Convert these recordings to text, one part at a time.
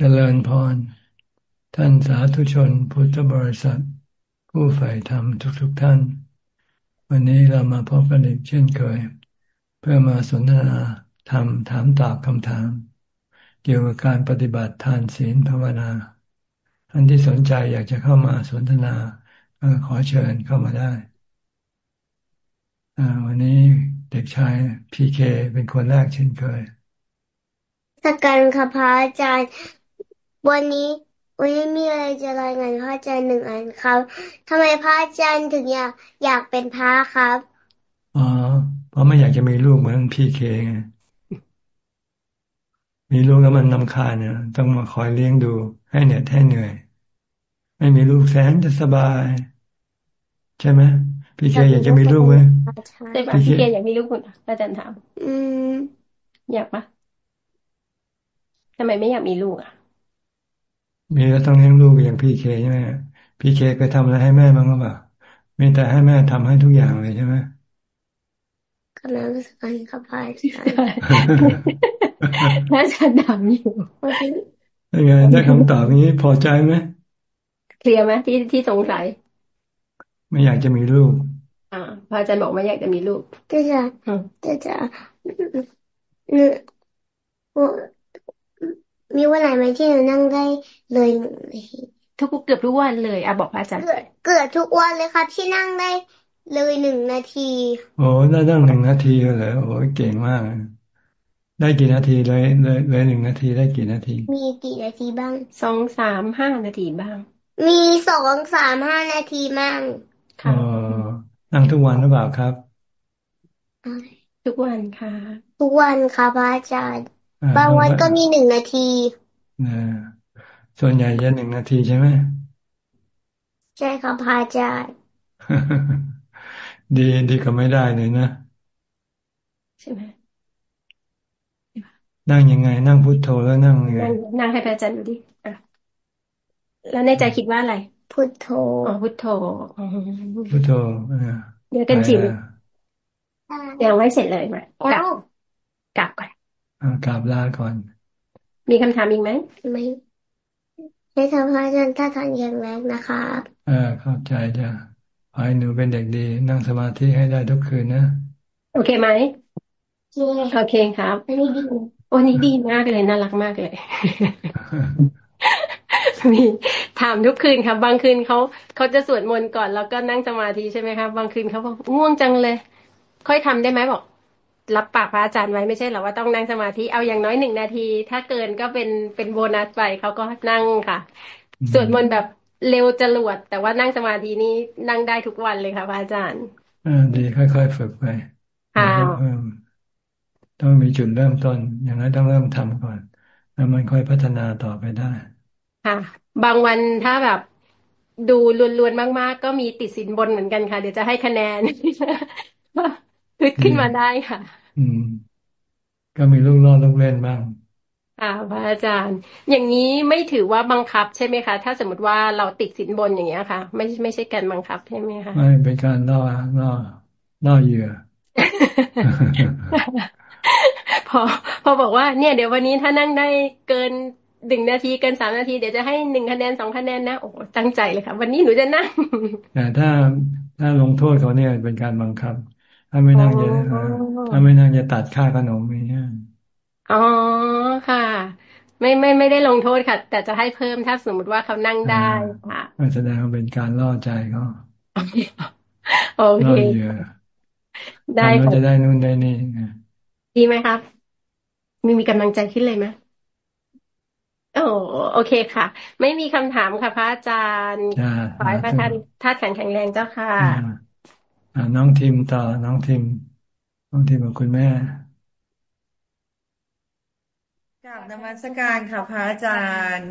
เจริญพร ท่านสาธุชนพุทธบริษัท ผู้ใฝ่ธรรมทุกๆทท่าน วันนี้เรามาพบกันอีกเช่นเคย เพื่อมาสนทนาธรรมถามตอบคำถาม เกี่ยวกับการปฏิบัติทานศีลภาวนา ท่านที่สนใจอยากจะเข้ามาสนทนาขอเชิญเข้ามาได้ วันนี้เด็กชายพีเคเป็นคนแรกเช่นเคยสักการค่ะพระอาจารย์ วันนี้วันนี้มีอะไรจะรายงานพระอาจารย์หนึ่งอันครับทำไมพระอาจารย์ถึงอยากอยากเป็นพระครับอ๋อเพราะไม่อยากจะมีลูกเหมือนพี่เคไงมีลูกแล้วมันนำคาเนี่ยต้องมาคอยเลี้ยงดู ให้เหนื่อยให้เหนื่อย ไม่มีลูกแสนจะสบาย ใช่ไหมพี่เคอยากจะมีลูกไหมใช่ปะพี่เคอยากมีลูกคุณอาจารย์ถามอืมอยากปะทำไมไม่อยากมีลูกอะ มีแล้วต้องเลี้ยงลูกอย่างพี่เคใช่ไหมพี่เคเคยทำอะไรให้แม่บ้างหรือเปล่ามีแต่ให้แม่ทำให้ทุกอย่างเลยใช่ไหมกำลังสกันกับพายถ้าฉันถามอยู่ยังไงได้คำตอบนี้พอใจไหมเคลียร์ไหมที่ที่สงสัย ไม่อยากจะมีลูกอ่าพระอาจารย์บอกไม่อยากจะมีลูกจะจะจะจะ มีวันไหนไหมที่เรานั่งได้เลยหนึ่งนาทีทุกเกือบทุกวันเลยอะบอกพระอาจารย์เกือบทุกวันเลยค่ะที่นั่งได้เลยหนึ่งนาที โอ้ได้ตั้งหนึ่งนาทีเลยโอ้เก่งมาก ได้กี่นาทีเลยเลยเลยหนึ่งนาทีได้กี่นาที มีกี่นาทีบ้างสองสามห้านาทีบ้าง มีสองสามห้านาทีบ้างค่ะนั่งทุกวันหรือเปล่าครับ ทุกวันค่ะ ทุกวันค่ะพระอาจารย์ บางวันก็มีหนึ่งนาทีนะส่วนใหญ่จะหนึ่งนาทีใช่ไหมใช่ครับพระอาจารย์ดีดีก็ไม่ได้เลยนะใช่ไหมนั่งยังไง นั่งพุทโธแล้วนั่งยังไงนั่งให้พระอาจารย์ดูดิอะแล้วในใจคิดว่าอะไร พุทโธอ๋อพุทโธพุทโธเดี๋ยวกันจิตยังไม่เสร็จเลยมากลับกลับก่อน กราบลาก่อน มีคำถามอีกไหมไม่ไม่ทำให้ท่านถ้าทานแข็งแรงนะคะเออเข้าใจจ้ะขอให้หนูเป็นเด็กดี นั่งสมาธิให้ได้ทุกคืนนะ โอเคไหมโอเคครับอันนี้ดีโอ้นี้ดีมากเลยน่ารักมากเลยมีถามทุกคืนครับ บางคืนเขาเขาจะสวดมนต์ก่อนแล้วก็นั่งสมาธิใช่ไหมครับ บางคืนเขาบอกง่วงจังเลย ค่อยทำได้ไหมบอก รับปากพระอาจารย์ไว้ไม่ใช่หรอว่าต้องนั่งสมาธิเอาอย่างน้อยหนึ่งนาที ถ้าเกินก็เป็นเป็นโบนัสไปเขาก็นั่งค่ะสวดมนต์แบบเร็วจรวด แต่ว่านั่งสมาธินี้นั่งได้ทุกวันเลยค่ะพระอาจารย์อ่าดีค่อยๆฝึกไปค่ะต้องมีจุดเริ่มต้น อย่างนั้นต้องเริ่มทำก่อน แล้วมันค่อยพัฒนาต่อไปได้ ค่ะ บางวันถ้าแบบดูลวนๆมาก ๆ ก็มีติดสินบนเหมือนกันค่ะ เดี๋ยวจะให้คะแนน พึดขึ้นมาได้ค่ะ อืม ก็มีลูกล่อลูกเล่นบ้างค่ะพระอาจารย์ อย่างนี้ไม่ถือว่าบังคับใช่ไหมคะ ถ้าสมมติว่าเราติดสินบนอย่างเงี้ยค่ะ ไม่ไม่ใช่การบังคับใช่ไหมคะไม่เป็นการล่อล่อล่อเหยื่อพอพอบอกว่าเนี่ยเดี๋ยววันนี้ถ้านั่งได้เกินหนึ่งนาทีเกินสามนาทีเดี๋ยวจะให้หนึ่งคะแนนสองคะแนนนะโอ้ตั้งใจเลยค่ะ วันนี้หนูจะนั่งแต่ถ้าถ้าลงโทษเขาเนี่ยเป็นการบังคับ ถ้าไม่นั่งจะถ้าไม่นั่งจะตัดค่าขนมอย่างเงี้ยอ๋อค่ะ ไม่ไม่ไม่ได้ลงโทษค่ะ แต่จะให้เพิ่มถ้าสมมติว่าเขานั่งได้ค่ะแสดงว่าเป็นการล่อใจเขาโอเคได้ค่ะจะได้นู่นได้นี่ดีไหมครับ มีมีกำลังใจขึ้นเลยไหมโอ้โอเคค่ะ ไม่มีคำถามค่ะพระอาจารย์ขอให้พระท่านท่าแข็งแข็งแรงเจ้าค่ะ น้องทิมต่อ น้องทิม น้องทิมกับคุณแม่กลับนมัสการค่ะพระอาจารย์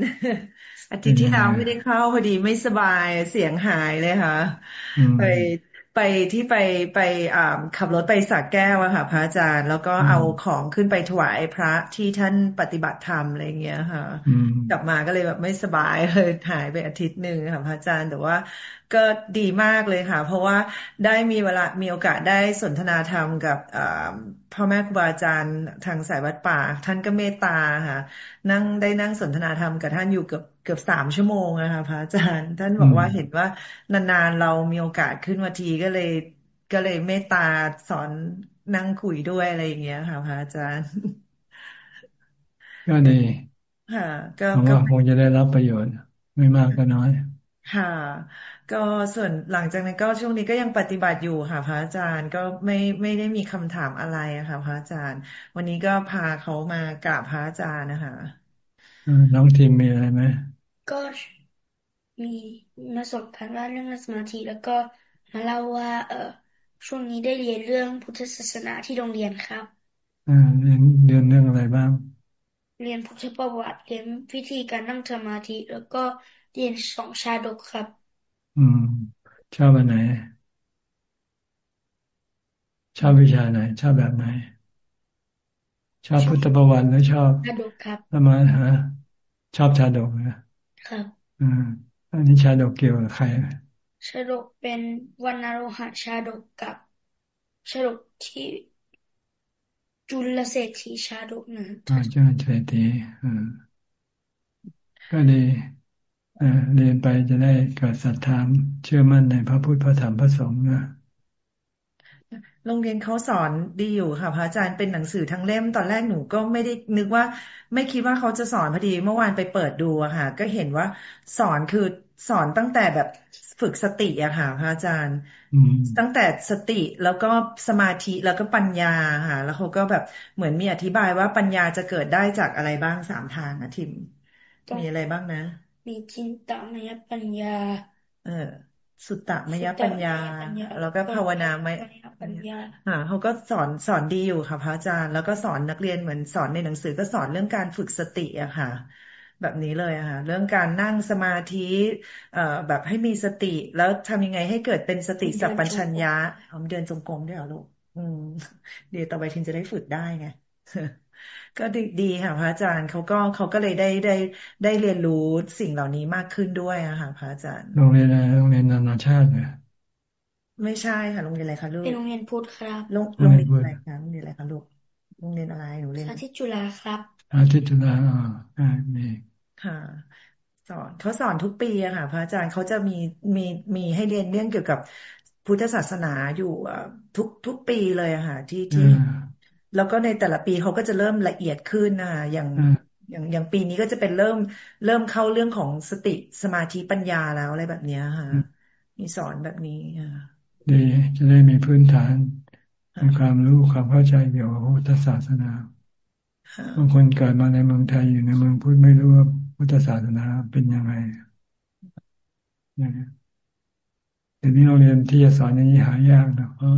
อาทิตย์ที่แล้วไม่ได้เข้าพอดีไม่สบายเสียงหายเลยค่ะ ไป ไปที่ไปไปอ่าขับรถไปสักแก้วอะค่ะ พระอาจารย์ แล้วก็เอาของขึ้นไปถวายพระที่ท่านปฏิบัติธรรมอะไรเงี้ยค่ะ กลับมาก็เลยแบบไม่สบายเลยหายไปอาทิตย์หนึ่งค่ะพระอาจารย์แต่ว่าก็ดีมากเลยค่ะ เพราะว่าได้มีเวลามีโอกาสได้สนทนาธรรมกับพ่อแม่ครูบาอาจารย์ทางสายวัดป่า ท่านก็เมตตาค่ะ นั่งได้นั่งสนทนาธรรมกับท่านอยู่เกือบ เกือบสามชั่วโมงนะคะพระอาจารย์ ท่านบอกว่าเห็นว่านานๆเรามีโอกาสขึ้นมาทีก็เลยก็เลยเมตตาสอนนั่งคุยด้วยอะไรอย่างเงี้ยค่ะพระอาจารย์ ก็ดีค่ะก็ก็คงจะได้รับประโยชน์ไม่มากก็น้อย ค่ะ ก็ส่วนหลังจากนั้นก็ช่วงนี้ก็ยังปฏิบัติอยู่ค่ะ พระอาจารย์ก็ไม่ไม่ได้มีคำถามอะไรอะค่ะ พระอาจารย์ วันนี้ก็พาเขามากราบพระอาจารย์นะคะน้องทีมมีอะไรไหม ก็มีมาสบการว่าเรื่องสมาธิแล้วก็มาเล่าว่า เออช่วงนี้ได้เรียนเรื่องพุทธศาสนาที่โรงเรียนครับอ่าเรียนเรียนเรื่องอะไรบ้าง เรียนพุทธประวัติเรียนวิธีการนั่งสมาธิ แล้วก็เรียนสองชาดกครับ อืม ชอบอันไหน ชอบวิชาไหน ชอบแบบไหน ชอบพุทธประวัติหรือชอบชาดกครับประมาณฮะ ชอบชาดกนะ ครับอืมอันนี้ชาดกเกี่ยวกับใครชาดกเป็นวันนโรหะชาดกกับชาดกที่จุลเศรษฐีชาดกนะอ่าจุลเศรษฐีอืมก็ดีเรียนไปจะได้เกิดศรัทธาเชื่อมั่นในพระพุทธพระธรรมพระสงฆ์นะ โรงเรียนเขาสอนดีอยู่ค่ะพระอาจารย์เป็นหนังสือทั้งเล่มตอนแรกหนูก็ไม่ได้นึกว่า ไม่คิดว่าเขาจะสอนพอดีเมื่อวานไปเปิดดูอะค่ะ ก็เห็นว่าสอนคือสอนตั้งแต่แบบฝึกสติอะค่ะพระอาจารย์ตั้งแต่สติแล้วก็สมาธิแล้วก็ปัญญาค่ะ แล้วเขาก็แบบเหมือนมีอธิบายว่าปัญญาจะเกิดได้จากอะไรบ้างสามทางนะทิมมีอะไรบ้างนะ มีจินตมยปัญญา เออ สุตตมยปัญญา แล้วก็ภาวนามยปัญญาอ่าเขาก็สอนสอนดีอยู่ค่ะพระอาจารย์ แล้วก็สอนนักเรียนเหมือนสอนในหนังสือก็สอนเรื่องการฝึกสติอะค่ะ แบบนี้เลยอะค่ะ เรื่องการนั่งสมาธิเอ่อแบบให้มีสติ แล้วทำยังไงให้เกิดเป็นสติสัพพัญญะเอาเดินจงกรมด้วยเหรอลูกอืมเดี๋ยวต่อไปทินจะได้ฝึกได้ไง ก็ดีดีค่ะ พระอาจารย์เขาก็เขาก็เลยได้ได้ได้เรียนรู้สิ่งเหล่านี้มากขึ้นด้วยอะค่ะ พระอาจารย์โรงเรียนอะไรโรงเรียนนานาชาติเนี่ยไม่ใช่ค่ะโรงเรียนอะไรคะลูกเป็นโรงเรียนพุทธครับโรงโรงเรียนอะไรคะโรงเรียนอะไรคะลูกโรงเรียนอะไรหนูเรียนอาทิตย์จุฬาครับอาทิตย์จุฬาอ่ามีค่ะสอนเขาสอนทุกปีอะค่ะ พระอาจารย์เขาจะมีมีมีให้เรียนเรื่องเกี่ยวกับพุทธศาสนาอยู่ทุกทุกปีเลยอะค่ะ ที่ที่ แล้วก็ในแต่ละปีเขาก็จะเริ่มละเอียดขึ้นนะอย่างอย่างอย่างปีนี้ก็จะเป็นเริ่มเริ่มเข้าเรื่องของสติสมาธิปัญญาแล้วอะไรแบบนี้ค่ะ มีสอนแบบนี้ดีจะได้มีพื้นฐานมีความรู้ความเข้าใจเกี่ยวกับพุทธศาสนาบางคนเกิดมาในเมืองไทยอยู่ในเมืองพุทธไม่รู้ว่าพุทธศาสนาเป็นยังไงเดี๋ยวนี้เราเรียนที่จะสอนอย่างนี้หายากนะเพราะ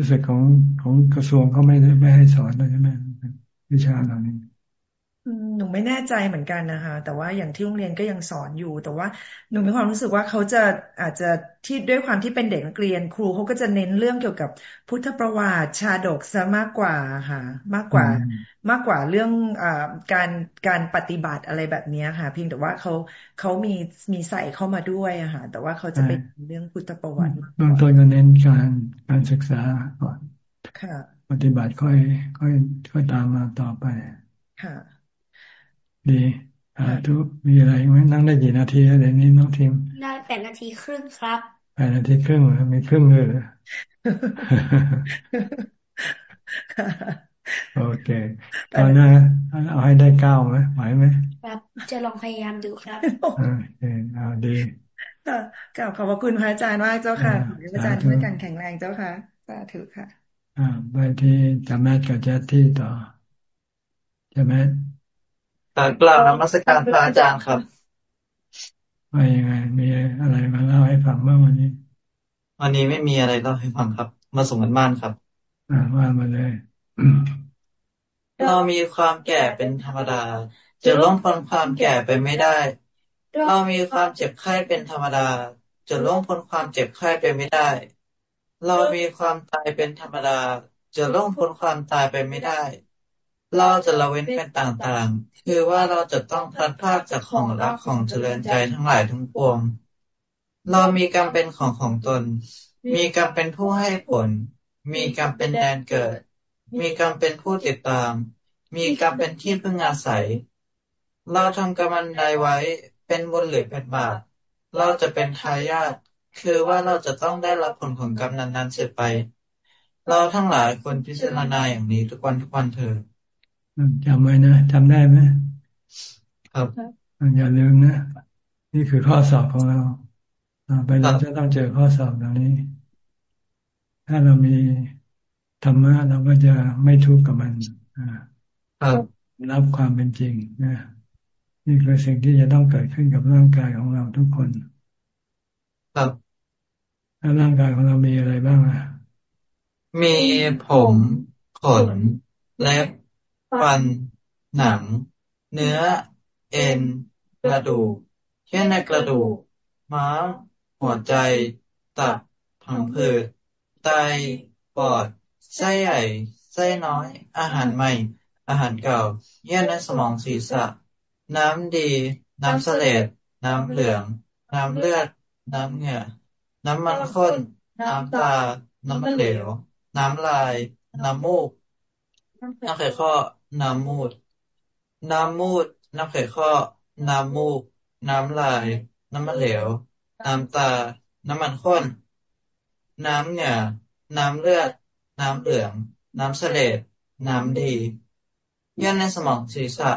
รู้สึกของของกระทรวงเขาไม่ได้ไม่ให้สอนเลยใช่ไหมวิชาเหล่านี้ หนูไม่แน่ใจเหมือนกันนะคะ แต่ว่าอย่างที่โรงเรียนก็ยังสอนอยู่ แต่ว่าหนูมีความรู้สึกว่าเขาจะอาจจะที่ด้วยความที่เป็นเด็กนักเรียน ครูเขาก็จะเน้นเรื่องเกี่ยวกับพุทธประวัติชาดกซะมากกว่าค่ะ มากกว่า มากกว่าเรื่องอการการปฏิบัติอะไรแบบนี้ค่ะ เพียงแต่ว่าเขาเขามีมีใส่เข้ามาด้วยอะค่ะแต่ว่าเขาจะเป็นเรื่องพุทธประวัติบางตัวก็เน้นการการศึกษาก่อนค่ะ ปฏิบัติค่อยค่อยค่อยตามมาต่อไปค่ะ ดีอ่าทุกมีอะไรไหมนั่งได้กี่นาทีเดี๋ยวนี้น้องทีมได้แปดนาทีครึ่งครับแปดนาทีครึ่งมีครึ่งเลยเหรอโอเคตอนน้เอาให้ได้เก้าไหมไหวไหมครับ จะลองพยายามดูครับโอเคเอาดีกล่าวขอบพระคุณพระอาจารย์มากเจ้าค่ะขอให้พระอาจารย์ช่วยกันแข็งแรงเจ้าค่ะสาธุค่ะ อ่าไปที่จำแม่กับแจ๊ที่ต่อจำแม่ กล่าวนมัสการพระอาจารย์ครับว่ายังไงมีอะไรมาเล่าให้ฟังบ้างวันนี้ วันนี้ไม่มีอะไรเล่าให้ฟังครับ มาส่งกันบ้านครับอ่าว่ามาเลยเรามีความแก่เป็นธรรมดา จะล่วงพ้นความแก่ไปไม่ได้ เรามีความเจ็บไข้เป็นธรรมดา จะล่วงพ้นความเจ็บไข้ไปไม่ได้ เรามีความตายเป็นธรรมดา จะล่วงพ้นความตายไปไม่ได้ เราจะละเว้นเป็นต่างๆ คือว่าเราจะต้องพลัดพรากจากของรักของเจริญใจทั้งหลายทั้งปวง เรามีกรรมเป็นของของตน มีกรรมเป็นผู้ให้ผล มีกรรมเป็นแดนเกิด มีกรรมเป็นผู้ติดตาม มีกรรมเป็นที่พึ่งอาศัย เราทำกรรมใดไว้เป็นบุญหรือเป็นบาป เราจะเป็นทายาท คือว่าเราจะต้องได้รับผลของกรรมนั้นๆเสร็จไป เราทั้งหลายควรพิจารณาอย่างนี้ทุกวันทุกวันเถิด จำไว้นะจำได้ไหมครับอย่าลืมนะ นี่คือข้อสอบของเราไปเราจะต้องเจอข้อสอบเหล่านี้ ถ้าเรามีธรรมะเราก็จะไม่ทุกข์กับมันรับความเป็นจริงนะนี่คือสิ่งที่จะต้องเกิดขึ้นกับร่างกายของเราทุกคน ครับแล้วร่างกายของเรามีอะไรบ้างอะ มีผมขนเล็บ ฟัน หนัง เนื้อ เอ็น กระดูกเช่นในกระดูก ม้าม หัวใจ ตับ ผังผืด ไต ปอด ไส้ใหญ่ ไส้น้อย อาหารใหม่ อาหารเก่า เยื่อในสมองศีรษะ น้ำดี น้ำเสลดน้ำเหลือง น้ำเลือด น้ำเหงื่อ น้ำมันข้น น้ำตา น้ำมันเหลว น้ำลาย น้ำมูก น้ำไขข้อ น้ำมูด น้ำมูด น้ำไขข้อ น้ำมูก น้ำลาย น้ำมันเหลว น้ำตา น้ำมันข้น น้ำเหงื่อน้ำเลือด น้ำเหลือง น้ำเสลดน้ำดีเยื่อในสมองศีรษะ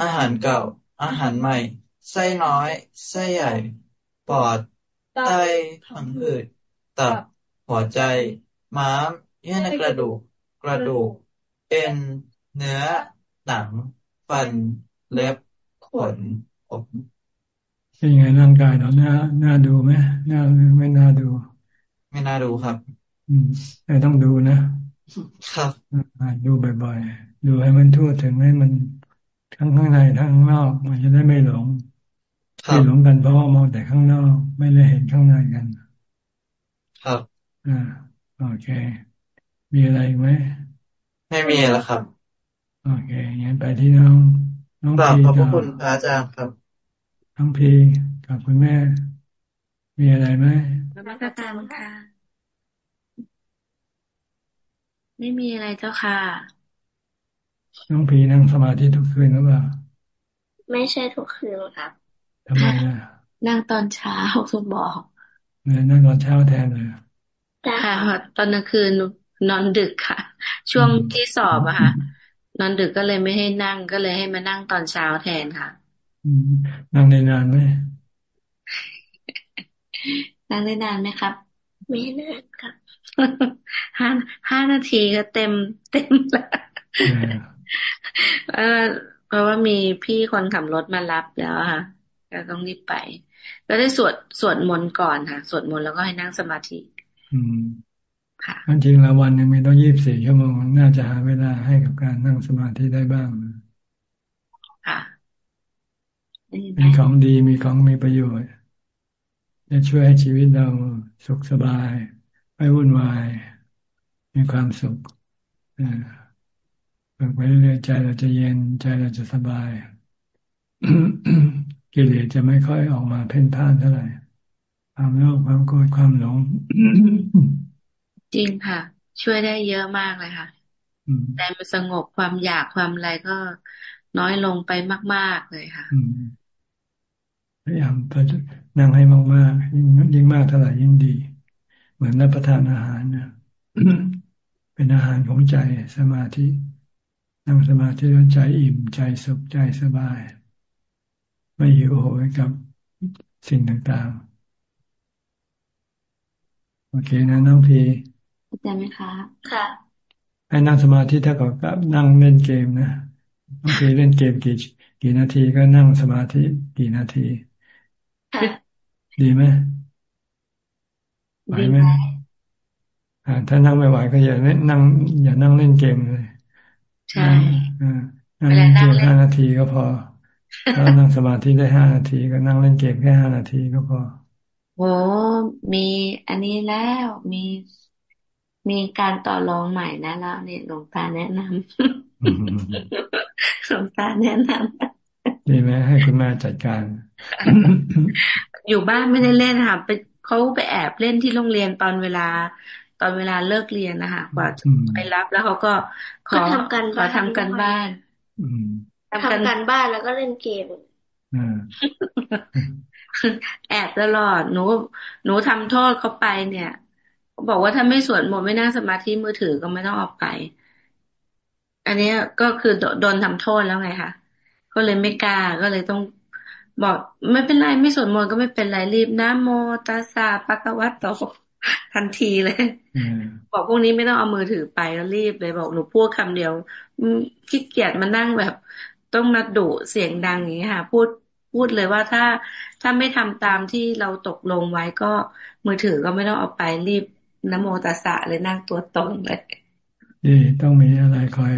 อาหารเก่า อาหารใหม่ ไส้น้อย ไส้ใหญ่ ปอด ไตผังผืด ตับ หัวใจ ม้าม เยื่อในกระดูก กระดูก เอ็น เนื้อ หนัง ฟัน เล็บ ขน ผมเป็นไงร่างกายเราหน้าน่าดูไหมน่าไม่น่าดู ไม่น่าดูครับ อืมแต่ต้องดูนะครับดูบ่อยๆ ดูให้มันทั่วถึงให้มันทั้งข้างในทั้งข้างนอกมันจะได้ไม่หลงที่หลงกันเพราะว่ามองแต่ข้างนอกไม่ได้เห็นข้างในกัน ครับ อ่าโอเค มีอะไรไหมไม่มีแล้วครับ โอเคงั้นไปที่น้อง น้องพีขอบคุณพระอาจารย์ครับ น้องพีกับคุณแม่ มีอะไรไหมนมัสการค่ะ ไม่มีอะไรเจ้าค่ะ น้องพีนั่งสมาธิทุกคืนหรือเปล่า ไม่ใช่ทุกคืนครับทำไมอะนั่งตอนเช้าสุบอกเนี่ยนั่งตอนเช้าแทนเลยค่ะตอนกลางคืนนอนดึกค่ะ ช่วงที่สอบอะค่ะ นอนดึกก็เลยไม่ให้นั่งก็เลยให้มานั่งตอนเช้าแทนค่ะนั่งได้นานไหมนั่งได้นานไหมครับ ไม่นานครับห้าห้านาทีก็เต็มเต็มแล้วเพราะว่ามีพี่คนขับรถมารับแล้วค่ะก็ต้องรีบไป ก็ได้สวดสวดมนต์ก่อนค่ะ สวดมนต์แล้วก็ให้นั่งสมาธิ อืม ค่ะจริงแล้ววันนึงมีต้องยี่บสี่ชั่วโมงน่าจะหาเวลาให้กับการนั่งสมาธิได้บ้างค่ะเป็นของดีมีของมีประโยชน์จะช่วยให้ชีวิตเราสุขสบาย ไม่วุ่นวาย มีความสุขฝึกไปเรื่อยๆใจเราจะเย็นใจเราจะสบาย กิเลสจะไม่ค่อยออกมาเพ่นพ่านเท่าไหร่ความโลภความโกรธความหลง จริงค่ะ ช่วยได้เยอะมากเลยค่ะแต่มันสงบความอยากความอะไรก็น้อยลงไปมาก ๆ เลยค่ะพยายามนั่งให้มากๆยิ่งยิ่งมากเท่าไหร่ยิ่งดี เหมือนรับประทานอาหารนะเป็นอาหารของใจสมาธินั่งสมาธิแล้วใจอิ่มใจสุขใจสบาย ไม่หิวโหยกับสิ่งต่างๆ โอเคนะน้องพีเข้า ใจไหมคะ ค่ะ ให้นั่งสมาธิเท่ากับนั่งเล่นเกมนะน้องพีเล่นเกมกี่กี่นาทีก็นั่งสมาธิกี่นาที ดีไหมไหวไหมถ้านั่งไม่ไหวก็อย่าเล่นนั่ง อย่านั่งเล่นเกมเลยใช่นั่งเล่นเกมห้านาทีก็พอถ้านั่งสมาธิได้ห้านาที ก็นั่งเล่นเกมแค่ห้านาทีก็พอโหมีอันนี้แล้วมี มีการต่อรองใหม่นะแล้วเนี่ยหลวงตาแนะนำหลวงตาแนะนำดีไหมให้คุณแม่จัดการ อยู่บ้านไม่ได้เล่นค่ะไปเขาไปแอบเล่นที่โรงเรียนตอนเวลา ตอนเวลาเลิกเรียนนะคะกว่าไปรับแล้วเขาก็ขอทำกันขอทำกันบ้านทำกันบ้านแล้วก็เล่นเกมแอบตลอดหนู หนูทำโทษเขาไปเนี่ย บอกว่าถ้าไม่สวดมนต์ไม่นั่งสมาธิมือถือก็ไม่ต้องออกไป อันนี้ก็คือโดนทำโทษแล้วไงคะก็เลยไม่กล้าก็เลยต้องบอกไม่เป็นไรไม่สวดมนต์ก็ไม่เป็นไรรีบนะโมตัสสะปะกวัตโตทันทีเลยบอกพวกนี้ไม่ต้องเอามือถือไปแล้วรีบเลยบอกหนูพูดคำเดียวขี้เกียจมานั่งแบบ ต้องมาดุเสียงดังอย่างนี้ค่ะ พูดพูดเลยว่าถ้าถ้าไม่ทำตามที่เราตกลงไว้ก็มือถือก็ไม่ต้องเอาไปรีบ นโมตัสสะเลยนั่งตัวตรงเลยดีต้องมีอะไรคอย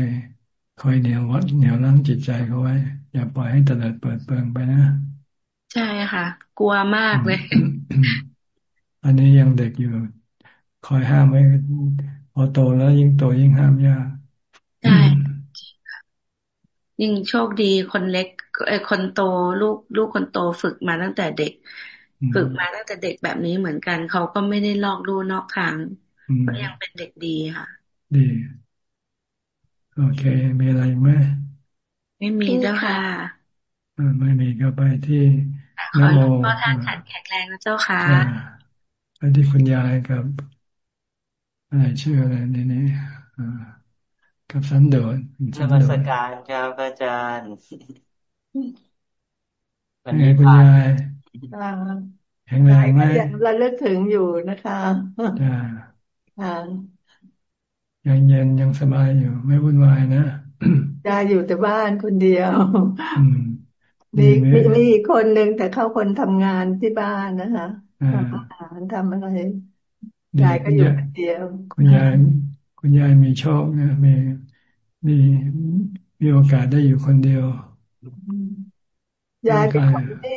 คอยเหนียววัดเหนียวรั้งจิตใจเขาไว้ อย่าปล่อยให้เตลิดเปิดเปิงไปนะ ใช่ค่ะ กลัวมากเลย อันนี้ยังเด็กอยู่ คอยห้ามไว้พอโตแล้วยิ่งโตยิ่งห้ามยากใช่ยิ่งโชคดีคนเล็กไอ้คนโตลูกลูกคนโตฝึกมาตั้งแต่เด็ก ฝึกมาตั้งแต่เด็กแบบนี้เหมือนกัน เขาก็ไม่ได้ลอกลูนอกทางก็ยังเป็นเด็กดีค่ะ ดี โอเค มีอะไรไหมไม่มีเจ้าค่ะไม่มีก็ไปที่นโมขอทานขันแข็งแรงนะเจ้าค่ะไปที่คุณยายกับอะไรชื่ออะไรนี่นี่กับสันโดษนมัสการครับอาจารย์เป็นไงคุณยาย แข็งแรงไหมเราเลิกถึงอยู่นะคะยังเย็นยังสบายอยู่ ไม่วุ่นวายนะยายอยู่แต่บ้านคนเดียวมีมีมีอีกคนหนึ่งแต่เขาคนทำงานที่บ้านนะคะทำอาหารทำอะไรยายก็อยู่คนเดียว คุณยายคุณยายมีโชคนะมีมีมีโอกาสได้อยู่คนเดียว ยายเป็นคนที่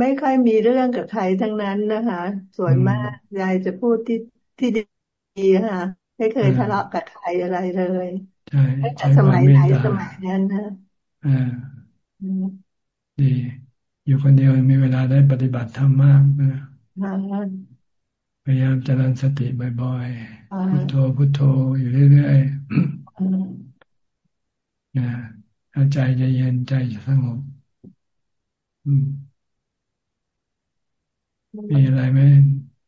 ไม่ค่อยมีเรื่องกับใครทั้งนั้นนะคะ ส่วนมากยายจะพูดที่ที่ดีค่ะไม่เคยทะเลาะกับใครอะไรเลยใช่ตั้งแต่สมัยไหนสมัยนั้นนะอ่าดี อยู่คนเดียวมีเวลาได้ปฏิบัติธรรมมากนะพยายามเจริญสติบ่อยๆพุทโธพุทโธอยู่เรื่อยๆนะใจจะเย็นใจจะสงบ มีอะไรไหม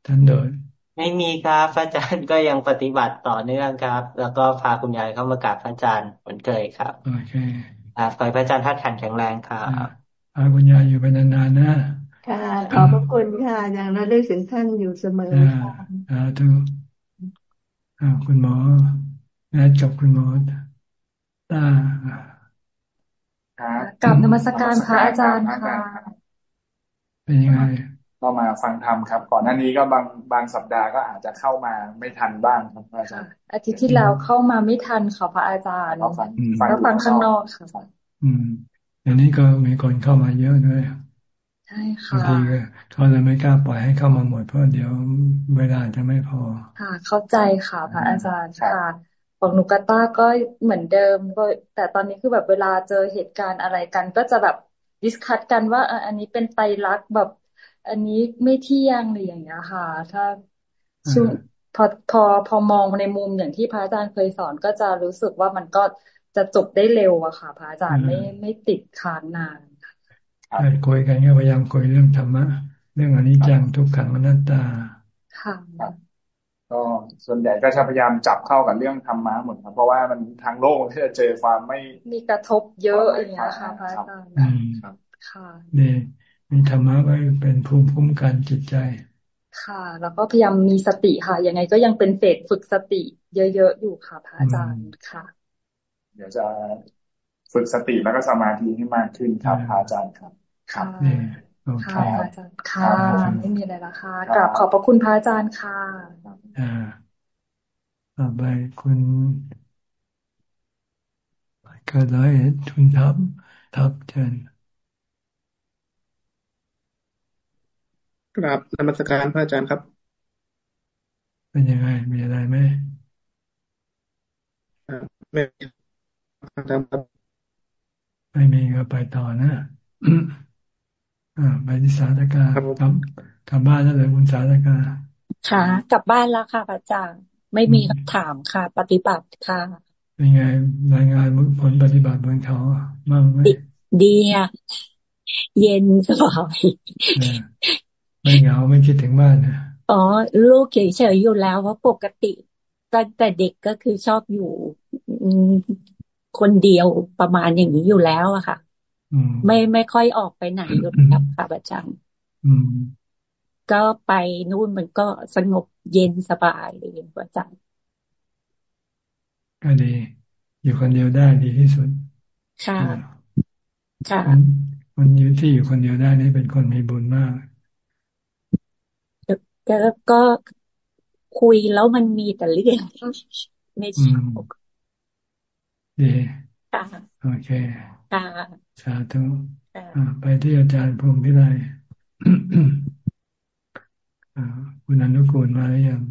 ท่านโดดไม่มีครับพระอาจารย์ก็ยังปฏิบัติต่อเนื่องครับ แล้วก็พาคุณยายเข้ามากราบพระอาจารย์เหมือนเคยครับโอเคครับขอให้พระอาจารย์ทัดขันแข็งแรงครับพาคุณยายอยู่ไปนานๆนะค่ะ ขอบพระคุณค่ะ อย่างเราได้ถึงท่านอยู่เสมอค่ะอ่าทุกอ่าคุณหมอแอดกับคุณหมอตา กับนมัสการพระอาจารย์ค่ะเป็นยังไงก็มาฟังธรรมครับ ก่อนหน้านี้ก็บางบางสัปดาห์ก็อาจจะเข้ามาไม่ทันบ้างครับอาจารย์อาทิตย์ที่แล้วเข้ามาไม่ทันค่ะพระอาจารย์ก็ฟังข้างนอกค่ะอืมอย่างนี้ก็มีคนเข้ามาเยอะด้วยใช่ค่ะบางทีเขาเลยไม่กล้าปล่อยให้เข้ามาหมดเพราะเดี๋ยวเวลาจะไม่พอ ค่ะ เข้าใจค่ะพระอาจารย์ค่ะ ของหนูกาต้าก็เหมือนเดิมก็แต่ตอนนี้คือแบบเวลาเจอเหตุการณ์อะไรกัน ก็จะแบบ discuss กันว่าอันนี้เป็นไตรลักษณ์แบบ อันนี้ไม่เที่ยงหรืออย่างเงี้ยค่ะ ถ้าช่วงพอพอพอมองในมุมอย่างที่พระอาจารย์เคยสอนก็จะรู้สึกว่ามันก็จะจบได้เร็วอะค่ะ พระอาจารย์ไม่ไม่ติดค้างนานคุยกันก็พยายามคุยเรื่องธรรมะ เรื่องอนิจจังทุกขังอนัตตาค่ะ ก็ส่วนใหญ่ก็จะพยายามจับเข้ากับเรื่องธรรมะหมดครับ เพราะว่ามันทางโลกที่จะเจอความไม่มีกระทบเยอะอย่างเงี้ยค่ะพระอาจารย์ค่ะดีมีธรรมะไว้เป็นภูมิคุ้มกันจิตใจ ค่ะ แล้วก็พยายามมีสติค่ะยังไงก็ยังเป็นเศษฝึกสติเยอะๆอยู่ค่ะพระอาจารย์ค่ะ เดี๋ยวจะฝึกสติแล้วก็สมาธิให้มากขึ้นครับพระอาจารย์ครับ ครับ ค่ะอาจารย์ค่ะไม่มีอะไรละค่ะกราบขอบพระคุณพระอาจารย์ค่ะอ่าต่อไปคุณก็ได้ทุนทับทับเชิญกราบนมัสการพระอาจารย์ครับ เป็นยังไง มีอะไรไหมไม่ครับไม่มีก็ไปต่อนะ อ่าไปที่สาธกากลับกลับบ้านแล้วเลยคุณสาธกาค่ะกลับบ้านแล้วค่ะอาจารย์ไม่มีคำถามค่ะ ปฏิบัติค่ะเป็นไงรายงานผลปฏิบัติบนเขาบ้างไหมดีอะเย็นสบายไม่เหงาไม่คิดถึงบ้านนะอ๋อลูกเฉยๆอยู่แล้วเพราะปกติตั้งแต่เด็กก็คือชอบอยู่คนเดียวประมาณอย่างนี้อยู่แล้วอะค่ะ ไม่ไม่ค่อยออกไปไหนอยู่ครับค่ะอาจารย์ก็ไปนู่นมันก็สงบเย็นสบายเลยอาจารย์ก็ดี อยู่คนเดียวได้ดีที่สุด ค่ะ ค่ะคนอยู่ที่อยู่คนเดียวได้นี่เป็นคนมีบุญมากก็ก็คุยแล้วมันมีแต่เรื่องไม่ชอบดีโอเค สาธุไปที่อาจารย์พรมพิไลคุณอนุกูลมาหรือยัง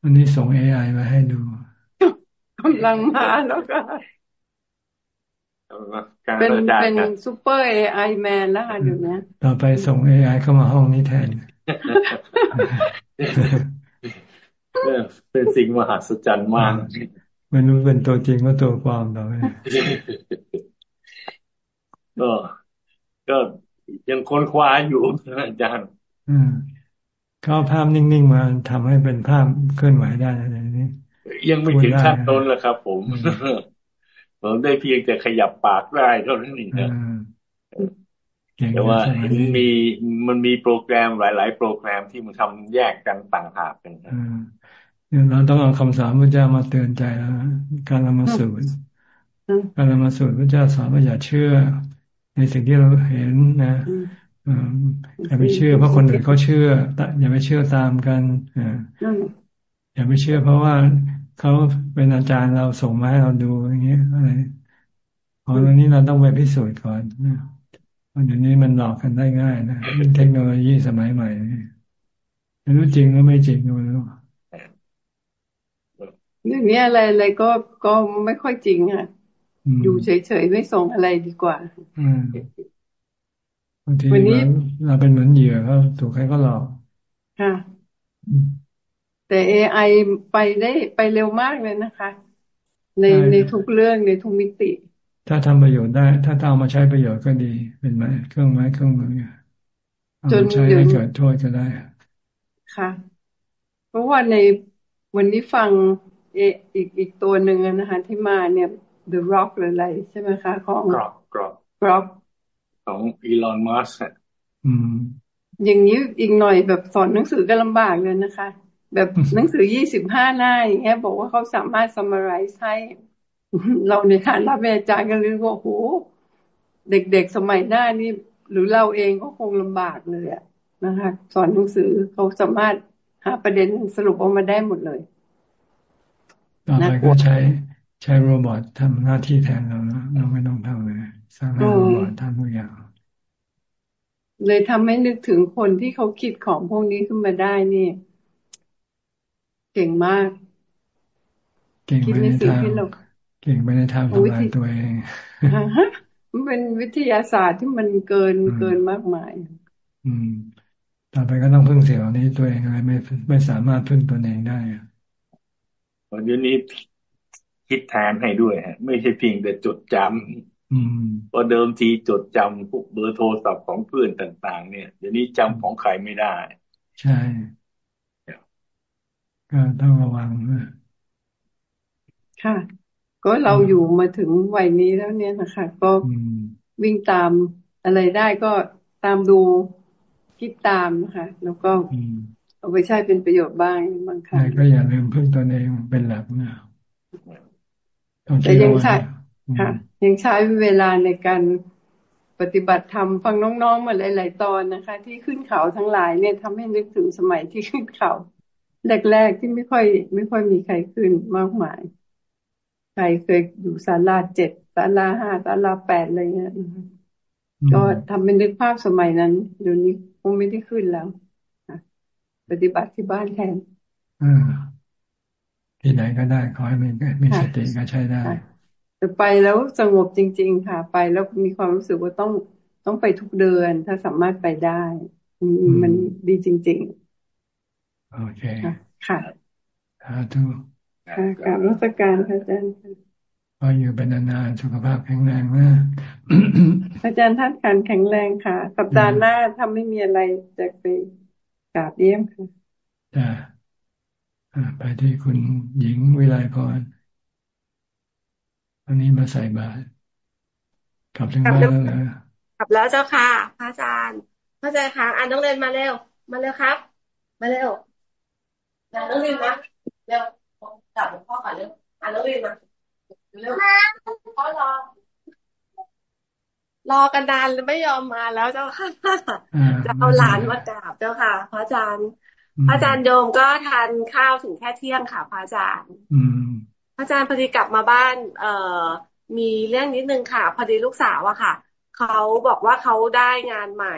วันนี้ส่งเอไอมาให้ดูกำลังมาแล้วก็เป็นเป็นซูเปอร์เอไอแมนแล้วค่ะอยู่เนี้ยต่อไปส่งเอไอเข้ามาห้องนี้แทนเป็นสิ่งมหัศจรรย์มาก ไม่รู้เป็นตัวจริงว่าตัวปลอมต่อไปก็ก็ยังค้นคว้าอยู่อาจารย์เขาภาพนิ่งๆมาทำให้เป็นภาพเคลื่อนไหวได้อะไรนี้ยังไม่ถึงขั้นต้นเลยครับ ผมผมได้เพียงแต่ขยับปากได้เท่านั้นเองครับแต่ว่ามันมีมันมีโปรแกรมหลาย ๆ โปรแกรมที่มันทำแยกกันต่างหากกันครับ เราต้องเอาคำสอนพระเจ้ามาเตือนใจแล้วการละมาสูตรการละมาสูตรพระเจ้าสอนว่าอย่าเชื่อ ในสิ่งที่เราเห็นนะอย่าไปเชื่อ เพราะคนอื่นเขาเชื่ออย่าไปเชื่อตามกันอย่าไปเชื่อ เพราะว่าเขาเป็นอาจารย์เราส่งมาให้เราดูอย่างเงี้ยอะไรของตรงนี้เราต้องไปพิสูจน์ก่อนนะเพราะเดี๋ยวนี้มันหลอกกันได้ง่ายนะเป็นเทคโนโลยีสมัยใหม่ไม่รู้จริงหรือไม่จริงไม่รู้ เรื่องนี้อะไรอะไรก็ก็ไม่ค่อยจริงอะ อยู่เฉยๆไม่ส่งอะไรดีกว่าบางทีเราเป็นเหมือนเหยื่อเขาถูกใครก็หลอกค่ะแต่เอไอไปได้ไปเร็วมากเลยนะคะ ในในทุกเรื่องในทุกมิติ ถ้าทำประโยชน์ได้ ถ้าเอามาใช้ประโยชน์ก็ดี เป็นไหมเครื่องไม้เครื่องมือจนใช้ให้เกิดโทษก็ได้ ค่ะ เพราะว่าในวันนี้ฟัง เออีกอีกตัวหนึ่งนะคะที่มาเนี่ย The Rock หรืออะไรใช่ไหมคะของ Grok Grok Grok ของอีลอนมัสก์อย่างนี้อีกหน่อยแบบสอนหนังสือก็ลำบากเลยนะคะ แบบหนังสือยี่สิบห้าหน้าอย่างเงี้ยบอกว่าเขาสามารถ summarize ให้เราในฐานะอาจารย์ก็เลยว่าโอ้โหเด็กๆสมัยหน้านี่หรือเราเองก็คงลำบากเลยอะนะคะ สอนหนังสือเขาสามารถหาประเด็นสรุปออกมาได้หมดเลย ต่อไปก็ใช้ใช้โรบอททำหน้าที่แทนเราแล้วเราไม่ต้องทำเลยสร้างให้โรบอททำทุกอย่างเลยทำให้นึกถึงคนที่เขาคิดของพวกนี้ขึ้นมาได้นี่ เก่งมาก เก่งไปในทางเก่งไปในทางทำงานตัวเองมันเป็นวิทยาศาสตร์ที่มันเกินเกินมากมาย อืม ต่อไปก็ต้องพึ่งเสียงนี้ตัวเองอะไรไม่ไม่สามารถพึ่งตัวเองได้ เดี๋ยวนี้คิดแทนให้ด้วยฮะ ไม่ใช่เพียงแต่จดจำเพราะเดิมทีจดจำพวกเบอร์โทรศัพท์ของเพื่อนต่าง ๆ เนี่ย เดี๋ยวนี้จำของใครไม่ได้ ใช่ก็ต้องระวังค่ะ ก็เราอยู่มาถึงวัยนี้แล้วเนี่ยนะคะ ก็วิ่งตามอะไรได้ก็ตามดูคิดตามนะคะแล้วก็ เอาไปใช้เป็นประโยชน์บ้างบางครั้งก็อย่าลืมพึ่งตนเองเป็นหลักนะแต่ยังใช้ค่ะ ยังใช้เวลาในการปฏิบัติธรรมฟังน้องๆมาหลาย ๆ ตอนนะคะ ที่ขึ้นเขาทั้งหลายเนี่ยทำให้นึกถึงสมัยที่ขึ้นเขาแรกๆที่ไม่ค่อย ไม่ค่อยมีใครขึ้นมากมาย ใครเคยอยู่ศาลาเจ็ดศาลาห้าศาลาแปดอะไรเงี้ยก็ทำเป็นนึกภาพสมัยนั้นเดี๋ยวนี้คงไม่ได้ขึ้นแล้ว ปฏิบัติที่บ้านแทนอที่ไหนก็ได้ขอให้มีมีสติก็ใช้ได้แต่ไปแล้วสงบจริง ๆ ค่ะ ไปแล้วมีความรู้สึกว่าต้องต้องไปทุกเดือนถ้าสามารถไปได้ มันดีจริง ๆ โอเค ค่ะสาธุค่ะกราบรัชการพระอาจารย์ค่ะพออยู่เป็นนานๆสุขภาพแข็งแรงนะอาจารย์ท่านขันแข็งแรงค่ะ สัปดาห์หน้าถ้าไม่มีอะไรจะไป กราบเยี่ยมค่ะจ้าไปที่คุณหญิงวิไลพรอันนี้มาใส่บาตรกลับถึงบ้านแล้วกลับแล้วเจ้าค่ะ พระอาจารย์พระอาจารย์ค่ะอ่านต้องเรียนมาเร็ว มาเร็วครับ มาเร็วอ่านต้องเรียนมาเร็วกลับหลวงพ่อก่อนเร็วอ่านต้องเรียนมาเร็วพ่อรอ รอกันนานไม่ยอมมาแล้วเจ้าค่ะจะเอาหลานมากราบเจ้าค่ะ พระอาจารย์ พระอาจารย์โยมก็ทานข้าวถึงแค่เที่ยงค่ะ พระอาจารย์พระอาจารย์พอดีกลับมาบ้าน เอ่อ มีเรื่องนิดนึงค่ะ พอดีลูกสาวอะค่ะเขาบอกว่าเขาได้งานใหม่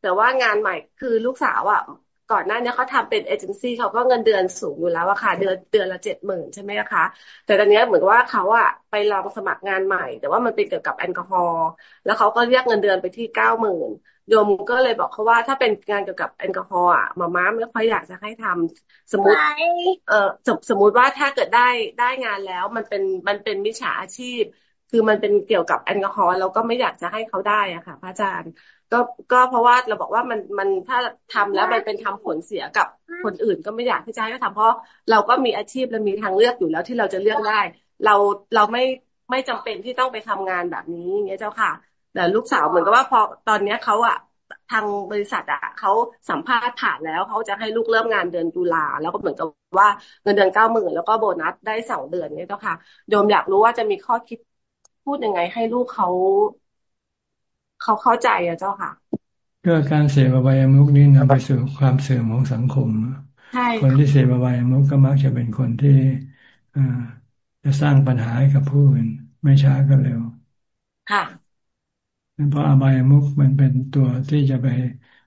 แต่ว่างานใหม่คือลูกสาวอะ ก่อนหน้านี้เขาทำเป็นเอเจนซี่เขาก็เงินเดือนสูงอยู่แล้วอะค่ะ เดือนเดือนละเจ็ดหมื่นใช่ไหมคะ แต่ตอนนี้เหมือนว่าเขาอะไปลองสมัครงานใหม่ แต่ว่ามันเป็นเกี่ยวกับแอลกอฮอล์แล้วเขาก็เรียกเงินเดือนไปที่เก้าหมื่นโยมก็เลยบอกเขาว่าถ้าเป็นงานเกี่ยวกับแอลกอฮอล์อะมาม่าไม่ค่อยอยากจะให้ทำสมมติเออสมสมมติว่าถ้าเกิดได้ได้งานแล้วมันเป็นมันเป็นมิจฉาอาชีพ คือมันเป็นเกี่ยวกับแอลกอฮอล์เราก็ไม่อยากจะให้เขาได้อะค่ะ พระอาจารย์ ก็ก็เพราะว่าเราบอกว่ามันมันถ้าทำแล้วมันเป็นทำผลเสียกับคนอื่น ก็ไม่อยากที่จะให้เขาทำเพราะเราก็มีอาชีพและมีทางเลือกอยู่แล้วที่เราจะเลือกได้ เราเราไม่ไม่จำเป็นที่ต้องไปทำงานแบบนี้อย่างเงี้ยเจ้าค่ะ แต่ลูกสาวเหมือนกับว่าพอตอนเนี้ยเขาอะทางบริษัทอะเขาสัมภาษณ์ผ่านแล้วเขาจะให้ลูกเริ่มงานเดือนตุลาแล้วก็เหมือนกับว่าเงินเดือนเก้าหมื่นแล้วก็โบนัสได้สองเดือนเนี่ยเจ้าค่ะโยมอยากรู้ว่าจะมีข้อคิดพูดยังไงให้ลูกเขา เขาเข้าใจอะเจ้าค่ะ ก็การเสพอบายมุกนี่นำไปสู่ความเสื่อมของสังคมคนที่เสพอบายมุกก็มักจะเป็นคนที่จะสร้างปัญหาให้กับผู้อื่นไม่ช้าก็เร็ว ค่ะเพราะอบายมุกมันเป็นตัวที่จะไป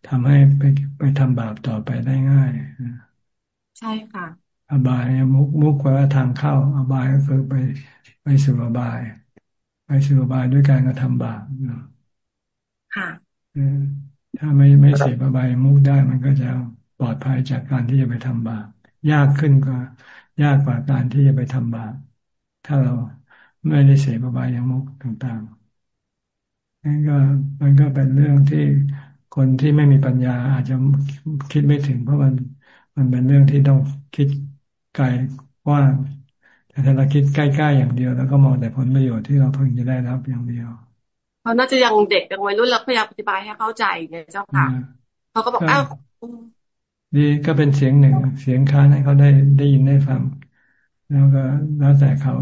ทำให้ไปไปทำบาปต่อไปได้ง่ายใช่ค่ะ อบายมุกมุกแปลว่าทางเข้า อบายก็คือไปไปสู่อบาย ไปสู่อบายด้วยการกระทำบาป ค่ะถ้าไม่ไม่เสพอบายมุกได้มันก็จะปลอดภัยจากการที่จะไปทำบาปยากขึ้นก็ยากกว่าการที่จะไปทำบาปถ้าเราไม่ได้เสพอบายมุกต่างๆนั่นก็มันก็เป็นเรื่องที่คนที่ไม่มีปัญญาอาจจะคิดไม่ถึง เพราะมันมันเป็นเรื่องที่ต้องคิดไกลกว้างแต่ถ้าเราคิดใกล้ๆอย่างเดียว แล้วก็มองแต่ผลประโยชน์ที่เราเพิ่งจะได้รับอย่างเดียว เขาน่าจะยังเด็กยังวัยรุ่นเราพยายามอธิบายให้เข้าใจไงเจ้าค่ะเขาก็บอกอ้าวดีก็เป็นเสียงหนึ่ง เสียงค้านให้เขาได้ได้ยินได้ฟัง แล้วก็แล้วแต่เขา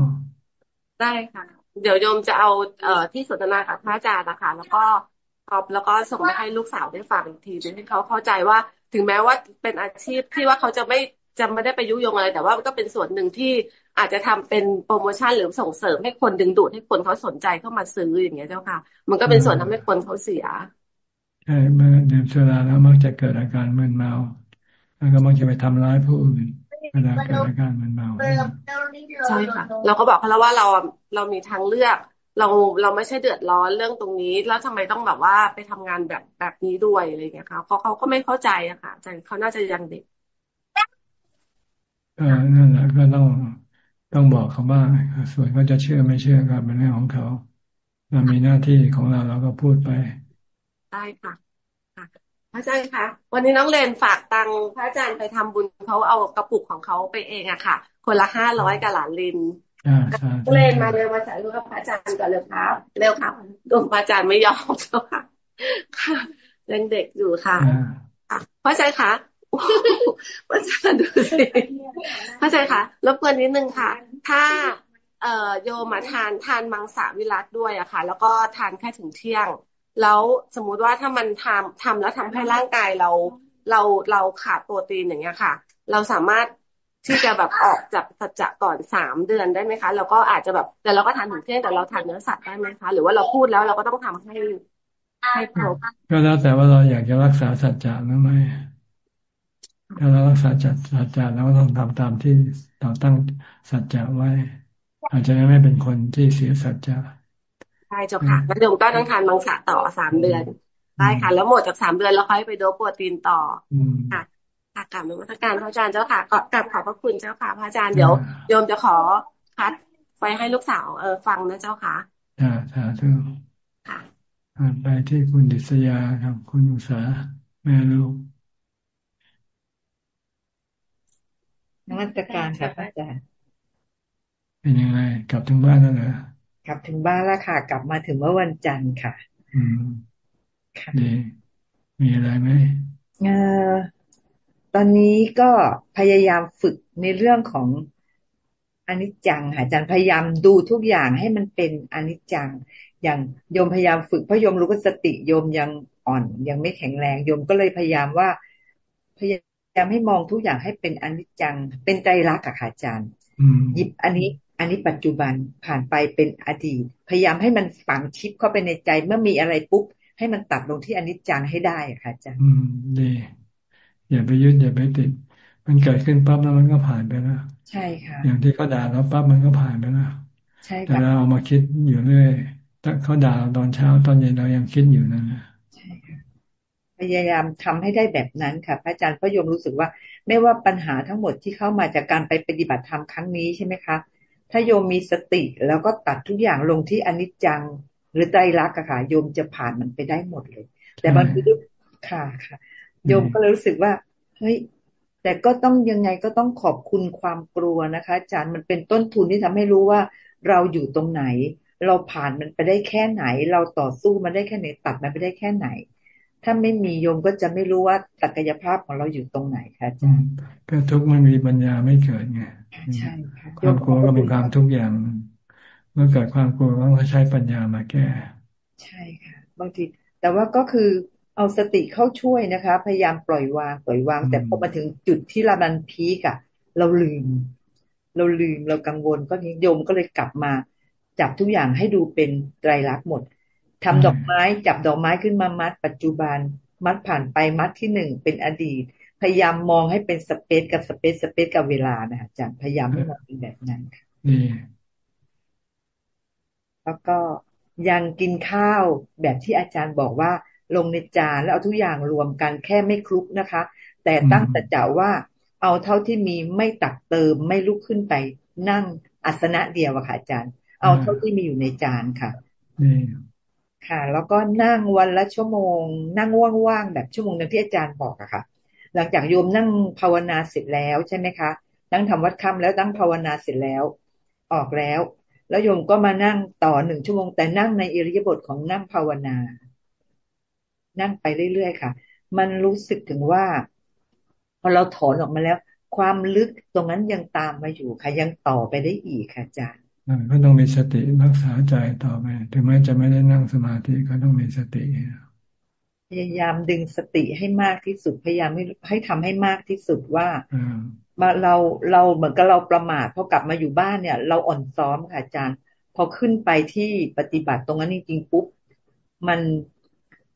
ได้ค่ะ เดี๋ยวโยมจะเอาเอ่อที่สนทนากับพระอาจารย์นะคะแล้วก็ครอบแล้วก็ส่งไปให้ลูกสาวได้ฟังอีกทีให้เขาเข้าใจว่า ถึงแม้ว่าเป็นอาชีพที่ว่าเขาจะไม่จะไม่ได้ไปยุยงอะไร แต่ว่าก็เป็นส่วนหนึ่งที่ อาจจะทำเป็นโปรโมชั่นหรือส่งเสริมให้คนดึงดูดให้คนเขาสนใจเข้ามาซื้ออย่างเงี้ยเจ้าค่ะ มันก็เป็นส่วนทำให้คนเขาเสียใช่เมื่อดื่มสุราแล้วมักจะเกิดอาการมึนเมาแล้วก็มักจะไปทำร้ายผู้อื่นเวลาเกิดอาการมึนเมาใช่ค่ะ เราก็บอกเขาแล้วว่าเราเรามีทางเลือก เราเราไม่ใช่เดือดร้อนเรื่องตรงนี้ แล้วทำไมต้องแบบว่าไปทำงานแบบแบบนี้ด้วยอะไรเงี้ยค่ะเขาเขาก็ไม่เข้าใจอะค่ะใจเขาน่าจะยังเด็กเออนั่นแหละก็ต้อง ต้องบอกเขาบ้างส่วนเขาจะเชื่อไม่เชื่อก็เป็นเรื่องของเขาเรามีหน้าที่ของเราเราก็พูดไปได้ค่ะพระอาจารย์คะวันนี้น้องเลนฝากตังพระอาจารย์ไปทำบุญเขาเอากระปุกของเขาไปเองอะค่ะ คนละห้าร้อยกับหลานลินเลนมาเร็วมาสายรู้กับพระอาจารย์ก่อนเลยครับเร็วครับดวงพระอาจารย์ไม่ยอมเจ้าค่ะค่ะยังเด็กอยู่ค่ะพระอาจารย์คะ พระอาจารย์ดูสิพระอาจารย์คะรบกวนนิดนึงค่ะ ถ้าเอ่อโยมาทานทานมังสวิรัตด้วยอะค่ะ แล้วก็ทานแค่ถึงเที่ยง แล้วสมมุติว่าถ้ามันทำทำแล้วทำให้ร่างกายเรา เราเราขาดโปรตีนอย่างเงี้ยค่ะ เราสามารถที่จะแบบออกจากสัจจะก่อนสามเดือนได้ไหมคะเราก็อาจจะแบบแต่เราก็ทานถึงเที่ยงแต่เราทานเนื้อสัตว์ได้ไหมคะ หรือว่าเราพูดแล้วเราก็ต้องทำให้ให้ครบก็แล้วแต่ว่าเราอยากจะรักษาสัจจะหรือไม่ ถ้าเรารักษาจัดสัจจะเราต้องทำตามที่เราตั้งสัจจะไว้ อาจจะไม่เป็นคนที่เสียสัจจะใช่เจ้าค่ะแล้วโยมก็ต้องทานมังสะต่อสามเดือนได้ค่ะ แล้วหมดจากสามเดือนแล้วค่อยไปโดโปรตีนต่อค่ะค่ะกลับนมัสการพระอาจารย์เจ้าค่ะก็กลับขอบพระคุณเจ้าค่ะพระอาจารย์เดี๋ยวโยมจะขอคัดไปให้ลูกสาวเออฟังนะเจ้าค่ะอ่าสาธุค่ะไปที่คุณดิษยาครับคุณอุษาแม่ลูก นวัตการค่ะอาจารย์เป็นยังไง กลับถึงบ้านแล้วเหรอกลับถึงบ้านแล้วค่ะ กลับมาถึงเมื่อวันจันทร์ค่ะ อืมค่ะดีมีอะไรไหมเออตอนนี้ก็พยายามฝึกในเรื่องของอนิจจังค่ะอาจารย์พยายามดูทุกอย่างให้มันเป็นอนิจจัง อย่างโยมพยายามฝึกเพราะโยมรู้ว่าสติโยมยังอ่อน ยังไม่แข็งแรงโยมก็เลยพยายามว่าพยายามให้มองทุกอย่างให้เป็นอนิจจัง เป็นใจรักอะค่ะอาจารย์หยิบอันนี้อันนี้ปัจจุบันผ่านไปเป็นอดีต พยายามให้มันฝังชิปเข้าไปในใจเมื่อมีอะไรปุ๊บ ให้มันตัดลงที่อนิจจังให้ได้ค่ะอาจารย์อืมดีอย่าไปยึดอย่าไปติด มันเกิดขึ้นปั๊บแล้วมันก็ผ่านไปแล้วใช่ค่ะอย่างที่เขาด่าเราปั๊บมันก็ผ่านไปแล้วใช่แต่เราเอามาคิดอยู่เรื่อยถ้าเขาด่าตอนเช้าตอนเย็นเรายังคิดอยู่นั่นนะใช่ค่ะ พยายามทำให้ได้แบบนั้นค่ะ พระอาจารย์พระยมรู้สึกว่า ไม่ว่าปัญหาทั้งหมดที่เข้ามาจากการไปปฏิบัติธรรมครั้งนี้ใช่ไหมคะ ถ้าโยมมีสติแล้วก็ตัดทุกอย่างลงที่อนิจจังหรือใจรักอะค่ะโยมจะผ่านมันไปได้หมดเลย แต่บางทีค่ะค่ะ โยมก็เลยรู้สึกว่าเฮ้ยแต่ก็ต้องยังไงก็ต้องขอบคุณความกลัวนะคะอาจารย์มันเป็นต้นทุนที่ทำให้รู้ว่าเราอยู่ตรงไหน เราผ่านมันไปได้แค่ไหน เราต่อสู้มันได้แค่ไหนตัดมันไปได้แค่ไหน ถ้าไม่มีโยมก็จะไม่รู้ว่าศักยภาพของเราอยู่ตรงไหนคะอาจารย์ก็ทุกมันมีปัญญาไม่เกิดไงใช่ค่ะความกลัวก็เป็นความทุกอย่าง เมื่อเกิดความกลัวต้องใช้ปัญญามาแก้ ใช่ค่ะ บางที แต่ว่าก็คือเอาสติเข้าช่วยนะคะ พยายามปล่อยวางปล่อยวาง แต่พอมาถึงจุดที่เราดันพีกอะเราลืม เราลืมเรากังวลก็นิยมก็เลยกลับมาจับทุกอย่างให้ดูเป็นไตรลักษณ์หมด ทำดอกไม้จับดอกไม้ขึ้นมามัด ปัจจุบัน มัดผ่านไปมัดที่หนึ่งเป็นอดีต พยายามมองให้เป็นสเปซกับสเปซสเปซกับเวลานะอาจารย์พยายามให้มันเป็นแบบนั้นค่ะแล้วก็ยังกินข้าวแบบที่อาจารย์บอกว่าลงในจานแล้วเอาทุกอย่างรวมกันแค่ไม่คลุกนะคะ แต่ตั้งแต่เจ้าว่าเอาเท่าที่มีไม่ตักเติมไม่ลุกขึ้นไปนั่งอัสนะเดียวอะค่ะอาจารย์ เอาเท่าที่มีอยู่ในจานค่ะ ค่ะ แล้วก็นั่งวันละชั่วโมง นั่งว่างๆแบบชั่วโมงนึงที่อาจารย์บอกอะค่ะ หลังจากโยมนั่งภาวนาเสร็จแล้วใช่ไหมคะนั่งทำวัดค่ำแล้วนั่งภาวนาเสร็จแล้ว ออกแล้ว แล้วโยมก็มานั่งต่อหนึ่งชั่วโมง แต่นั่งในอิริยาบถของนั่งภาวนา นั่งไปเรื่อยๆค่ะ มันรู้สึกถึงว่า พอเราถอนออกมาแล้ว ความลึกตรงนั้นยังตามมาอยู่ค่ะ ยังต่อไปได้อีกค่ะอาจารย์ ก็ต้องมีสติรักษาใจต่อไป ถึงแม้จะไม่ได้นั่งสมาธิก็ต้องมีสติ พยายามดึงสติให้มากที่สุด พยายามให้ให้ทำให้มากที่สุดว่ามาเราเราเหมือนกับเราประมาทพอกลับมาอยู่บ้านเนี่ย เราอ่อนซ้อมค่ะอาจารย์ พอขึ้นไปที่ปฏิบัติตรงนั้นจริงๆปุ๊บมัน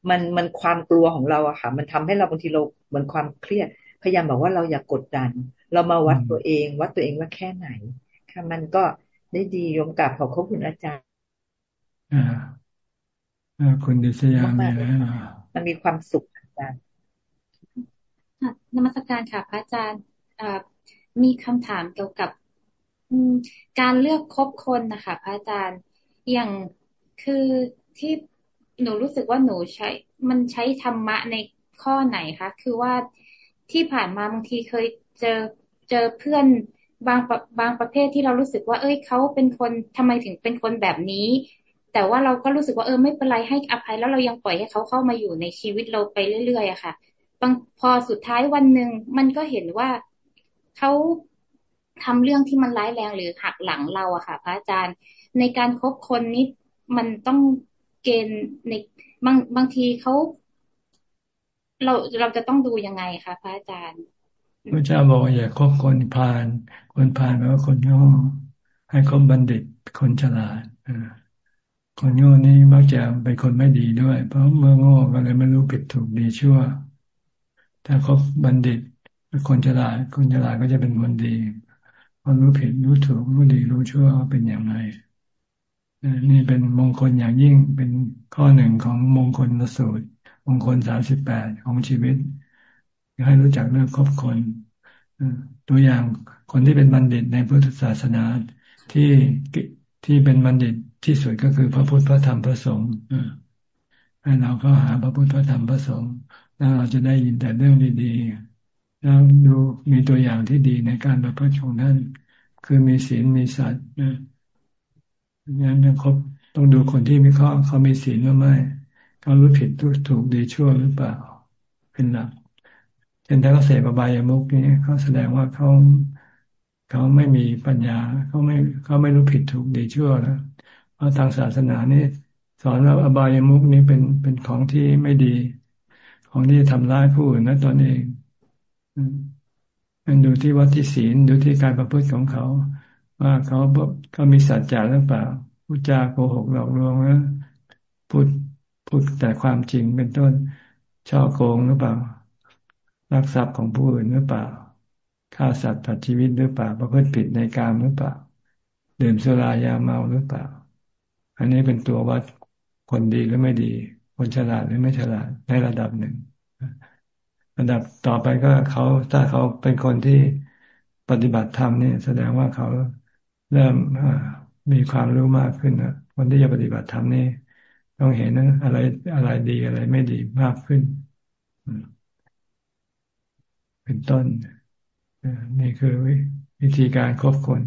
มันมันความกลัวของเราอะค่ะ มันทำให้เราบางทีเราเหมือนความเครียด พยายามบอกว่าเราอย่ากกดดัน เรามาวัดตัวเอง วัดตัวเองว่าแค่ไหนค่ะมันก็ ได้ดียมกับขอบคุณอาจารย์อ่าคุณดิษยามีแล้วมันมีความสุขอาจารย์นมัสการค่ะพระอาจารย์มีคำถามเกี่ยวกับการเลือกคบคนนะคะพระอาจารย์อย่างคือที่หนูรู้สึกว่าหนูใช้ มันใช้ธรรมะในข้อไหนคะ คือว่าที่ผ่านมาบางทีเคยเจอเจอเพื่อน บางบางประเภทที่เรารู้สึกว่า เอ้ยเขาเป็นคนทำไมถึงเป็นคนแบบนี้ แต่ว่าเราก็รู้สึกว่าเออไม่เป็นไรให้อภัยแล้วเรายังปล่อยให้เขาเข้ามาอยู่ในชีวิตเราไปเรื่อยๆอะค่ะบางพอสุดท้ายวันหนึ่งมันก็เห็นว่าเขาทำเรื่องที่มันร้ายแรงหรือหักหลังเราอะค่ะ พระอาจารย์ ในการครบคนนี้มันต้องเกณฑ์ในบางบางทีเขาเราเราจะต้องดูยังไงคะพระอาจารย์ พระเจ้าบอกอย่าคบคนพาลคนพาลแปลว่าคนโง่ให้คบบัณฑิตคนฉลาดคคนโง่นี่มักจะเป็นคนไม่ดีด้วย เพราะเมื่อโง่ก็เลยไม่รู้ผิดถูกดีชั่ว ถ้าคบบัณฑิตเป็นคนฉลาดคนฉลาดก็จะเป็นคนดีพอรู้ผิดรู้ถูกรู้ดีรู้ชั่วเป็นอย่างไรนี่เป็นมงคลอย่างยิ่งเป็นข้อหนึ่งของมงคลสูตร มงคลสามสิบแปดของชีวิต ให้รู้จักเรื่องคบคนตัวอย่างคนที่เป็นบัณฑิตในพุทธศาสนาที่ที่เป็นบัณฑิตที่สุดก็คือพระพุทธพระธรรมพระสงฆ์ให้เราก็หาพระพุทธพระธรรมพระสงฆ์แล้วเราจะได้ยินแต่เรื่องดีๆแล้วดูมีตัวอย่างที่ดีในการประพฤติของท่านคือมีศีลมีสัตว์นะงั้นต้องครบต้องดูคนที่มีข้อเขามีศีลหรือไม่เขารู้ผิดถูกดีชั่วหรือเปล่า เป็นหลัก ช่นถ้าเขาเสพอบายามุกนี้เขาแสดงว่าเขาเขาไม่มีปัญญาเขาไม่เขาไม่รู้ผิดถูกดีชั่วแล้วเพราะทางศาสนานี่สอนว่าอบายามุกนี้เป็นเป็นของที่ไม่ดี ของที่ทำร้ายผู้อื่นนะตนเองมันดูที่วัดที่ศีลดูที่การประพฤติของเขา ว่าเขาเขามีสัจจะหรือเปล่าพูดจาโกหกหลอกลวงแล้วพูดพูดแต่ความจริงเป็นต้นช่อโกงหรือเปล่า รักทรัพย์ของผู้อื่นหรือเปล่าฆ่าสัตว์ตัดชีวิตหรือเปล่าประพฤติผิดในการหรือเปล่าดื่มสุรายาเมาหรือเปล่า อันนี้เป็นตัววัดคนดีหรือไม่ดี คนฉลาดหรือไม่ฉลาดในระดับหนึ่งระดับต่อไปก็เขาถ้าเขาเป็นคนที่ปฏิบัติธรรมเนี่ยแสดงว่าเขาเริ่มมีความรู้มากขึ้นนะคนที่จะปฏิบัติธรรมนี่ต้องเห็นนะอะไรอะไรดีอะไรไม่ดีมากขึ้น เป็นต้นนี่คือวิธีการคบคน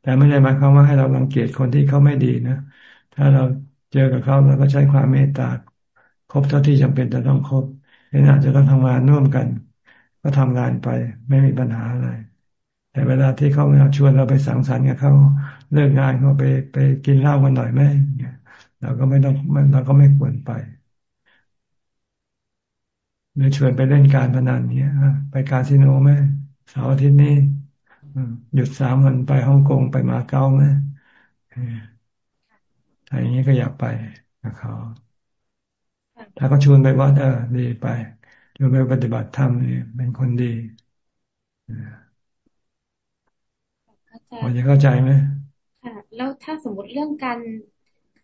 แต่ไม่ได้หมายความว่าให้เรารังเกียจคนที่เขาไม่ดีนะ ถ้าเราเจอกับเขาเราก็ใช้ความเมตตาคบเท่าที่จำเป็นจะต้องคบเห็นอาจจะต้องทำงานร่วมกัน ก็ทำงานไปไม่มีปัญหาอะไรแต่เวลาที่เขาชวนเราไปสังสรรค์กับเขาเลิกงานเขาไปไปกินเหล้ากันหน่อยไหมเราก็ไม่ต้องเราก็ไม่ควรไป หรือชวนไปเล่นการพนันเนี้ยไปคาสิโนไหมเสาร์อาทิตย์นี้หยุดสามวันไปฮ่องกงไปมาเก๊าไหมถ้าอย่างนี้ก็อยากไปกับเขาถ้าเขาชวนไปวัดเออดีไปชวนไปปฏิบัติธรรมนี่เป็นคนดีพอจะเข้าใจไหมค่ะ แล้วถ้าสมมติเรื่องการ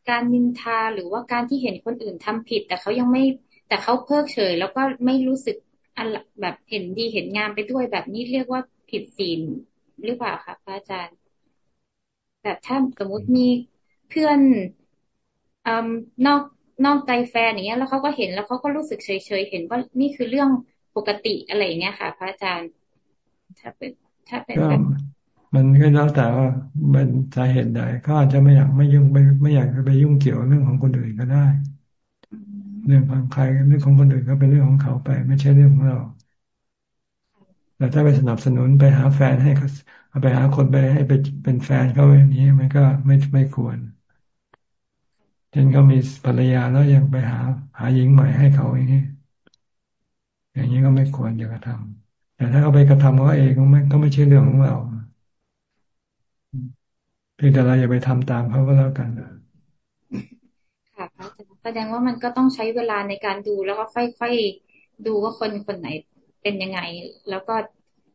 การนินทาหรือว่าการที่เห็นคนอื่นทำผิด แต่เขายังไม่ แต่เขาเพิกเฉย แล้วก็ไม่รู้สึกแบบเห็นดีเห็นงามไปด้วยแบบนี้เรียกว่าผิดศีลหรือเปล่าคะพระอาจารย์ แบบถ้าสมมติมีเพื่อนอนอกนอกใจแฟนอย่างเงี้ย แล้วเขาก็เห็นแล้วเขาก็รู้สึกเฉยๆเห็นว่านี่คือเรื่องปกติอะไรอย่างเงี้ยค่ะ พระอาจารย์ ถ้าเป็น ถ้าเป็นแบบมันก็แล้วแต่ว่ามันสาเหตุใดเขาอาจจะไม่อยากไม่ยุ่งไม่ไม่อยากไปยุ่งเกี่ยวเรื่องของคนอื่นก็ได้ เรื่องของใครเรื่องของคนอื่นก็เป็นเรื่องของเขาไป ไม่ใช่เรื่องของเรา แต่ถ้าไปสนับสนุนไปหาแฟนให้เขาไปหาคนไปให้ไปเป็นแฟนเขาอย่างนี้มันก็ไม่ไม่ควรเช่นเขามีภรรยาแล้วยังไปหาหาหญิงใหม่ให้เขาอย่างนี้อย่างนี้ก็ไม่ควรจะกระทำแต่ถ้าเขาไปกระทำเขาเองก็ไม่ก็ไม่ใช่เรื่องของเราเพียงแต่เราอย่าไปทำตามเขาก็แล้วกันค่ะพระอาจารย์ แสดงว่ามันก็ต้องใช้เวลาในการดูแล้วก็ค่อยๆดูว่าคนคนไหนเป็นยังไง แล้วก็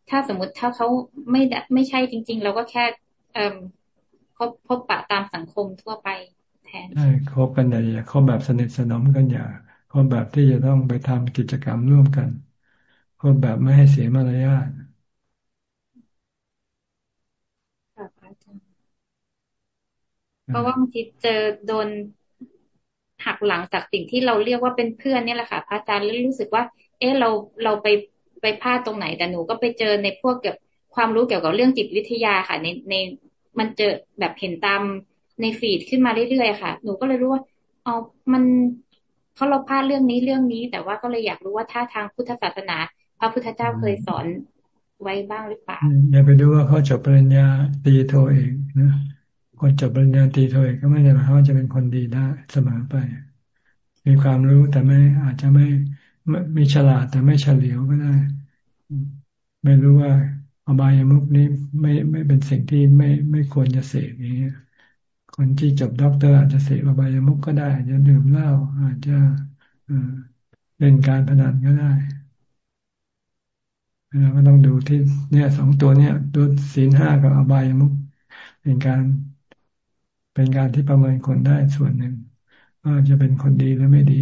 ถ้าสมมติถ้าเขาไม่ไม่ใช่จริง ๆ เราก็แค่เอ่อพบพบปะตามสังคมทั่วไปแทนใช่คบกันอย่าคบแบบสนิทสนมกันอย่าคบแบบที่จะต้องไปทำกิจกรรมร่วมกันคบแบบไม่ให้เสียมารยาทเพราะว่าบางทีเจอโดน หักหลังจากสิ่งที่เราเรียกว่าเป็นเพื่อนเนี่ยแหละค่ะพระอาจารย์แล้วรู้สึกว่า เออเราเราไปไปพลาดตรงไหนแต่หนูก็ไปเจอในพวกเกี่ยวความรู้เกี่ยวกับเรื่องจิตวิทยาค่ะ ในในมันเจอแบบเห็นตามในฟีดขึ้นมาเรื่อยๆค่ะ หนูก็เลยรู้ว่าอ๋อมันเขาเราพลาดเรื่องนี้เรื่องนี้ แต่ว่าก็เลยอยากรู้ว่าถ้าทางพุทธศาสนา พระพุทธเจ้าเคยสอนไว้บ้างหรือเปล่าอย่าไปดูว่าเขาจบปริญญาตรีโทเอกนะ คนจบปริญญาตรีโทเอกก็ไม่ได้หมายความว่าจะเป็นคนดีได้เสมอไป มีความรู้แต่ไม่อาจจะไม่มีฉลาดแต่ไม่เฉลียวก็ได้ ไม่รู้ว่าอบายมุขนี้ไม่ไม่เป็นสิ่งที่ไม่ไม่ควรจะเสพอย่างเงี้ยคนที่จบด็อกเตอร์อาจจะเสพอบายมุขก็ได้อาจจะดื่มเหล้าอาจจะเล่นการพนันก็ได้เราก็ต้องดูที่เนี่ยสองตัวเนี่ยดูศีลห้ากับอบายมุกเป็นการ เป็นการที่ประเมินคนได้ส่วนหนึ่งว่าจะเป็นคนดีหรือไม่ดี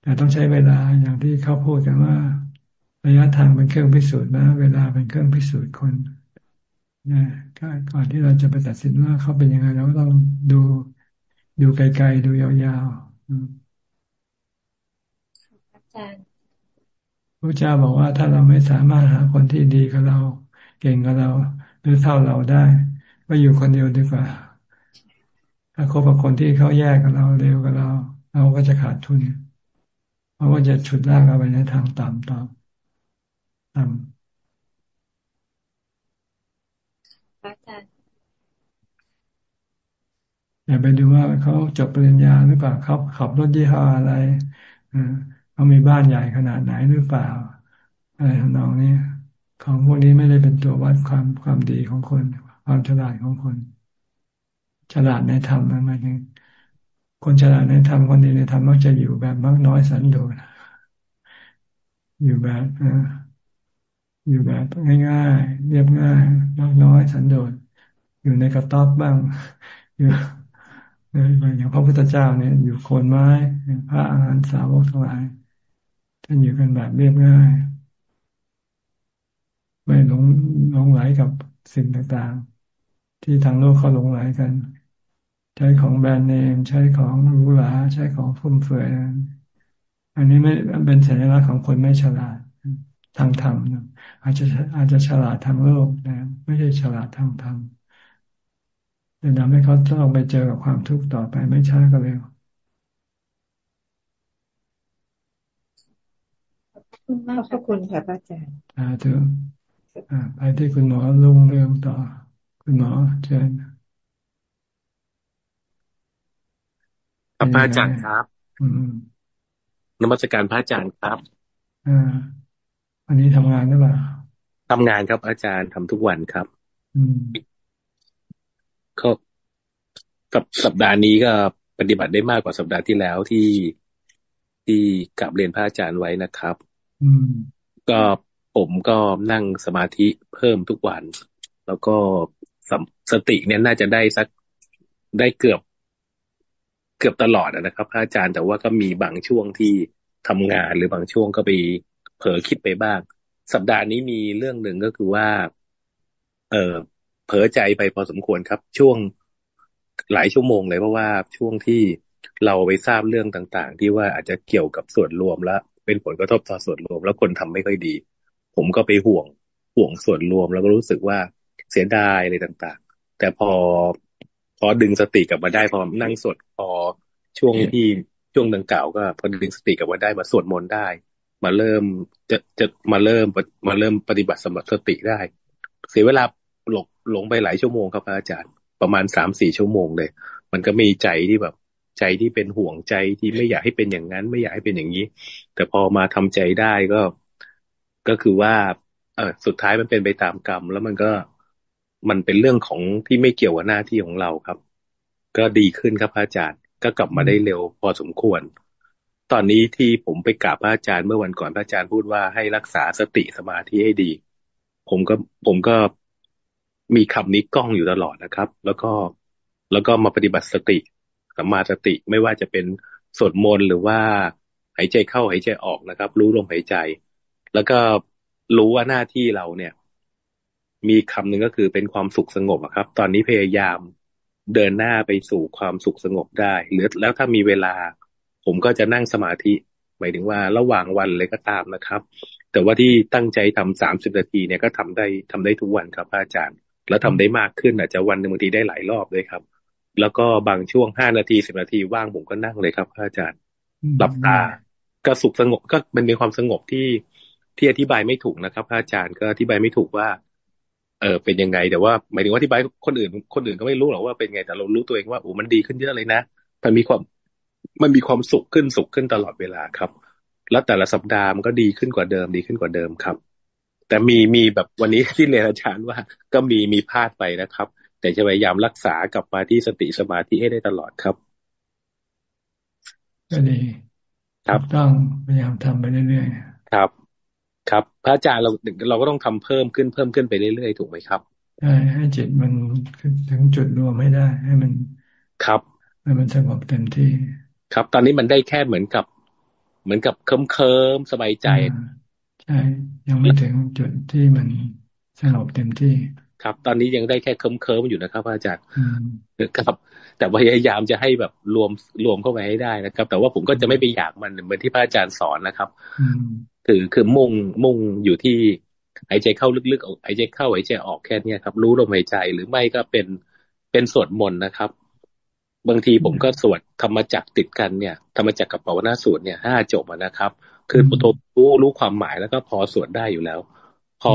แต่ต้องใช้เวลาอย่างที่เขาพูดกันว่า ระยะทางเป็นเครื่องพิสูจน์นะ เวลาเป็นเครื่องพิสูจน์คนนะก่อนที่เราจะไปตัดสินว่าเขาเป็นยังไงเราก็ต้องดูดูไกลๆดูยาวๆอาจารย์พระเจ้าบอกว่าถ้าเราไม่สามารถหาคนที่ดีกับเรา เก่งกับเรา หรือเท่าเราได้ ก็อยู่คนเดียวดีกว่า ถ้าคบกับคนที่เขาแยกกับเราเร็วกับเราเราก็จะขาดทุนเพราะว่าจะฉุดลากเราไปในทางต่ำต่อต่ำอาจารย์อย่าไปดูว่าเขาจบปริญญาหรือเปล่าเขาขับรถยี่ห้ออะไรเขามีบ้านใหญ่ขนาดไหนหรือเปล่าอะไรทำนองนี้ของพวกนี้ไม่ได้เป็นตัววัดความความดีของคน ความฉลาดของคน ฉลาดในธรรมมันหมายถึงคนฉลาดในธรรมคนดีในธรรมมักจะอยู่แบบมักน้อยสันโดษอยู่แบบอยู่แบบง่ายๆเรียบง่ายมักน้อยสันโดษอยู่ในกระต๊อบบ้าง อยู่อย่างพระพุทธเจ้าเนี่ย อยู่โคนไม้พระอาหารสาวกทั้งหลายท่านอยู่กันแบบเรียบง่าย ไม่หลงหลงไหลกับสิ่งต่างๆ ที่ทางโลกเขาหลงไหลกัน ใช้ของแบรนด์เนม ใช้ของหรูหราใช้ของฟุ่มเฟือยอันนี้ไม่เป็นสัญลักษณ์ของคนไม่ฉลาดทางธรรมอาจจะอาจจะฉลาดทางโลกนะ ไม่ใช่ฉลาดทางธรรมจะทำให้เขาต้องไปเจอกับความทุกข์ต่อไปไม่ช้าก็เร็วขอบคุณค่ะอาจารย์อ่าเถอะไปที่คุณหมอลุงเรื่องต่อ คุณหมอเชิญ ครับพระอาจารย์ครับนมัสการพระอาจารย์ครับอ่าวันนี้ทำงานหรือเปล่าทำงานครับอาจารย์ทำทุกวันครับ อืมก็กับสัปดาห์นี้ก็ปฏิบัติได้มากกว่าสัปดาห์ที่แล้วที่ที่กลับเรียนพระอาจารย์ไว้นะครับ อืม ก็ผมก็นั่งสมาธิเพิ่มทุกวัน แล้วก็สสติเนี่ยน่าจะได้สักได้เกือบ เกือบตลอดนะครับพระอาจารย์แต่ว่าก็มีบางช่วงที่ทำงานหรือบางช่วงก็ไปเผลอคิดไปบ้าง สัปดาห์นี้มีเรื่องหนึ่งก็คือว่า เออเผลอใจไปพอสมควรครับ ช่วงหลายชั่วโมงเลยเพราะว่าช่วงที่เราไปทราบเรื่องต่าง ๆ ที่ว่าอาจจะเกี่ยวกับส่วนรวมแล้ว เป็นผลกระทบต่อส่วนรวม แล้วคนทำไม่ค่อยดี ผมก็ไปห่วงห่วงส่วนรวมแล้วก็รู้สึกว่าเสียดายอะไรต่าง ๆ แต่พอ พอดึงสติกลับมาได้พอนั่งสวดพอช่วงที่ช่วงดังกล่าวก็พอดึงสติกลับมาได้มาสวดมนต์ได้ มาเริ่มจะจะมาเริ่มมาเริ่มปฏิบัติสมาธิได้ เสียเวลาหลงหลงไปหลายชั่วโมงครับอาจารย์ประมาณสามสี่ชั่วโมงเลย มันก็มีใจที่แบบใจที่เป็นห่วงใจที่ไม่อยากให้เป็นอย่างนั้น ไม่อยากให้เป็นอย่างนี้ แต่พอมาทำใจได้ก็ก็คือว่า เออสุดท้ายมันเป็นไปตามกรรม แล้วมันก็ มันเป็นเรื่องของที่ไม่เกี่ยวกับหน้าที่ของเราครับ ก็ดีขึ้นครับพระอาจารย์ก็กลับมาได้เร็วพอสมควร ตอนนี้ที่ผมไปกราบพระอาจารย์เมื่อวันก่อนพระอาจารย์พูดว่าให้รักษาสติสมาธิให้ดี ผมก็ผมก็มีคำนี้กล้องอยู่ตลอดนะครับ แล้วก็แล้วก็มาปฏิบัติสติสัมมาสติไม่ว่าจะเป็นสวดมนต์หรือว่าหายใจเข้าหายใจออกนะครับ รู้ลมหายใจ แล้วก็รู้ว่าหน้าที่เราเนี่ย มีคำหนึ่งก็คือเป็นความสุขสงบครับ ตอนนี้พยายามเดินหน้าไปสู่ความสุขสงบได้หรือแล้วถ้ามีเวลา ผมก็จะนั่งสมาธิ หมายถึงว่าระหว่างวันเลยก็ตามนะครับ แต่ว่าที่ตั้งใจทำสามสิบนาทีเนี่ยก็ทำได้ทำได้ทุกวันครับอาจารย์ แล้วทำได้มากขึ้นอาจจะวันหนึ่งบางทีได้หลายรอบเลยครับ แล้วก็บางช่วงห้านาทีสิบนาทีว่างผมก็นั่งเลยครับอาจารย์หลับตาก็สุขสงบก็มันมีความสงบที่ที่อธิบายไม่ถูกนะครับอาจารย์ก็อธิบายไม่ถูกว่า เออเป็นยังไงแต่ว่าหมายถึงว่าอธิบายคนอื่น คนอื่นก็ไม่รู้หรอกว่าเป็นไงแต่เรารู้ตัวเองว่าโอ้มันดีขึ้นเยอะเลยนะมันมีความมันมีความสุขขึ้นสุขขึ้นตลอดเวลาครับ แล้วแต่ละสัปดาห์มันก็ดีขึ้นกว่าเดิมดีขึ้นกว่าเดิมครับ แต่มีมีแบบวันนี้ที่เรียนอาจารย์ว่าก็มีมีพลาดไปนะครับ แต่จะพยายามรักษากลับมาที่สติสมาธิให้ได้ตลอดครับก็ดีครับต้องพยายามทำไปเรื่อยๆครับ ครับ พระอาจารย์เราเราก็ต้องทำเพิ่มขึ้นเพิ่มขึ้นไปเรื่อยๆถูกไหมครับใช่ให้จิตมันถึงจุดรวมไม่ได้ ให้มันครับให้มันสงบเต็มที่ ครับ ตอนนี้มันได้แค่เหมือนกับ เหมือนกับเคิมเคิมสบายใจใช่ยังไม่ถึงจุดที่มันสงบเต็มที่ ครับ ตอนนี้ยังได้แค่เคิมเคิมอยู่นะครับอาจารย์ครับ แต่พยายามจะให้แบบรวมรวมเข้าไปให้ได้นะครับ แต่ว่าผมก็จะไม่ไปอยากมันเหมือนที่พระอาจารย์สอนนะครับ คือคือมุ่งมุ่งอยู่ที่หายใจเข้าลึกๆหายใจเข้าหายใจออกแค่นี้ครับ รู้ลมหายใจหรือไม่ก็เป็นเป็นสวดมนต์นะครับ บางทีผมก็สวดธรรมจักติดกันเนี่ยธรรมจักกับปวนาสูตรเนี่ยห้าจบนะครับ คือพุทโธรู้รู้ความหมายแล้วก็พอสวดได้อยู่แล้ว พอ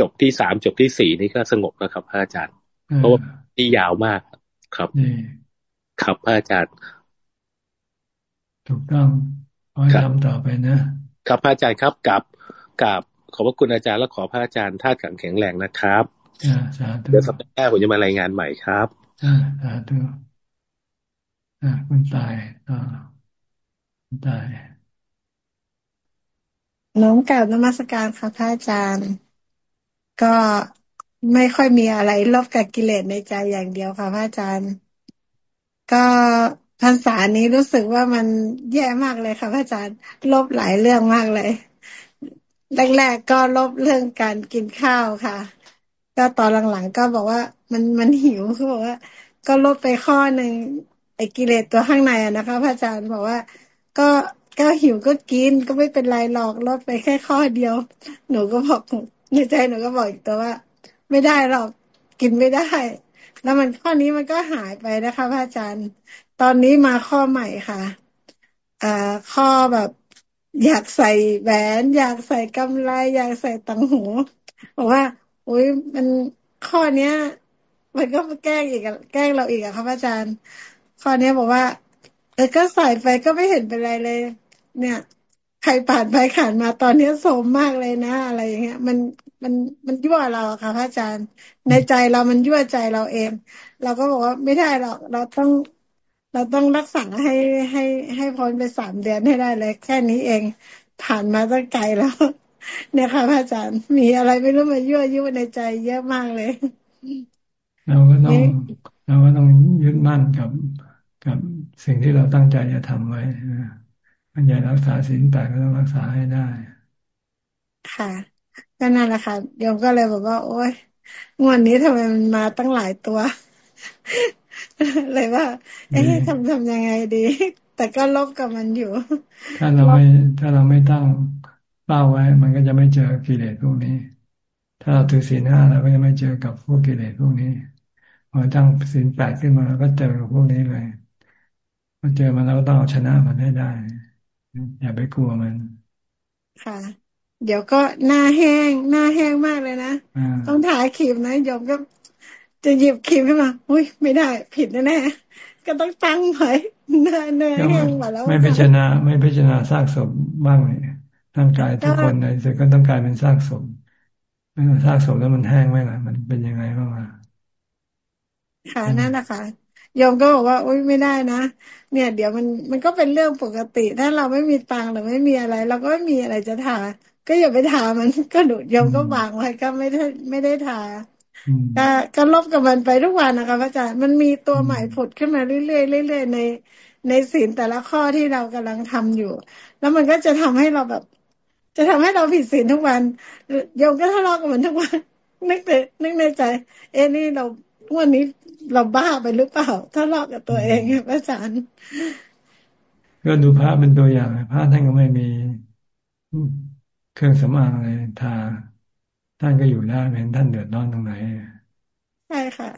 จบที่สามจบที่สี่นี่ก็สงบนะครับพระอาจารย์ เพราะว่าที่ยาวมากครับครับพระอาจารย์ ถูกต้องขอทำต่อไปนะ ครับพระอาจารย์ครับกับกับขอบพระคุณอาจารย์และขอพระอาจารย์ท่าขังแข็งแรงนะครับเดี๋ยวสัปดาห์หน้าผมจะมารายงานใหม่ครับสาธุคุณตายอ่าคุณตายน้องกล่าวนมัสการค่ะพระอาจารย์ ก็ไม่ค่อยมีอะไรลบกับกิเลสในใจอย่างเดียวค่ะพระอาจารย์ ก็ ภาษานี้รู้สึกว่ามันแย่มากเลยค่ะพระอาจารย์ลบหลายเรื่องมากเลย แรกๆก็ลบเรื่องการกินข้าวค่ะ ก็ตอนหลังๆก็บอกว่ามันมันหิวเขาบอกว่า ก็ลบไปข้อหนึ่งไอ้กิเลสตัวข้างในอะนะคะพระอาจารย์บอกว่า ก็ก็หิวก็กินก็ไม่เป็นไรหรอกลดไปแค่ข้อเดียว หนูก็บอกในใจหนูก็บอกอีกตัวว่า ไม่ได้หรอกกินไม่ได้ แล้วมันข้อนี้มันก็หายไปนะคะพระอาจารย์ ตอนนี้มาข้อใหม่ค่ะอ่าข้อแบบ อยากใส่แหวน อยากใส่กำไร อยากใส่ตังหูบอกว่าอุ้ยมันข้อเนี้ย มันก็มาแกล้งอีกแกล้งเราอีกอะครับอาจารย์ ข้อเนี้ยบอกว่าเออก็ใส่ไปก็ไม่เห็นเป็นไรเลย เนี่ย ใครผ่านไปผ่านมาตอนนี้โสมมากเลยนะอะไรอย่างเงี้ย มันมันมันยั่วเราค่ะพระอาจารย์ ในใจเรามันยั่วใจเราเอง เราก็บอกว่าไม่ได้หรอกเราต้อง เราต้องรักษาให้ให้ให้พ้นไปสามเดือนให้ได้เลยแค่นี้เอง ผ่านมาตั้งไกลแล้ว เนี่ยค่ะพระอาจารย์มีอะไรไม่รู้มายั่วยุในใจเยอะมากเลย เราก็ต้องเราก็ต้องยึดมั่นกับกับสิ่งที่เราตั้งใจจะทำไว้มันอยากรักษาศีลแปดก็ต้องรักษาให้ได้ ค่ะก็นั่นแหละค่ะโยมก็เลยบอกว่า โอ๊ยงวดนี้ทำไมมันมาตั้งหลายตัว เลยว่า เอ๊ะทำทำยังไงดี แต่ก็ลบกับมันอยู่ ถ้าเราไม่ถ้าเราไม่ตั้งเป้าไว้ มันก็จะไม่เจอกิเลสพวกนี้ ถ้าเราถือศีลห้าเราก็จะไม่เจอกับพวกกิเลสพวกนี้ พอตั้งศีลแปดขึ้นมาเราก็เจอพวกนี้เลยพอเจอมันเราก็ต้องเอาชนะมันให้ได้ อย่าไปกลัวมัน ค่ะ เดี๋ยวก็หน้าแห้ง หน้าแห้งมากเลยนะ ต้องถ่ายคลิปนะยมก็ จะหยิบครีมขึ้นมาอุ้ยไม่ได้ ผิดแน่ๆก็ต้องตั้งไว้เนื้อเนื้อแห้งหมดแล้ว ไม่พิจารณาไม่พิจารณาซากศพบ้างเลยร่างกายทุกคนในสุดก็ต้องกลายเป็นซากศพเมื่อซากศพแล้วมันแห้งไหมล่ะ มันเป็นยังไงบ้างล่ะค่ะนั่นนะคะยมก็บอกว่าอุ้ยไม่ได้นะเนี่ย เดี๋ยวมันมันก็เป็นเรื่องปกติ ถ้าเราไม่มีตังค์หรือไม่มีอะไร เราก็ไม่มีอะไรจะทาก็อย่าไปทามันก็ดูยมก็วางไว้ก็ไม่ได้ไม่ได้ทา ก็ก็ลบกับมันไปทุกวันนะคะพระอาจารย์มันมีตัวใหม่ผุดขึ้นมาเรื่อยๆเรื่อยๆในในศีลแต่ละข้อที่เรากำลังทำอยู่ แล้วมันก็จะทำให้เราแบบ จะทำให้เราผิดศีลทุกวันโยมก็ทะเลาะกับมันทุกวันนึกแต่นึกในใจ เอ้นี่เราวันนี้เราบ้าไปหรือเปล่าทะเลาะกับตัวเองพระอาจารย์ก็ดูพระเป็นตัวอย่างพระท่านก็ไม่มีเครื่องสำอางอะไรทา ท่านก็อยู่ได้เห็นท่านเดือดร้อนตรงไหนใช่ค่ะ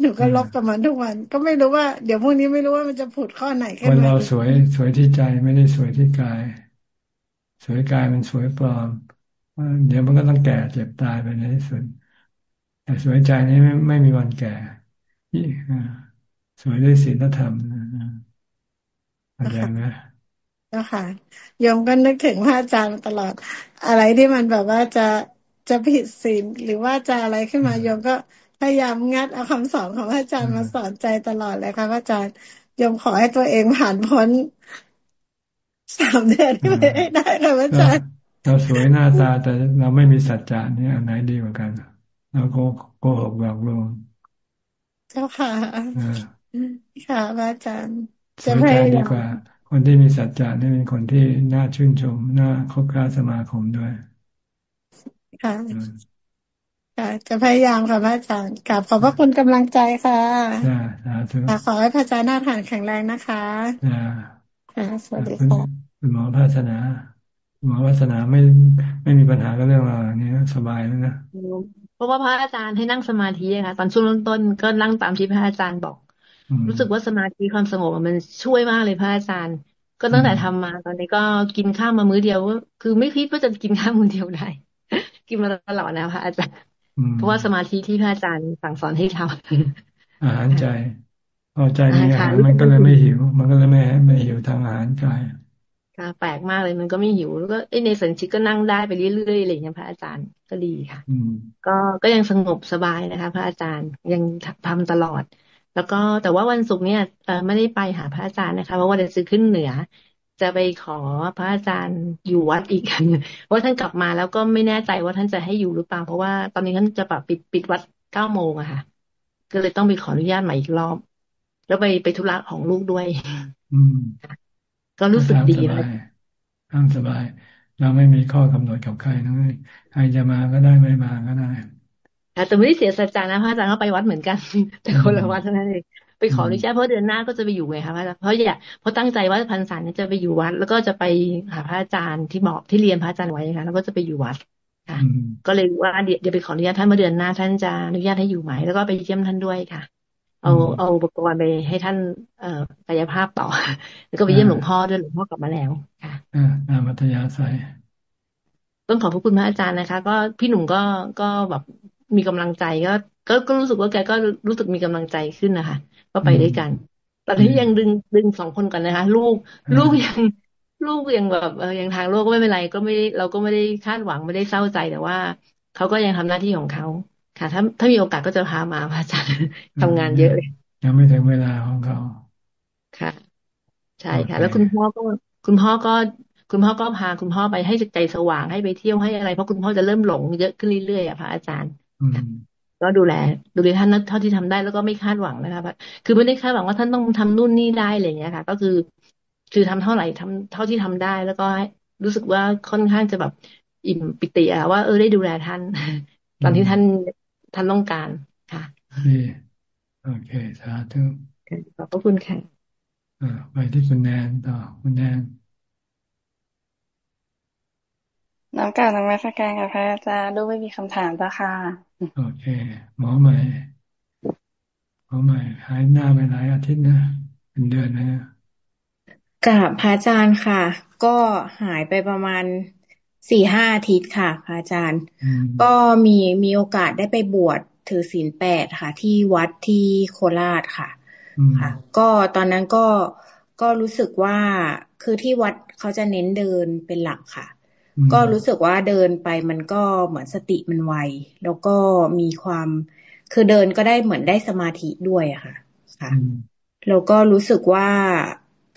หนูก็ลบกับมันทุกวัน ก็ไม่รู้ว่า เดี๋ยวพรุ่งนี้ไม่รู้ว่ามันจะผุดข้อไหนคนเราสวยสวยที่ใจไม่ได้สวยที่กาย สวยกายมันสวยปลอมเดี๋ยวมันก็ต้องแก่เจ็บตายไปในที่สุดแต่สวยใจนี้ไม่ไม่มีวันแก่สวยด้วยศีลธรรมเข้าใจไหมเจ้าค่ะยมก็นึกถึงพระอาจารย์ตลอด อะไรที่มันแบบว่าจะ จะผิดศีลหรือว่าจะอะไรขึ้นมาโยมก็พยายามงัดเอาคำสอนของพระอาจารย์มาสอนใจตลอดเลยค่ะพระอาจารย์ยมขอให้ตัวเองผ่านพ้นสามเดือนที่ไม่ได้ค่ะพระอาจารย์เราสวยหน้าตาแต่เราไม่มีสัจจะนี่อันไหนดีกว่ากันเราโกโกหกแบบลวงเจ้าค่ะค่ะพระอาจารย์จะพยายามดีกว่าคนที่มีสัจจะนี่เป็นคนที่น่าชื่นชม น่าคบค้าสมาคมด้วย ค่ะค่ะจะพยายามค่ะพระอาจารย์กลับขอบพระคุณกำลังใจค่ะขอให้พระอาจารย์หน้าฐานแข็งแรงนะคะค่ะสวัสดีค่ะคุณหมอภาสนาหมอวัฒนาไม่ไม่มีปัญหาก็เรื่องอะไรนี้สบายแล้วนะเพราะว่าพระอาจารย์ให้นั่งสมาธิค่ะ ตอนช่วงต้นก็นั่งตามที่พระอาจารย์บอก รู้สึกว่าสมาธิความสงบมันช่วยมากเลยพระอาจารย์ ก็ตั้งแต่ทำมา ตอนนี้ก็กินข้าวมามื้อเดียว คือไม่คิดว่าจะกินข้าวมื้อเดียวได้ กินมาตลอดนะพระอาจารย์เพราะว่าสมาธิที่พระอาจารย์สั่งสอนให้ทำอาหารใจพอใจมีอาหารมันก็เลยไม่หิว มันก็เลยไม่ไม่หิวทางอาหารกายค่ะแปลกมากเลยมันก็ไม่หิว แล้วก็ในสันชิตก็นั่งได้ไปเรื่อยๆอะไรอย่างเงี้ยพระอาจารย์ก็ดีค่ะก็ก็ยังสงบสบายนะคะ พระอาจารย์ยังทำตลอด แล้วก็แต่ว่าวันศุกร์เนี่ยไม่ได้ไปหาพระอาจารย์นะคะเพราะว่าจะซื้อขึ้นเหนือ จะไปขอพระอาจารย์อยู่วัดอีกว่าท่านกลับมาแล้วก็ไม่แน่ใจว่าท่านจะให้อยู่หรือเปล่า เพราะว่าตอนนี้ท่านจะปรับปิดปิดวัดเก้าโมงอะค่ะ ก็เลยต้องไปขออนุญาตใหม่อีกรอบ แล้วไปไปธุระของลูกด้วย อืมก็รู้สึกดีเลยทั้งสบาย เราไม่มีข้อกำหนดกับใครทั้งใครจะมาก็ได้ไม่มาก็ได้แต่ไม่ได้เสียสัจจานะพระอาจารย์ก็ไปวัดเหมือนกัน แต่คนละวัดเท่านั้นเอง ไปขออนุญาตเพราะเดือนหน้าก็จะไปอยู่ไงคะพระอาจารย์เพราะอยากเพราะตั้งใจว่าพันศาเนี่ยจะไปอยู่วัด แล้วก็จะไปหาพระอาจารย์ที่บอกที่เรียนพระอาจารย์ไว้ค่ะแล้วก็จะไปอยู่วัดค่ะ ก็เลยว่าเดี๋ยวไปขออนุญาตท่านเมื่อเดือนหน้าท่านจะอนุญาตให้อยู่ไหมแล้วก็ไปเยี่ยมท่านด้วยค่ะ เอาเอาอุปกรณ์ไปให้ท่านเอ่อกายภาพต่อ แล้วก็ไปเยี่ยมหลวงพ่อด้วยหลวงพ่อกลับมาแล้วค่ะอ่านามัธยาศัยต้องขอบพระคุณพระอาจารย์นะคะ ก็พี่หนุ่มก็ก็แบบมีกำลังใจก็ ก็ก็รู้สึกว่าแกก็รู้สึกมีกำลังใจขึ้นนะคะก็ไปด้วยกันตอนนี้ยังดึงดึงสองคนกันนะคะ ลูกลูกยังลูกยังแบบเออยังทางโลกก็ไม่เป็นไร ก็ไม่ได้เราก็ไม่ได้คาดหวังไม่ได้เศร้าใจแต่ว่าเขาก็ยังทำหน้าที่ของเขาค่ะ ถ้าถ้ามีโอกาสก็จะพามาพระอาจารย์ทำงานเยอะเลยยังไม่ถึงเวลาของเขาค่ะ ใช่ค่ะ แล้วคุณพ่อก็คุณพ่อก็คุณพ่อก็พาคุณพ่อไปให้ใจสว่างให้ไปเที่ยวให้อะไรเพราะคุณพ่อจะเริ่มหลงเยอะขึ้นเรื่อยๆอะพระอาจารย์ ก็ดูแล ดูแลท่านเท่าที่ทำได้แล้วก็ไม่คาดหวังนะคะคือไม่ได้คาดหวังว่าท่านต้องทำนู่นนี่ได้อะไรอย่างเงี้ยค่ะ ก็คือ คือทำเท่าไหร่ทำเท่าที่ทำได้ แล้วก็รู้สึกว่าค่อนข้างจะแบบอิ่มปิติอะว่าเออได้ดูแลท่าน ตอนที่ท่านท่านต้องการค่ะโอเคสาธุขอบพระคุณค่ะไปที่คุณแนนต่อคุณแนนน้ำกาบนมัสการกับพระอาจารย์ดูไม่มีคำถามจ้ะค่ะ โอเค หมอใหม่ หมอใหม่ หายหน้าไปหลายอาทิตย์นะเป็นเดือนนะกับพระอาจารย์ค่ะ ก็หายไปประมาณสี่ห้าอาทิตย์ค่ะพระอาจารย์ ก็มีมีโอกาสได้ไปบวชถือศีลแปดค่ะ ที่วัดที่โคราชค่ะ ค่ะ ก็ตอนนั้นก็ก็รู้สึกว่าคือที่วัดเขาจะเน้นเดินเป็นหลักค่ะ ก็รู้สึกว่าเดินไปมันก็เหมือนสติมันไว แล้วก็มีความคือเดินก็ได้เหมือนได้สมาธิด้วยอะค่ะ ค่ะ แล้วก็รู้สึกว่า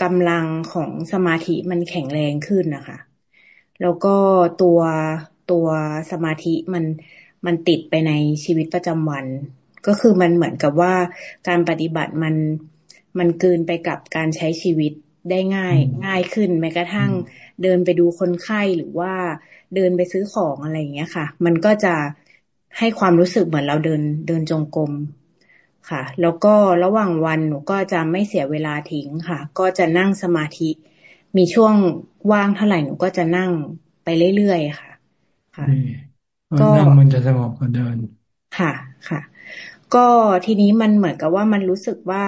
กำลังของสมาธิมันแข็งแรงขึ้นนะคะ แล้วก็ตัวตัวสมาธิมันมันติดไปในชีวิตประจำวัน ก็คือมันเหมือนกับว่าการปฏิบัติมันมันเกินไปกับการใช้ชีวิตได้ง่าย ง่ายขึ้นแม้กระทั่ง เดินไปดูคนไข้หรือว่าเดินไปซื้อของอะไรอย่างเงี้ยค่ะ มันก็จะให้ความรู้สึกเหมือนเราเดินเดินจงกรมค่ะ แล้วก็ระหว่างวันหนูก็จะไม่เสียเวลาทิ้งค่ะ ก็จะนั่งสมาธิ มีช่วงว่างเท่าไหร่หนูก็จะนั่งไปเรื่อยๆค่ะ ค่ะก็นั่งมันจะสงบกว่าเดินค่ะค่ะ ก็ทีนี้มันเหมือนกับว่ามันรู้สึกว่า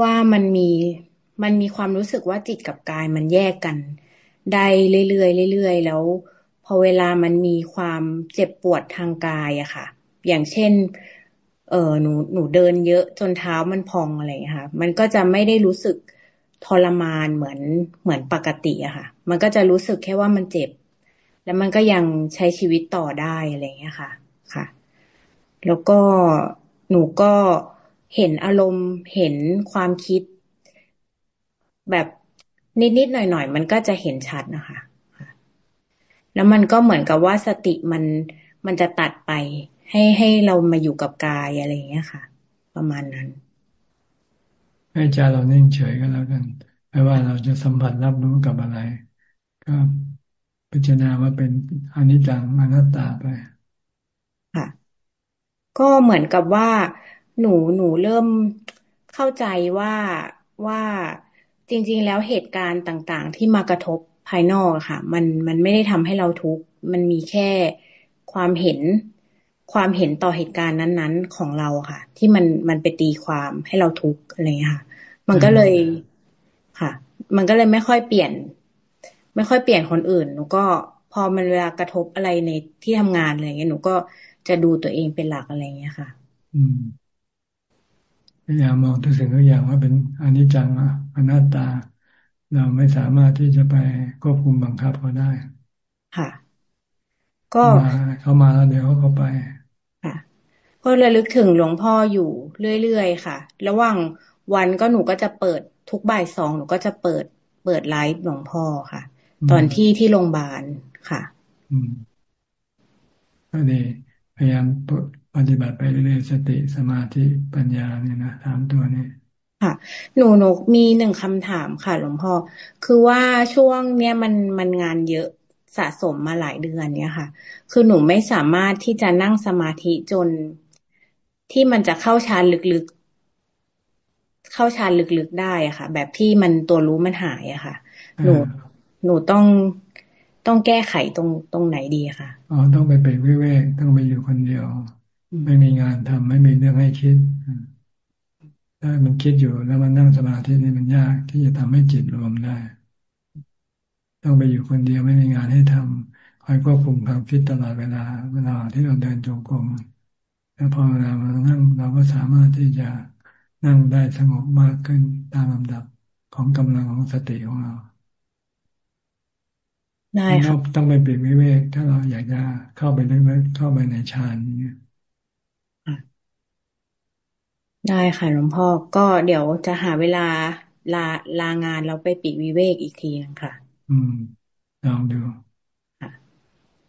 ว่ามันมี มันมีความรู้สึกว่าจิตกับกายมันแยกกัน ได้เรื่อยๆเรื่อยๆแล้ว พอเวลามันมีความเจ็บปวดทางกายอะค่ะ อย่างเช่น เออหนูหนูเดินเยอะจนเท้ามันพองอะไรค่ะ มันก็จะไม่ได้รู้สึกทรมานเหมือนเหมือนปกติอะค่ะ มันก็จะรู้สึกแค่ว่ามันเจ็บ แล้วมันก็ยังใช้ชีวิตต่อได้อะไรเงี้ยค่ะ ค่ะ แล้วก็หนูก็เห็นอารมณ์เห็นความคิด แบบนิดๆหน่อยๆมันก็จะเห็นชัดนะคะแล้วมันก็เหมือนกับว่าสติมันมันจะตัดไป ให้ให้เรามาอยู่กับกายอะไรอย่างเงี้ยค่ะ ประมาณนั้น ให้ใจเรานิ่งเฉยก็แล้วกันไม่ว่าเราจะสัมผัสรับรู้กับอะไร ก็พิจารณาว่าเป็นอนิจจังอนัตตาไปค่ะ ก็เหมือนกับว่า หนูหนูเริ่มเข้าใจว่าว่า จริง ๆ แล้วเหตุการณ์ต่างๆ ที่มากระทบภายนอกค่ะ มันมันไม่ได้ทำให้เราทุกข์มันมีแค่ความเห็นความเห็นต่อเหตุการณ์นั้น ๆ ของเราค่ะ ที่มันมันไปตีความให้เราทุกข์อะไรอย่างนี้ค่ะ มันก็เลยค่ะ มันก็เลยไม่ค่อยเปลี่ยน ไม่ค่อยเปลี่ยนคนอื่นหนูก็พอมันเวลากระทบอะไรในที่ทำงานอะไรเงี้ยหนูก็จะดูตัวเองเป็นหลักอะไรเงี้ยค่ะ อืม พยายามมองทุกสิ่งทุกอย่างว่าเป็นอนิจจังอนัตตา เราไม่สามารถที่จะไปควบคุมบังคับเขาได้ ค่ะ ก็เขามาแล้วเดี๋ยวเขาไปค่ะก็ระลึกถึงหลวงพ่ออยู่เรื่อยๆค่ะ ระหว่างวันก็หนูก็จะเปิดทุกบ่ายสองหนูก็จะเปิดเปิดไลฟ์หลวงพ่อค่ะ ตอนที่ที่โรงพยาบาลค่ะ อืมก็ดีพยายาม ปฏิบัติไปเรื่อยๆสติสมาธิปัญญาเนี่ยนะสามตัวนี้ค่ะ หนูหนูมีหนึ่งคำถามค่ะหลวงพ่อคือว่าช่วงเนี้ยมันมันงานเยอะสะสมมาหลายเดือนเนี้ยค่ะ คือหนูไม่สามารถที่จะนั่งสมาธิจนที่มันจะเข้าฌานลึกๆ เข้าฌานลึกๆได้อะค่ะ แบบที่มันตัวรู้มันหายอะค่ะ หนู หนูต้องต้องแก้ไขตรงตรงไหนดีคะอ๋อ ต้องไปเป็นวิเวก ต้องไปอยู่คนเดียว ไม่มีงานทำไม่มีเรื่องให้คิดถ้ามันคิดอยู่แล้วมันนั่งสมาธินี่มันยากที่จะทำให้จิตรวมได้ ต้องไปอยู่คนเดียวไม่มีงานให้ทำคอยควบคุมความคิดตลอดเวลา เวลาที่เราเดินจงกรมแล้วพอเวลาเรานั่งเราก็สามารถที่จะนั่งได้สงบมากขึ้นตามลำดับของกำลังของสติของเราได้ครับต้องไปเปลี่ยนวิเวกถ้าเราอยากจะเข้าไปนึกเข้าไปในฌานนี้ ได้ค่ะหลวงพ่อ ก็เดี๋ยวจะหาเวลาลาลางานเราไปปีกวิเวกอีกทีนึงค่ะ อืมลองดู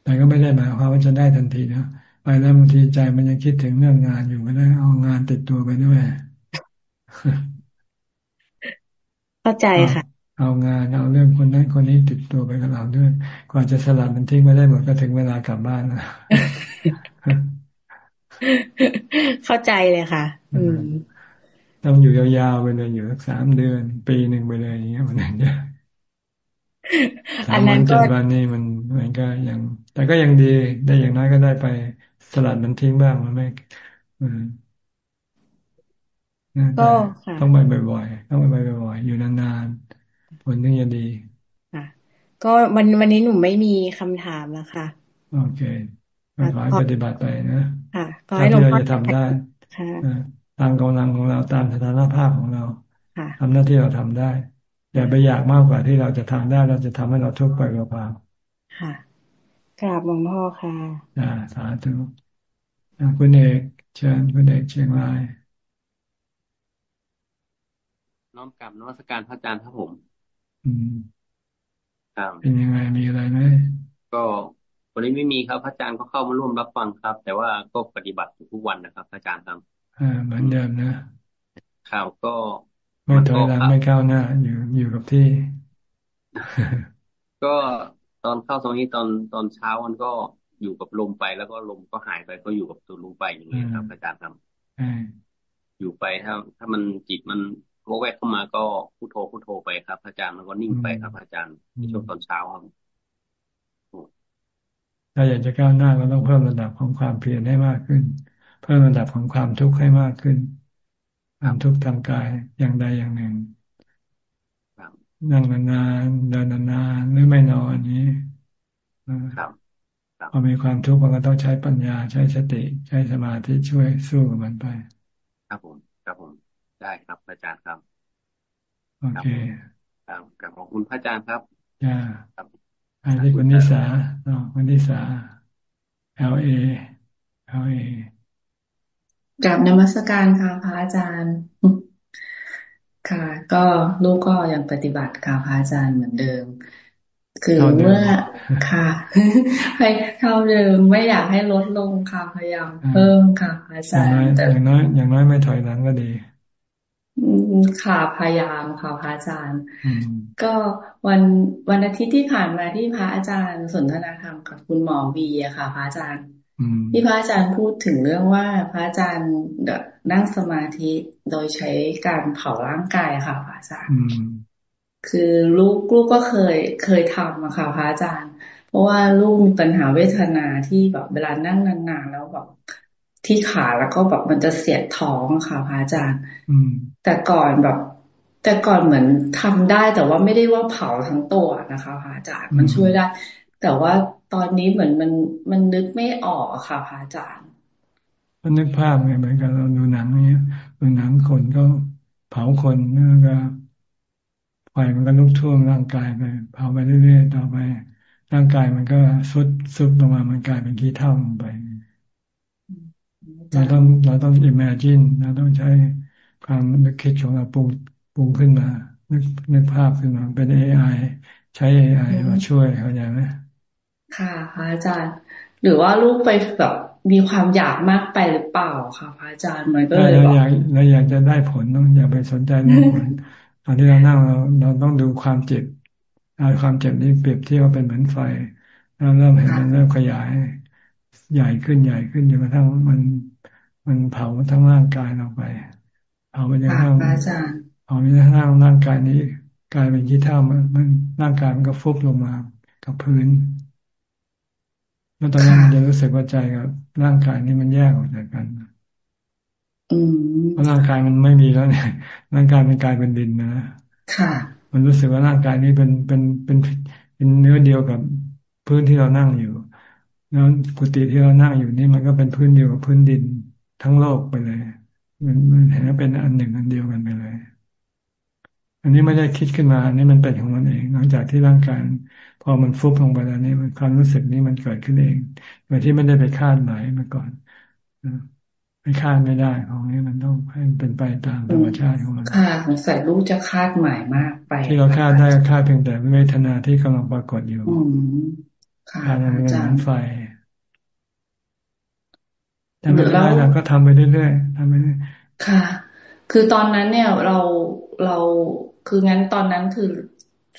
แต่ก็ไม่ได้หมายความว่าจะได้ทันทีนะไปแล้วบางทีใจมันยังคิดถึงเรื่องงานอยู่ก็ได้เอางานติดตัวไปด้วยเข้าใจค่ะ เอางานเอาเรื่องคนนั้นคนนี้ติดตัวไปกับเราด้วยกว่าจะสลัดมันทิ้งไม่ได้หมดก็ถึงเวลากลับบ้านนะ เข้าใจเลยค่ะ อืมต้องอยู่ยาวๆไปเลยอยู่สักสามเดือน ปีหนึ่งไปเลยอย่างเงี้ยมันถึงจะอันนั้นก็วันนี้มันมันก็ยัง แต่ก็ยังดีได้อย่างน้อยก็ได้ไปสลัดมันทิ้งบ้างมันไม่ก็ต้องไปบ่อยๆต้องไปบ่อยๆอยู่นานๆผลถึงจะดีค่ะก็วันวันนี้หนูไม่มีคำถามแล้วค่ะ โอเค ขอให้ปฏิบัติไปนะค่ะขอให้เราจะทำได้ตามกำลังของเราตามสถานภาพของเราทำหน้าที่เราทำได้ อย่าไปอยากมากกว่าที่เราจะทำได้ เราจะทำให้เราทุกข์ไปเปล่าๆค่ะกราบหลวงพ่อค่ะอ่าสาธุคุณเอกเชิญคุณเอกเชียงรายน้อมกลับนวัตการพระอาจารย์ครับผม อืมครับเป็นยังไงมีอะไรไหมก็ วันนี้ไม่มีครับพระอาจารย์ก็เข้ามาร่วมรับฟังครับ แต่ว่าก็ปฏิบัติทุกวันนะครับพระอาจารย์ครับอ่าเหมือนเดิมนะข่าวก็ไม่ถอยหลังไม่ก้าวหน้า อยู่อยู่กับที่ ก็ตอนเข้าตรงนี้ตอนตอนเช้ามันก็อยู่กับลมไปแล้วก็ลมก็หายไปก็อยู่กับตัวลมไปอย่างนี้ครับอาจารย์ครับอยู่ไปถ้า ถ้ามันจิตมันวกแวกเข้ามาก็พุโทโธพุโทโธไปครับอาจารย์มันก็นิ่งไปครับอาจารย์ในช่วงตอนเช้าครับ ถ้าอยากจะก้าวหน้าก็ต้องเพิ่มระดับของความเพียรให้มากขึ้น เพิ่มระดับของความทุกข์ให้มากขึ้น ความทุกข์ทางกายอย่างใดอย่างหนึ่งนั่งนานๆเดินนานๆหรือไม่นอนนี้พอมีความทุกข์มันก็ต้องใช้ปัญญาใช้สติ ใช้สมาธิช่วยสู้กับมันไปครับผมครับผมได้ครับอาจารย์ครับโอเคครับขอบคุณพระอาจารย์ครับจ้า อันนี้คุณนิสาอ๋อคุณนิสา L A L A กับนมัสการค่ะพระอาจารย์ ค่ะ ก็ลูกก็ยังปฏิบัติค่ะพระอาจารย์เหมือนเดิม คือเมื่อค่ะให้เท่าเดิมไม่อยากให้ลดลงค่ะพยายามเพิ่มค่ะอาจารย์อย่างน้อยอย่างน้อยไม่ถอยหลังก็ดี ค่ะพยายามค่ะพระอาจารย์ ก็วันวันอาทิตย์ที่ผ่านมาที่พระอาจารย์สนทนาธรรมกับคุณหมอวีอะค่ะพระอาจารย์ที่พระอาจารย์พูดถึงเรื่องว่าพระอาจารย์นั่งสมาธิโดยใช้การเผาร่างกายค่ะพระอาจารย์คือลูกลูกก็เคยเคยทำอะค่ะพระอาจารย์ เพราะว่าลูกมีปัญหาเวทนาที่แบบเวลานั่งนานๆแล้วแบบ ที่ขาแล้วก็แบบมันจะเสียดท้องค่ะพระอาจารย์แต่ก่อนแบบ แต่ก่อนเหมือนทำได้แต่ว่าไม่ได้ว่าเผาทั้งตัวนะคะพระอาจารย์มันช่วยได้ แต่ว่าตอนนี้เหมือนมันมันนึกไม่ออกค่ะพระอาจารย์มันนึกภาพไงเหมือนกันเราดูหนังเนี้ยดูหนังคนก็เผาคนแล้วก็ไฟมันก็ลุกท่วมร่างกายไปเผาไปเรื่อยๆต่อไป ร่างกายมันก็สุดสุดลงมามันกลายเป็นขี้เถ้าลงไป เราต้องเราต้อง imagine เราต้องใช้ความนึกคิดของเราปรุงปรุงขึ้นมานึกนึกภาพขึ้นมาเป็น AI ใช้ AI มาช่วยเขาอย่างไหมค่ะพระอาจารย์ หรือว่าลูกไปแบบมีความอยากมากไปหรือเปล่าค่ะพระอาจารย์มันก็เลยเราอยากเราอยากจะได้ผลต้องอย่าไปสนใจเรื่องผลตอนที่เรานั่งเราเราต้องดูความเจ็บเอาความเจ็บนี้เปรียบเทียบว่าเป็นเหมือนไฟแล้วเริ่มเห็นมันเริ่มขยาย ใหญ่ขึ้นใหญ่ขึ้นจนกระทั่งมัน มันเผาทั้งร่างกายเราไป เผาไปจนกระทั่งเผาไปจนกระทั่งร่างกายนี้กลายเป็นขี้เถ้ามันมันร่างกายมันก็ฟุบลงมากับพื้นแล้วตอนนั้นมันจะรู้สึกว่าใจกับร่างกายนี้มันแยกออกจากกันเพราะร่างกายมันไม่มีแล้วเนี่ย ร่างกายมันกลายเป็นดินนะค่ะ มันรู้สึกว่าร่างกายนี้เป็นเป็นเป็นเป็นเนื้อเดียวกับพื้นที่เรานั่งอยู่ แล้วกุฏิที่เรานั่งอยู่นี่มันก็เป็นพื้นเดียวกับพื้นดิน ทั้งโลกไปเลย มันมันเห็นว่าเป็นอันหนึ่งอันเดียวกันไปเลย อันนี้ไม่ได้คิดขึ้นมาอันนี้มันเป็นของมันเอง หลังจากที่ร่างกายพอมันฟุบลงไปแล้วนี่มันความรู้สึกนี้มันเกิดขึ้นเองโดยที่ไม่ได้ไปคาดหมายมาก่อนไม่คาดไม่ได้ของนี้มันต้องให้เป็นไปตามธรรมชาติของมันค่ะสงสัยลูกจะคาดหมายมากไป ที่เราคาดได้คาดเพียงแต่เวทนาที่กำลังปรากฏอยู่คาดมันเป็นไฟ ทำไปได้เราก็ทำไปเรื่อยๆทำไปเรื่อยค่ะ คือตอนนั้นเนี่ยเราเราคืองั้นตอนนั้นคือ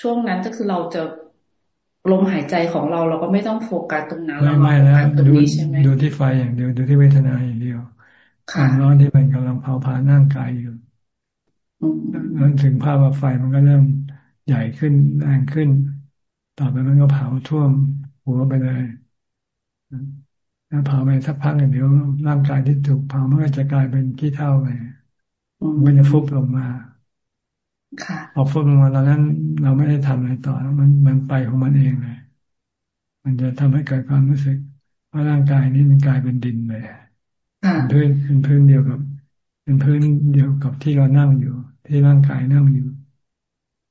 ช่วงนั้นก็คือเราจะลมหายใจของเราเราก็ไม่ต้องโฟกัสตรงนั้นเราไม่แล้วดูดูที่ไฟอย่างเดียวดูที่เวทนาอย่างเดียวความร้อนที่มันกำลังเผาผลาญร่างกายอยู่แล้วถึงภาพว่าไฟมันก็เริ่มใหญ่ขึ้นแรงขึ้น ต่อไปมันก็เผาท่วมหัวไปเลย แล้วเผาไปสักพักเดี๋ยวร่างกายที่ถูกเผามันก็จะกลายเป็นขี้เถ้าไปมันจะฟุบลงมาพอฟุบลงมาตอนนั้น เราไม่ได้ทำอะไรต่อมันมันไปของมันเองเลยมันจะทำให้เกิดความรู้สึกว่าร่างกายนี้มันกลายเป็นดินไปเป็นพื้นเป็นพื้นเดียวกับ เป็นพื้นเดียวกับที่เรานั่งอยู่ ที่ร่างกายนั่งอยู่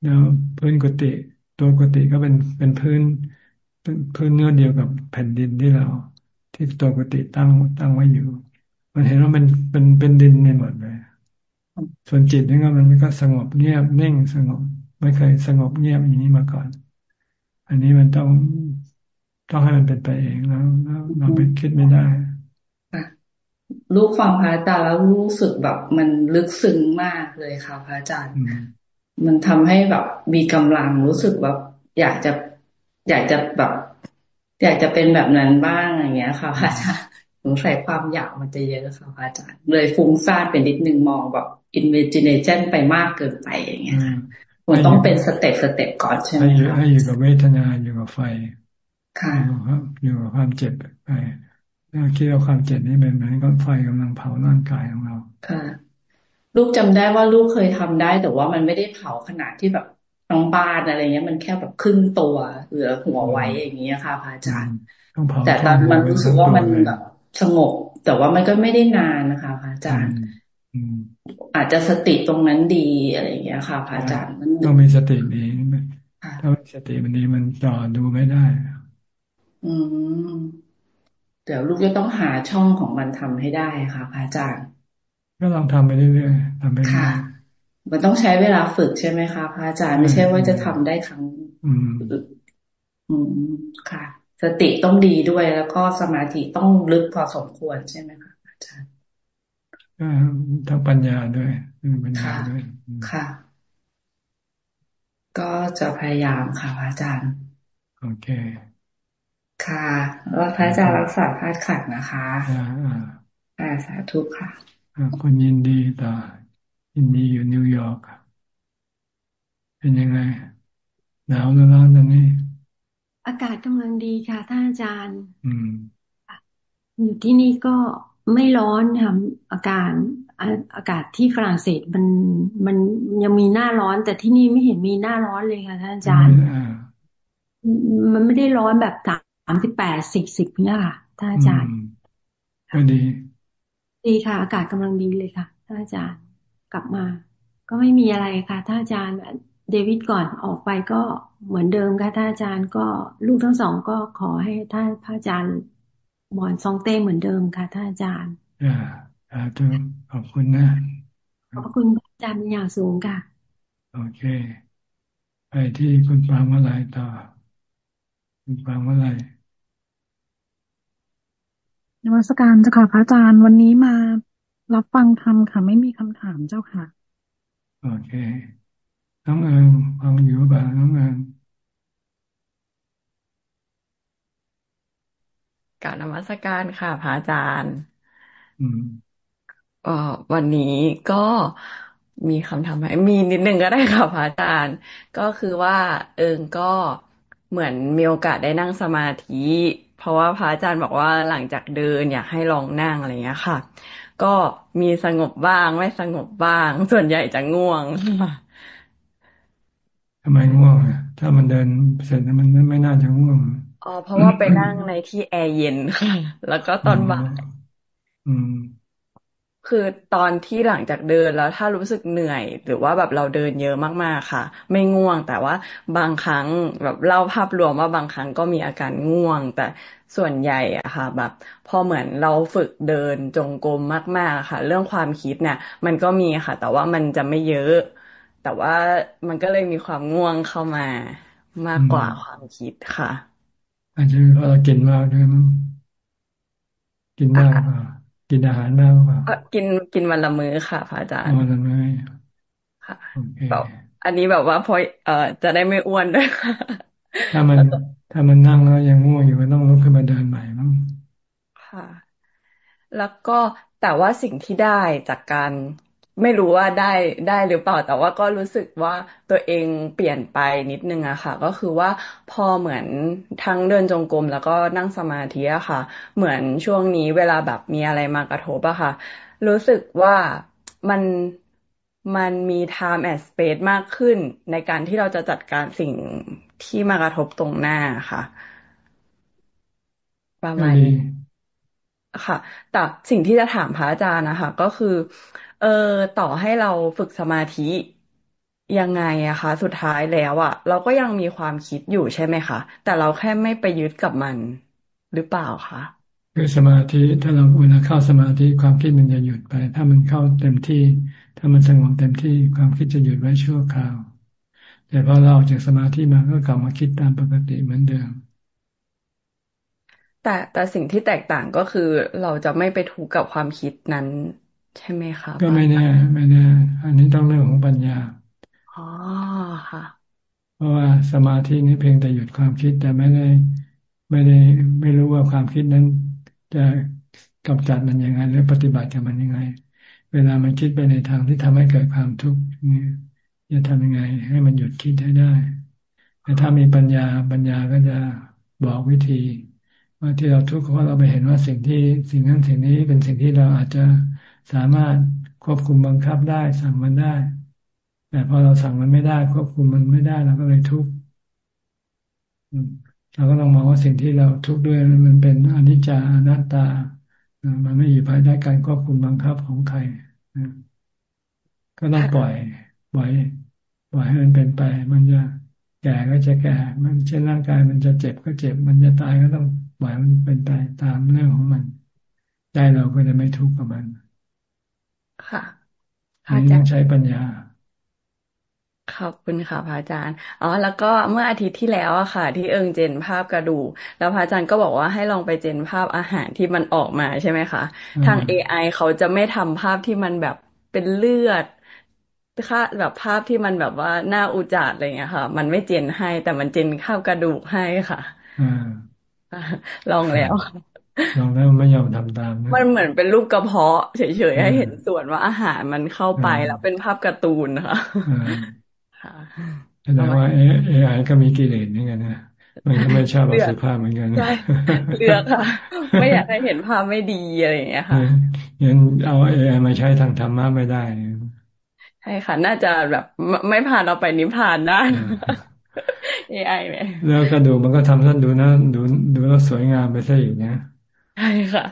แล้วพื้นกุฏิตัวกุฏิก็เป็นเป็นพื้นเป็นพื้นเนื้อเดียวกับแผ่นดินที่เรา ที่ตัวกุฏิตั้งตั้งไว้อยู่ มันเห็นว่ามันเป็นเป็นดินในหมดเลยส่วนจิตนี่ก็มันก็สงบเงียบนิ่งสงบ ไม่เคยสงบเงียบอย่างนี้มาก่อน อันนี้มันต้องต้องให้มันเป็นไปเองแล้วเราไปคิดไม่ได้ลูกฟังพระอาจารย์แล้วรู้สึกแบบมันลึกซึ้งมากเลยค่ะพระอาจารย์ มันทำให้แบบมีกำลังรู้สึกแบบ อยากจะอยากจะแบบ อยากจะเป็นแบบนั้นบ้างอย่างเงี้ยค่ะพระอาจารย์สงสัยความอยากมันจะเยอะค่ะพระอาจารย์เลยฟุ้งซ่านเป็นนิดนึงมองแบบอินเวจิเนชันไปมากเกินไปอย่างเงี้ยมันต้องเป็นสเต็ปสเต็ปก่อนใช่ไหมคะให้อยู่กับเวทนาอยู่กับไฟค่ะอยู่กับความเจ็บไปถ้าคิดว่าความเจ็บนี่เป็นเหมือนกับไฟกำลังเผาร่างกายของเราค่ะลูกจำได้ว่าลูกเคยทำได้แต่ว่ามันไม่ได้เผาขนาดที่แบบ น้องบานอะไรเงี้ย มันแค่แบบครึ่งตัวเหลือหัวไว้อย่างเงี้ยค่ะพระอาจารย์ แต่ตอนมันรู้สึกว่ามันแบบสงบ แต่ว่ามันก็ไม่ได้นานนะคะพระอาจารย์อาจจะสติตรงนั้นดีอะไรอย่างเงี้ยค่ะพระอาจารย์ต้องมีสติดีถ้าสติมันดีมันต่อดูไม่ได้ อืมเดี๋ยวลูกจะต้องหาช่องของมันทำให้ได้ค่ะพระอาจารย์ก็ลองทำไปเรื่อยๆทำไปเรื่อย มันต้องใช้เวลาฝึกใช่ไหมคะพระอาจารย์ไม่ใช่ว่าจะทำได้ครั้งอืมอืมค่ะ สติต้องดีด้วยแล้วก็สมาธิต้องลึกพอสมควรใช่ไหมคะอาจารย์ทั้งปัญญาด้วยปัญญาด้วยค่ะ ก็จะพยายามค่ะพระอาจารย์ โอเคค่ะแล้วพระอาจารย์รักษาพลาดขัดนะคะอ่าสาธุค่ะคุณยินดีต่อ ยินดีอยู่นิวยอร์กเป็นยังไง หนาวหรือร้อนตอนนี้ อากาศกำลังดีค่ะท่านอาจารย์ อืมอยู่ที่นี่ก็ไม่ร้อนค่ะอากาศอากาศที่ฝรั่งเศสมันมันยังมีหน้าร้อน แต่ที่นี่ไม่เห็นมีหน้าร้อนเลยค่ะท่านอาจารย์มันไม่ได้ร้อนแบบสามสิบแปดสี่สิบเนี่ยค่ะท่านอาจารย์ก็ดี ดีค่ะ อากาศกำลังดีเลยค่ะท่านอาจารย์ กลับมา ก็ไม่มีอะไรค่ะท่านอาจารย์เดวิดก่อนออกไปก็เหมือนเดิมค่ะท่านอาจารย์ก็ลูกทั้งสองก็ขอให้ท่านพระอาจารย์หมอนซองเต้เหมือนเดิมค่ะท่านอาจารย์อ่าสาธุขอบคุณนะขอบคุณอาจารย์อย่างสูงค่ะ โอเค ไปที่คุณปางวลัยต่อ คุณปางวลัยนวัตการเจ้าค่ะพระอาจารย์วันนี้มา รับฟังธรรมค่ะ ไม่มีคำถามเจ้าค่ะ โอเค น้องเอิงฟังอยู่บ่าน้องเอิงการนมัสการค่ะพระอาจารย์ อืมเอ่อวันนี้ก็มีคำถามไหมมีนิดนึงก็ได้ค่ะพระอาจารย์ ก็คือว่าเอิงก็เหมือนมีโอกาสได้นั่งสมาธิเพ ราะว่าพระอาจารย์บอกว่าหลังจากเดินอยากให้ลองนั่งอะไรเงี้ยค่ะ ก็มีสงบบ้างไม่สงบบ้าง ส่วนใหญ่จะง่วงทำไมง่วงถ้ามันเดินเสร็จมันไม่น่าจะง่วงอ๋อเพราะว่าไปนั่งในที่แอร์เย็นค่ะแล้วก็ตอนบ่ายอืม คือตอนที่หลังจากเดินแล้วถ้ารู้สึกเหนื่อย หรือว่าแบบเราเดินเยอะมากๆค่ะ ไม่ง่วงแต่ว่าบางครั้งแบบเล่าภาพรวมว่าบางครั้งก็มีอาการง่วง แต่ส่วนใหญ่อะค่ะ แบบ พอเหมือนเราฝึกเดินจงกรมมากๆค่ะ เรื่องความคิดเนี่ย มันก็มีค่ะ แต่ว่ามันจะไม่เยอะ แต่ว่ามันก็เลยมีความง่วงเข้ามามากกว่าความคิดค่ะอาจจะเพราะเรากินมากด้วยมั้งกินมากอ่า กินอาหารมากเปล่ากินกินวันละมื้อค่ะพระอาจารย์วันละมื้อค่ะแบบอันนี้แบบว่าพอเอ่อจะได้ไม่อ้วนด้วยค่ะถ้ามันถ้ามันนั่งแล้วยังง่วงอยู่ก็ต้องลุกขึ้นมาเดินใหม่มั้งค่ะ แล้วก็แต่ว่าสิ่งที่ได้จากการ ไม่รู้ว่าได้ได้หรือเปล่า แต่ว่าก็รู้สึกว่าตัวเองเปลี่ยนไปนิดนึงอะค่ะ ก็คือว่าพอเหมือนทั้งเดินจงกรมแล้วก็นั่งสมาธิอะค่ะ เหมือนช่วงนี้เวลาแบบมีอะไรมากระทบอะค่ะ รู้สึกว่ามันมันมี time and space มากขึ้น ในการที่เราจะจัดการสิ่งที่มากระทบตรงหน้าค่ะ ประมาณนี้ค่ะ แต่สิ่งที่จะถามพระอาจารย์นะคะ ก็คือ เออต่อให้เราฝึกสมาธิยังไงอะคะ สุดท้ายแล้วอะเราก็ยังมีความคิดอยู่ใช่ไหมคะ แต่เราแค่ไม่ไปยึดกับมันหรือเปล่าคะคือสมาธิถ้าเราเวลาเข้าสมาธิความคิดมันจะหยุดไป ถ้ามันเข้าเต็มที่ ถ้ามันสงบเต็มที่ความคิดจะหยุดไว้ชั่วคราว แต่พอเราออกจากสมาธิมาก็กลับมาคิดตามปกติเหมือนเดิมแต่แต่สิ่งที่แตกต่างก็คือเราจะไม่ไปทุกข์กับความคิดนั้น ใช่ไหมคะก็ไม่แน่ไม่แน่อันนี้ต้องเรื่องของปัญญาอ๋อค่ะ เพราะว่าสมาธินี้เพียงแต่หยุดความคิดแต่ไม่ได้ ไม่ได้ไม่รู้ว่าความคิดนั้น จะกำจัดมันยังไงหรือปฏิบัติกับมันยังไง เวลามันคิดไปในทางที่ทำให้เกิดความทุกข์นี่จะทำยังไง ให้มันหยุดคิดให้ได้แต่ถ้ามีปัญญาปัญญาก็จะบอกวิธี ว่าที่เราทุกข์เพราะเราไปเห็นว่าสิ่งที่สิ่งนั้นสิ่งนี้เป็นสิ่งที่เราอาจจะ สามารถควบคุมบังคับได้สั่งมันได้ แต่พอเราสั่งมันไม่ได้ ควบคุมมันไม่ได้เราก็เลยทุกข์เราก็ต้องมองว่าสิ่งที่เราทุกข์ด้วยมันเป็นอนิจจาอนัตตา มันไม่อยู่ภายใต้การควบคุมบังคับของใครก็ต้องปล่อยปล่อยปล่อยให้มันเป็นไป มันจะแก่ก็จะแก่ มันเช่นร่างกายมันจะเจ็บก็เจ็บ มันจะตายก็ต้องปล่อยมันเป็นไปตามเรื่องของมัน ใจเราก็จะไม่ทุกข์กับมัน อันนี้ต้องใช้ปัญญาขอบคุณค่ะพระอาจารย์ อ๋อ แล้วก็เมื่ออาทิตย์ที่แล้วอะค่ะ ที่เอิงเจนภาพกระดูแล้วพระอาจารย์ก็บอกว่าให้ลองไปเจนภาพอาหารที่มันออกมาใช่ไหมคะทาง AI เขาจะไม่ทำภาพที่มันแบบเป็นเลือดค่าแบบภาพที่มันแบบว่าหน้าอุจจาระอะไรเงี้ยค่ะ มันไม่เจนให้แต่มันเจนข้าวกระดูกให้ค่ะลองแล้ว ลองแล้วไม่ยอมทำตาม มันเหมือนเป็นรูปกระเพาะเฉยๆให้เห็นส่วนว่าอาหารมันเข้าไปแล้วเป็นภาพการ์ตูนนะคะแสดงว่าเอไอก็มีกิเลสเหมือนกันนะมันก็ไม่ชอบสุภาพเหมือนกันใช่เลือกค่ะ ไม่อยากให้เห็นภาพไม่ดีอะไรอย่างเงี้ยค่ะยันเอาเอไอมาใช้ทางธรรมะไม่ได้ใช่ค่ะ น่าจะแบบไม่ผ่านเราไปนิพพานได้เอไอไหมแล้วก็ดูมันก็ทำท่านดูนะดูดูแล้วสวยงามไปซะอีกนะ ใช่ค่ะ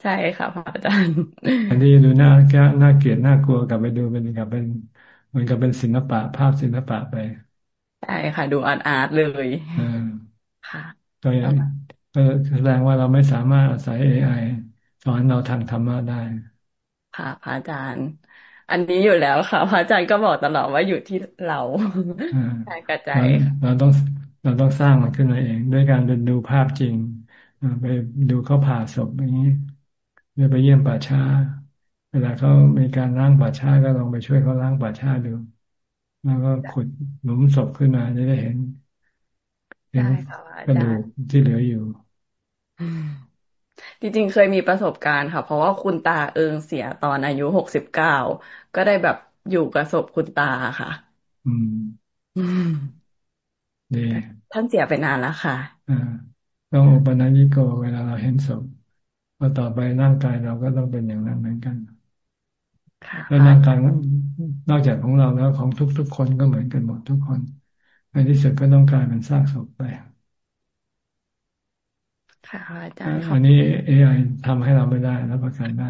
ใช่ค่ะพระอาจารย์อันนี้ดูน่าแก่น่าเกลียดน่ากลัวกลับไปดูเป็นกับเป็นเหมือนกับเป็นศิลปะ ภาพศิลปะไปใช่ค่ะ ดูอาร์ตอาร์ตเลยค่ะตัวอย่างก็แสดงว่าเราไม่สามารถอาศัยเอไอสอนเราทางธรรมะได้ ค่ะพระอาจารย์ อันนี้อยู่แล้วค่ะพระอาจารย์ก็บอกตลอดว่าอยู่ที่เราใช่กระจายเราต้องเราต้องสร้างมันขึ้นมาเอง ด้วยการดูภาพจริง ไปดูเขาผ่าศพอย่างนี้หรือไปเยี่ยมป่าช้า เวลาเขามีการล้างป่าช้าก็ลองไปช่วยเขาล้างป่าช้าดู แล้วก็ขุดหลุมศพขึ้นมาจะได้เห็นเห็นกระดูกที่เหลืออยู่จริงๆเคยมีประสบการณ์ค่ะ เพราะว่าคุณตาเอิงเสียตอนอายุหกสิบเก้าก็ได้แบบอยู่กับศพคุณตาค่ะ อืมดีท่านเสียไปนานแล้วค่ะ อ่า ต้องอุปนัญิโกเวลาเราเห็นศพพอต่อไปร่างกายเราก็ต้องเป็นอย่างนั้นเหมือนกันแล้วร่างกายนอกจากของเราแล้วของทุก ๆ คนก็เหมือนกันหมดทุกคนในที่สุดก็ต้องกลายเป็นซากศพไปค่ะอาจารย์อันนี้เอไอทำให้เราไม่ได้รับประกันได้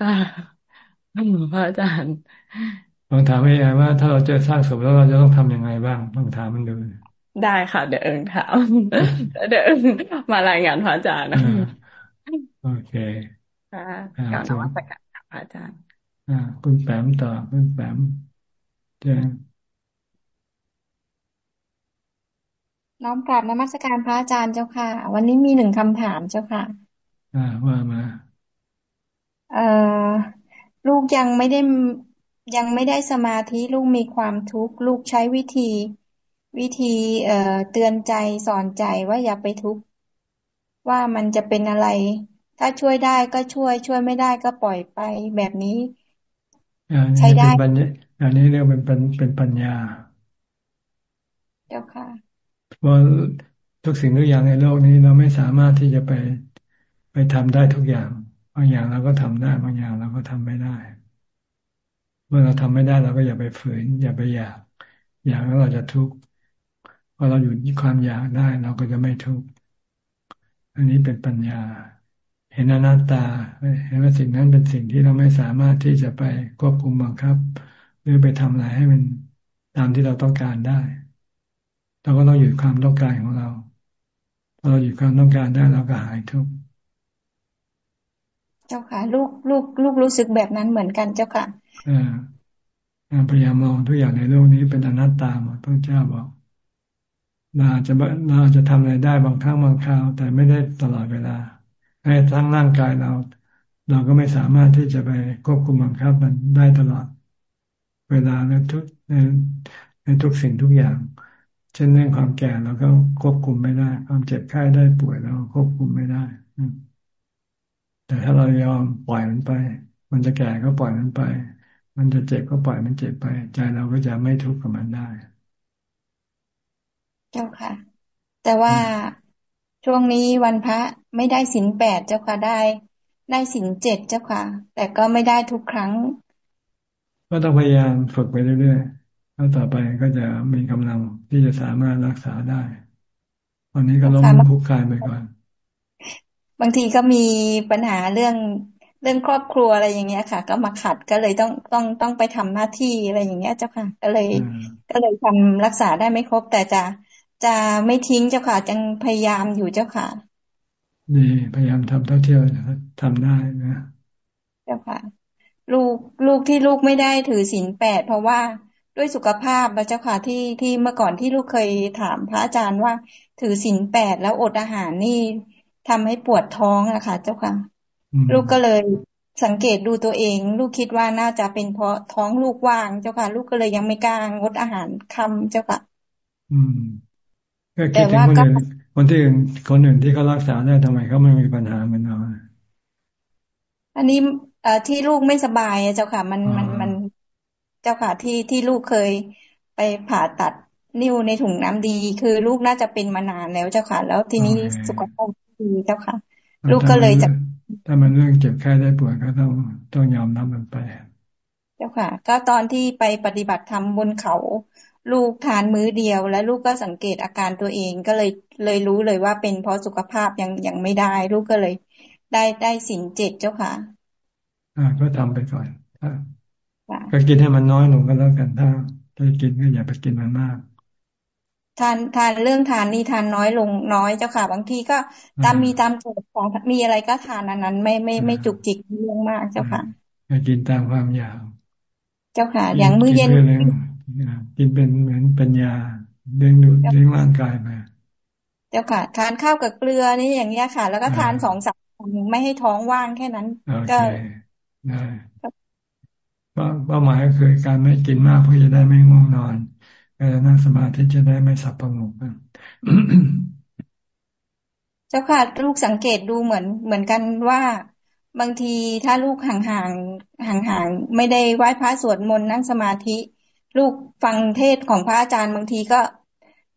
อ่าพระอาจารย์ลองถามเอไอว่าถ้าเราเจอซากศพแล้วเราจะต้องทํำยังไงบ้างลองถามมันดู ได้ค่ะ เดี๋ยวเอิงถามเดี๋ยวมารายงานพระอาจารย์นะโอเคค่ะกล่าวนวัตกรรมพระอาจารย์อ่าคุณแปมต่อคุณแปมเจน้อมกราบนมัสการพระอาจารย์เจ้าค่ะ วันนี้มีหนึ่งคำถามเจ้าค่ะ อ่าว่ามา เอ่อลูกยังไม่ได้ยังไม่ได้สมาธิลูกมีความทุกข์ลูกใช้วิธี วิธีเอ่อเตือนใจสอนใจว่าอย่าไปทุกข์ว่ามันจะเป็นอะไร ถ้าช่วยได้ก็ช่วยช่วยไม่ได้ก็ปล่อยไปแบบนี้ใช้ได้อันนี้เรียกเป็นเป็นเป็นปัญญาเจ้าค่ะว่าทุกสิ่งทุกอย่างในโลกนี้เราไม่สามารถที่จะไปไปทำได้ทุกอย่างบางอย่างเราก็ทำได้บางอย่างเราก็ทำไม่ได้ เมื่อเราทำไม่ได้เราก็อย่าไปฝืน อย่าไปอยาก อยากแล้วเราจะทุกข์ พอเราอยู่ที่ความอยากได้ เราก็จะไม่ทุกข์อันนี้เป็นปัญญา เห็นอนัตตา เห็นว่าสิ่งนั้นเป็นสิ่งที่เราไม่สามารถที่จะไปควบคุมบังคับ หรือไปทำอะไรให้มันตามที่เราต้องการได้เราก็ต้องหยุดความต้องการของเราพอเราหยุดความต้องการได้เราก็หายทุกข์เจ้าค่ะ ลูกลูกลูกรู้สึกแบบนั้นเหมือนกันเจ้าค่ะอ่าพยายามมองทุกอย่างในโลกนี้เป็นอนัตตาหมดพระเจ้าบอก เราอาจจะเราอาจจะทำอะไรได้บางครั้งบางคราว แต่ไม่ได้ตลอดเวลาให้ทั้งร่างกายเรา เราก็ไม่สามารถที่จะไปควบคุมบังคับมันได้ตลอด เวลาในทุกในในทุกสิ่งทุกอย่าง เช่นเรื่องความแก่เราก็ควบคุมไม่ได้ ความเจ็บไข้ได้ป่วยเราควบคุมไม่ได้แต่ถ้าเรายอมปล่อยมันไป มันจะแก่ก็ปล่อยมันไป มันจะเจ็บก็ปล่อยมันเจ็บไป ใจเราก็จะไม่ทุกข์กับมันได้ เจ้าค่ะ แต่ว่าช่วงนี้วันพระไม่ได้สินแปดเจ้าค่ะได้ ได้สินเจ็ดเจ้าค่ะ แต่ก็ไม่ได้ทุกครั้ง ก็ต้องพยายามฝึกไปเรื่อยๆแล้วต่อไปก็จะมีกำลังที่จะสามารถรักษาได้วันนี้ก็ล้มคุกคานไปก่อน บางทีก็มีปัญหาเรื่องเรื่องครอบครัวอะไรอย่างเงี้ยค่ะ ก็มาขัดก็เลยต้องต้องต้องไปทำหน้าที่อะไรอย่างเงี้ยเจ้าค่ะ ก็เลย ก็เลยทำรักษาได้ไม่ครบแต่จะ จะไม่ทิ้งเจ้าค่ะจังพยายามอยู่เจ้าค่ะดีพยายามทำเท่าที่ทำได้นะเจ้าค่ะ ลูกลูกที่ลูกไม่ได้ถือศีลแปดเพราะว่าด้วยสุขภาพพระเจ้าค่ะที่ที่เมื่อก่อนที่ลูกเคยถามพระอาจารย์ว่า ถือศีลแปดแล้วอดอาหารนี่ทำให้ปวดท้องอะค่ะเจ้าค่ะ ลูกก็เลยสังเกตดูตัวเอง ลูกคิดว่าน่าจะเป็นเพราะท้องลูกว่างเจ้าค่ะ ลูกก็เลยยังไม่กล้างดอาหารคำเจ้าค่ะ อืม ก็คิดถึงคนอื่นคนที่อื่นคนอื่นที่เขารักษาได้ทำไมเขาไม่มีปัญหาเหมือนเราอันนี้เอ่อที่ลูกไม่สบายเจ้าค่ะ มันมันมันเจ้าค่ะที่ที่ลูกเคยไปผ่าตัดนิ้วในถุงน้ำดี คือลูกน่าจะเป็นมานานแล้วเจ้าค่ะ แล้วทีนี้สุขภาพดีเจ้าค่ะ ลูกก็เลยจะถ้ามันเรื่องเจ็บแค่ได้ปวดก็ต้องต้องยอมรับมันไป เจ้าค่ะ ก็ตอนที่ไปปฏิบัติธรรมบนเขา ลูกทานมื้อเดียว แล้วลูกก็สังเกตอาการตัวเองก็เลยเลยรู้เลยว่าเป็นเพราะสุขภาพยังยังไม่ได้ ลูกก็เลย ได้ได้สินเจ็ดเจ้าค่ะ อ่า ก็ทำไปก่อนก็กินให้มันน้อยลงก็แล้วกันถ้าถ้ากินก็อย่าไปกินมันมากทานทานเรื่องทานนี่ทานน้อยลงน้อยเจ้าค่ะบางทีก็ตามมีตามโจทย์ของมีอะไรก็ทานอันนั้น ไม่ไม่ไม่จุกจิกเรื่องมากเจ้าค่ะกินตามความอยากเจ้าค่ะ อย่างมื้อเย็น กินเป็นเหมือนเป็นยาเลี้ยงดูเลี้ยงร่างกายมาเจ้าค่ะ ทานข้าวกับเกลือนี่อย่างเงี้ยค่ะ แล้วก็ทานสองสามไม่ให้ท้องว่างแค่นั้น ก็ได้เป้าหมายก็คือการไม่กินมากเพื่อจะได้ไม่ง่วงนอนการนั่งสมาธิจะได้ไม่สับประงกเจ้าค่ะ ลูกสังเกตดูเหมือนเหมือนกันว่าบางทีถ้าลูกห่างห่างห่างห่างไม่ได้ไหว้พระสวดมนต์นั่งสมาธิ ลูกฟังเทศของพระอาจารย์บางทีก็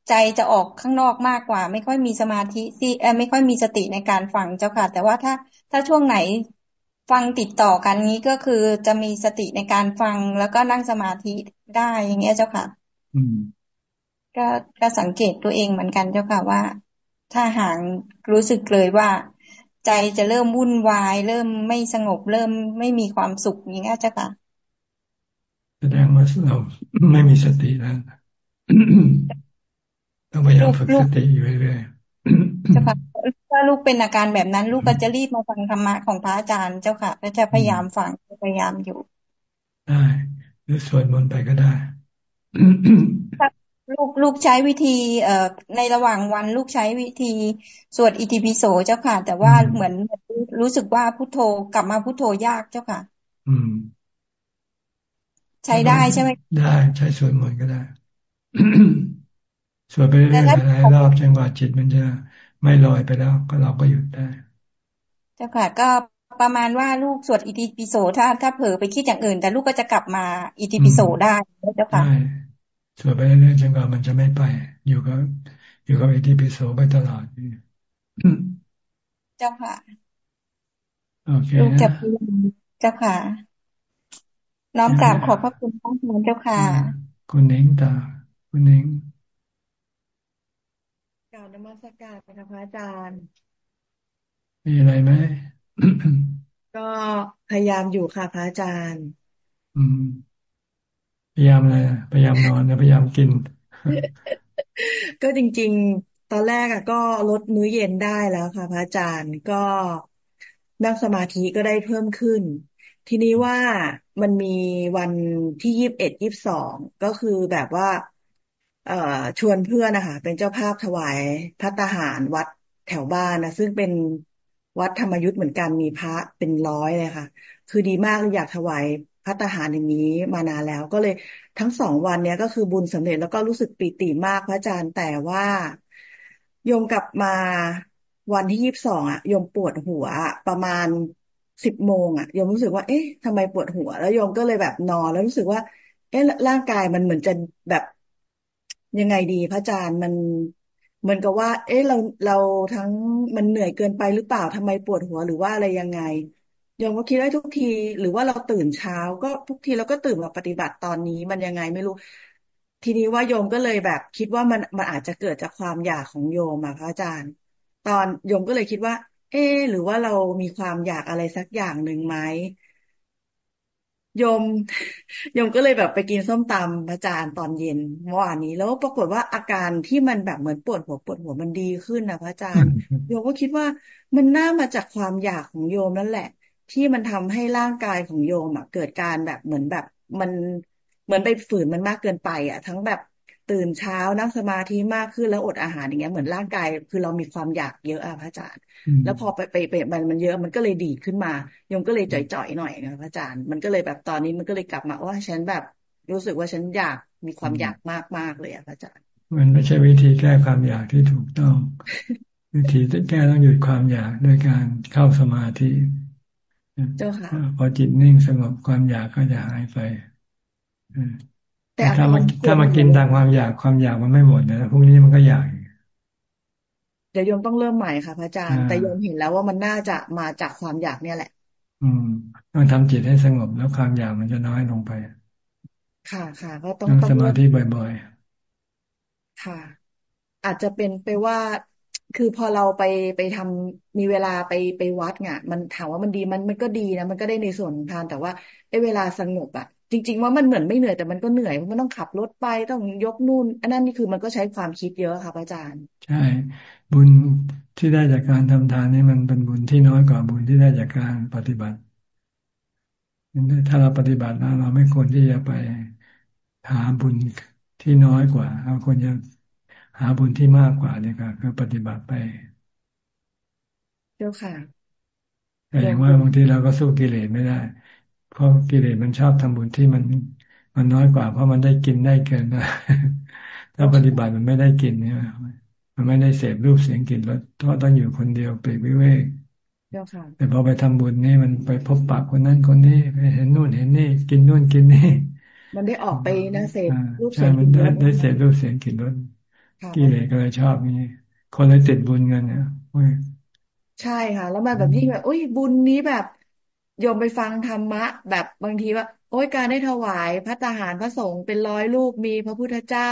ใจจะออกข้างนอกมากกว่า ไม่ค่อยมีสมาธิที่ไม่ค่อยมีสติในการฟังเจ้าค่ะ แต่ว่าถ้าถ้าช่วงไหนฟังติดต่อกันนี้ก็คือจะมีสติในการฟังแล้วก็นั่งสมาธิได้อย่างเงี้ยเจ้าค่ะ อืม ก็ก็สังเกตตัวเองเหมือนกันเจ้าค่ะว่า ถ้าห่างรู้สึกเลยว่า ใจจะเริ่มวุ่นวาย เริ่มไม่สงบเริ่มไม่มีความสุขอย่างเงี้ยเจ้าค่ะ แสดงว่าเราไม่มีสติแล้วต้องพยายามฝึกสติอยู่เรื่อยๆเจ้าค่ะถ้าลูกเป็นอาการแบบนั้น ลูกก็จะรีบมาฟังธรรมะของพระอาจารย์เจ้าค่ะก็จะพยายามฟังพยายามอยู่ได้หรือสวดมนต์ไปก็ได้ลูกลูกใช้วิธี เอ่อในระหว่างวันลูกใช้วิธีสวดอิติปิโสเจ้าค่ะ แต่ว่าเหมือนรู้สึกว่าพุทโธกลับมาพุทโธยากเจ้าค่ะ อืม ใช้ได้ใช่ไหมได้ใช้สวดมนต์ก็ได้สวดไปเรื่อยๆหลายรอบจนกว่าจิตมันจะไม่ลอยไปแล้ว ก็เราก็หยุดได้ เจ้าค่ะก็ประมาณว่าลูกสวดอิติปิโสถ้าถ้าเผลอไปคิดอย่างอื่น แต่ลูกก็จะกลับมาอิติปิโสได้เจ้าค่ะสวดไปเรื่อยๆจนกว่ามันจะไม่ไป อยู่กับอยู่กับอิติปิโสไปตลอดเจ้าค่ะโอเคลูกจะพยายามเจ้าค่ะ น้อมกราบขอบพระคุณท่านเจ้าค่ะ คุณเน้งตา คุณเน้งการนมัสการพระอาจารย์ มีอะไรไหม ก็พยายามอยู่ค่ะพระอาจารย์ อืม พยายามอะไรพยายามนอนนะพยายามกิน ก็จริง ๆ ตอนแรกอะก็ลดมื้อเย็นได้แล้วค่ะพระอาจารย์ ก็นั่งสมาธิก็ได้เพิ่มขึ้น ทีนี้ว่ามันมีวันที่ยี่บเอ็ดยี่บสองก็คือแบบว่า เอ่อชวนเพื่อนนะคะเป็นเจ้าภาพถวายพระตาหารวัดแถวบ้านนะซึ่งเป็นวัดธรรมยุทธ์เหมือนกันมีพระเป็นร้อยเลยค่ะ คือดีมากเลยอยากถวายพระตาหารอย่างนี้มานานแล้ว ก็เลยทั้งสองวันเนี้ยก็คือบุญสำเร็จแล้วก็รู้สึกปีติมากพระอาจารย์แต่ว่าโยมกลับมาวันที่ยี่สิบสองอะโยมปวดหัวประมาณ สิบโมงอะโยมรู้สึกว่า เอ๊ะทำไมปวดหัว แล้วโยมก็เลยแบบนอนแล้วรู้สึกว่า เอ๊ะร่างกายมันเหมือนจะแบบยังไงดีพระอาจารย์มันเหมือนกับว่า เอ๊ะเราเราทั้งมันเหนื่อยเกินไปหรือเปล่าทำไมปวดหัวหรือว่าอะไรยังไงยอมก็คิดได้ทุกที หรือว่าเราตื่นเช้า ก็ทุกทีเราก็ตื่นมาปฏิบัติตอนนี้มันยังไงไม่รู้ ทีนี้ว่าโยมก็เลยแบบคิดว่ามันมันอาจจะเกิดจากความอยากของโยมอะพระอาจารย์ ตอนโยมก็เลยคิดว่า เอ๊หรือว่าเรามีความอยากอะไรสักอย่างหนึ่งไหมโยมโยมก็เลยแบบไปกินส้มตำอาจารย์ตอนเย็นเมื่อวานนี้แล้วปรากฏว่าอาการที่มันแบบเหมือนปวดหัวปวดหัวมันดีขึ้นนะพระอาจารย์โยมก็คิดว่ามันน่ามาจากความอยากของโยมนั่นแหละ ที่มันทำให้ร่างกายของโยมอะเกิดการแบบเหมือนแบบมันเหมือนไปฝืนมันมากเกินไป อะ ทั้งแบบ ตื่นเช้านั่งสมาธิมากขึ้นแล้วอดอาหารอย่างเงี้ยเหมือนร่างกาย คือเรามีความอยากเยอะอะพระอาจารย์ แล้วพอไปไปไปมันมันเยอะมันก็เลยดีขึ้นมาโยมก็เลยจ่อยๆหน่อยนะพระอาจารย์มันก็เลยแบบตอนนี้มันก็เลยกลับมาว่าฉันแบบรู้สึกว่าฉันอยากมีความอยากมากมากเลยอะพระอาจารย์ มันไม่ใช่วิธีแก้ความอยากที่ถูกต้อง วิธีแก้ต้องหยุดความอยากด้วยการเข้าสมาธิเจ้าค่ะพอจิตนิ่งสงบความอยากก็จะหายไป แต่ถ้ามันถ้ามากินตามความอยากความอยากมันไม่หมดนะพรุ่งนี้มันก็อยากเดี๋ยวโยมต้องเริ่มใหม่ค่ะพระอาจารย์แต่โยมเห็นแล้วว่ามันน่าจะมาจากความอยากเนี่ยแหละ อืมต้องทำจิตให้สงบแล้วความอยากมันจะน้อยลงไป ค่ะค่ะก็ต้องสมาธิบ่อยๆ ค่ะ อาจจะเป็นไปว่าคือพอเราไปไปทำมีเวลาไปไปวัดเนี่ยมันถามว่ามันดีมันมันก็ดีนะมันก็ได้ในส่วนของทานแต่ว่าไอ้เวลาสงบอะ จริง ๆ ว่ามันเหมือนไม่เหนื่อยแต่มันก็เหนื่อยมันต้องขับรถไปต้องยกนู่น อันนั้นนี่คือมันก็ใช้ความคิดเยอะค่ะอาจารย์ ใช่ บุญที่ได้จากการทำทานนี่มันเป็นบุญที่น้อยกว่าบุญที่ได้จากการปฏิบัติถ้าเราปฏิบัติแล้วเราไม่ควรที่จะไปหาบุญที่น้อยกว่าเราควรจะหาบุญที่มากกว่าเนี่ยค่ะคือปฏิบัติไปเจ้าค่ะแต่อย่างว่าบางทีเราก็สู้กิเลสไม่ได้ เพราะกิเลสมันชอบทำบุญที่มันมันน้อยกว่า เพราะมันได้กินได้เกินนะถ้าปฏิบัติมันไม่ได้กินเนี่ยมันไม่ได้เสพรูปเสียงกลิ่นรสก็ต้องอยู่คนเดียวเปรกวิเวกแต่พอไปทำบุญนี่มันไปพบปะคนนั้นคนนี้ไปเห็นนู่นเห็นนี่กินนู่นกินนี่มันได้ออกไปนะเสพรูปเสียงกลิ่นรสได้เสพรูปเสียงกลิ่นรสกิเลสก็เลยชอบนี่คนเลยติดบุญกันเนี่ยใช่ค่ะ แล้วมาแบบยิ่งแบบโอ้ยบุญนี้แบบ โยมไปฟังธรรมะ แบบบางทีว่า โอ้ยการได้ถวายพระตาหารพระสงฆ์เป็นร้อยลูกมีพระพุทธเจ้า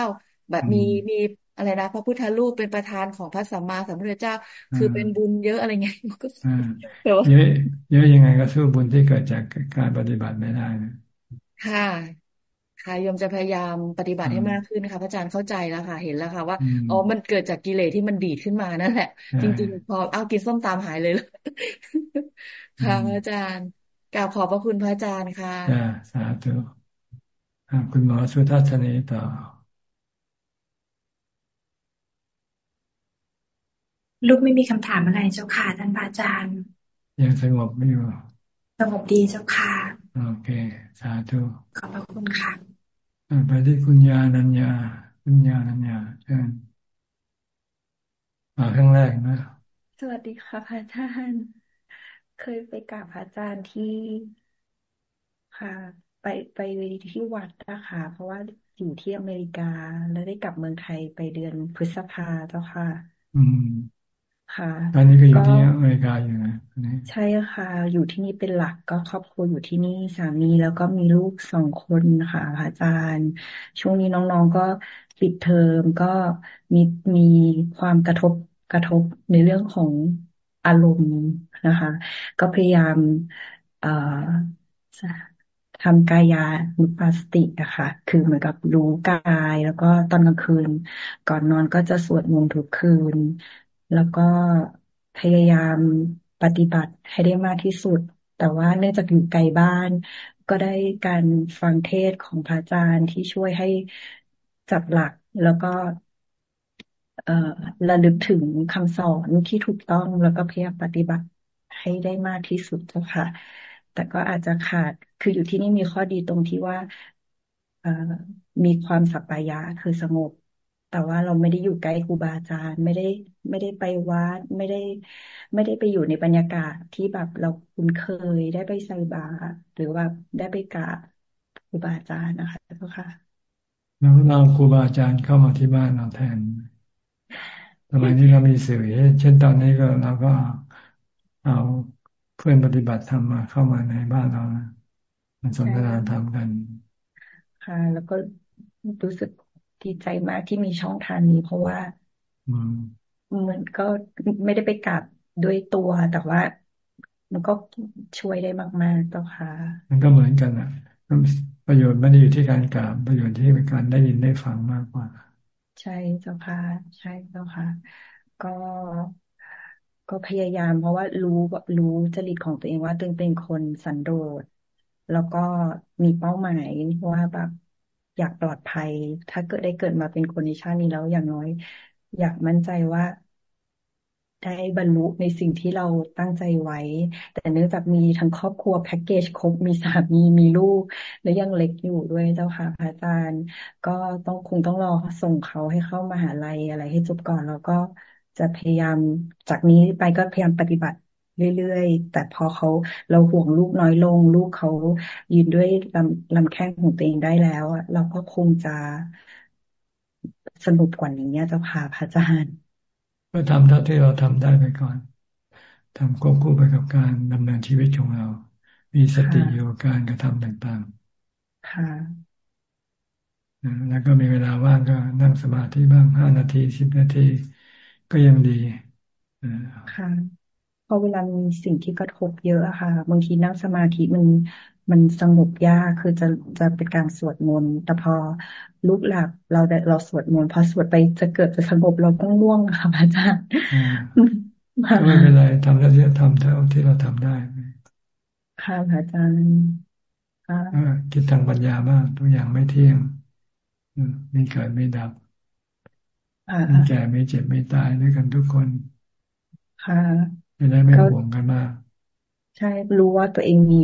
แบบมีมีอะไรนะพระพุทธรูปเป็นประธานของพระสัมมาสัมพุทธเจ้า คือเป็นบุญเยอะอะไรเงี้ยก็เยอะเยอะยังไงก็สู้บุญที่เกิดจากการปฏิบัติไม่ได้นะค่ะ ค่ะยมจะพยายามปฏิบัติให้มากขึ้นค่ะพระอาจารย์เข้าใจแล้วค่ะ เห็นแล้วค่ะ ว่าอ๋อมันเกิดจากกิเลสที่มันดีดขึ้นมานั่นแหละ จริง ๆ พอเอากินส้มตามหายเลยค่ะพระอาจารย์กราบขอบพระคุณพระอาจารย์ค่ะสาธุคุณหมอสุทัศนีต่อลูกไม่มีคำถามอะไรเจ้าค่ะท่านพระอาจารย์ ยังสงบไม่อยู่สงบดีเจ้าค่ะ โอเค สาธุ ขอบพระคุณค่ะ ไปที่คุณยานัญญา คุณยานัญญาเชิญมาครั้งแรกนะ สวัสดีค่ะพระอาจารย์ เคยไปกราบพระอาจารย์ที่ค่ะ ไปไปที่วัดนะคะเพราะว่าอยู่ที่อเมริกาแล้วได้กลับเมืองไทยไปเดือนพฤษภาเจ้าค่ะ อืม ค่ะ ตอนนี้ก็อยู่ที่อเมริกาอยู่นะใช่ค่ะ อยู่ที่นี่เป็นหลักก็ครอบครัวอยู่ที่นี่สามีแล้วก็มีลูกสองคนค่ะอาจารย์ ช่วงนี้น้องๆก็ปิดเทอมก็มีมีความกระทบกระทบในเรื่องของอารมณ์นะคะ ก็พยายามเอ่อทำกายานุปัสติอะค่ะคือเหมือนกับรู้กาย แล้วก็ตอนกลางคืน ก่อนนอนก็จะสวดมนต์ทุกคืน แล้วก็พยายามปฏิบัติให้ได้มากที่สุด แต่ว่าเนื่องจากอยู่ไกลบ้าน ก็ได้การฟังเทศของพระอาจารย์ที่ช่วยให้จับหลัก แล้วก็ระลึกถึงคำสอนที่ถูกต้องแล้วก็พยายามปฏิบัติให้ได้มากที่สุดเจ้าค่ะ แต่ก็อาจจะขาดคืออยู่ที่นี่มีข้อดีตรงที่ว่ามีความสัปปายะคือสงบ แต่ว่าเราไม่ได้อยู่ใกล้ครูบาอาจารย์ ไม่ได้ ไม่ได้ไปวัด ไม่ได้ ไม่ได้ไปอยู่ในบรรยากาศที่แบบเราคุ้นเคยได้ไปใส่บาตรหรือว่าได้ไปกราบครูบาอาจารย์นะคะเจ้าค่ะแล้วเราครูบาอาจารย์เข้ามาที่บ้านเราแทนสมัยนี้เรามีสื่อเช่นตอนนี้ก็เราก็เอาเพื่อนปฏิบัติธรรมมาเข้ามาในบ้านเรานะมันสนทนาธรรมกัน ค่ะ แล้วก็รู้สึก ดีใจมากที่มีช่องทางนี้ เพราะว่าเหมือนก็ไม่ได้ไปกลับด้วยตัว แต่ว่ามันก็ช่วยได้มากๆต่อค่ะ มันก็เหมือนกันอะประโยชน์ไม่ได้อยู่ที่การกราบประโยชน์ที่เป็นการได้ยินได้ฟังมากกว่า ใช่เจ้าค่ะ ใช่เจ้าค่ะ ก็ก็พยายาม เพราะว่ารู้รู้จริตของตัวเองว่าตัวเองเป็นคนสันโดษแล้วก็มีเป้าหมายว่าแบบ อยากปลอดภัย ถ้าเกิดได้เกิดมาเป็นคนในชาตินี้แล้วอย่างน้อย อยากมั่นใจว่าได้บรรลุในสิ่งที่เราตั้งใจไว้ แต่เนื่องจากมีทั้งครอบครัวแพ็กเกจครบมีสามีมีลูก และยังเล็กอยู่ด้วยเจ้าค่ะพระอาจารย์ ก็ต้องคงต้องรอส่งเขาให้เข้ามาหาลัยอะไรให้จบก่อน แล้วก็จะพยายามจากนี้ไปก็พยายามปฏิบัติ เรื่อยๆ แต่พอเขาเราห่วงลูกน้อยลง ลูกเขายืนด้วยลำลำแข้งของตัวเองได้แล้วเราก็คงจะสนุกกว่านี้เจ้าค่ะพระอาจารย์ก็ทำเท่าที่เราทำได้ไปก่อนทำควบคู่ไปกับการดำเนินชีวิตของเรา มีสติอยู่กับการกระทำต่างๆ ค่ะแล้วก็มีเวลาว่างก็นั่งสมาธิบ้างห้านาทีสิบนาที ก็ยังดีค่ะ พอเวลามีสิ่งที่กระทบเยอะค่ะ บางทีนั่งสมาธิมันมันสงบยากคือจะจะเป็นการสวดมนต์แต่พอลุกหลับเราเราสวดมนต์พอสวดไปจะเกิดจะสงบเราต้องง่วงค่ะอาจารย์ไม่เป็นไรทำแล้วที่ทำเท่าที่เราทำได้ค่ะอาจารย์คิดทางปัญญามากทุกอย่างไม่เที่ยงมีเกิดไม่ดับมีแก่ไม่เจ็บไม่ตายด้วยกันทุกคนค่ะ จะได้ไม่ห่วงกันมาก ใช่รู้ว่าตัวเองมี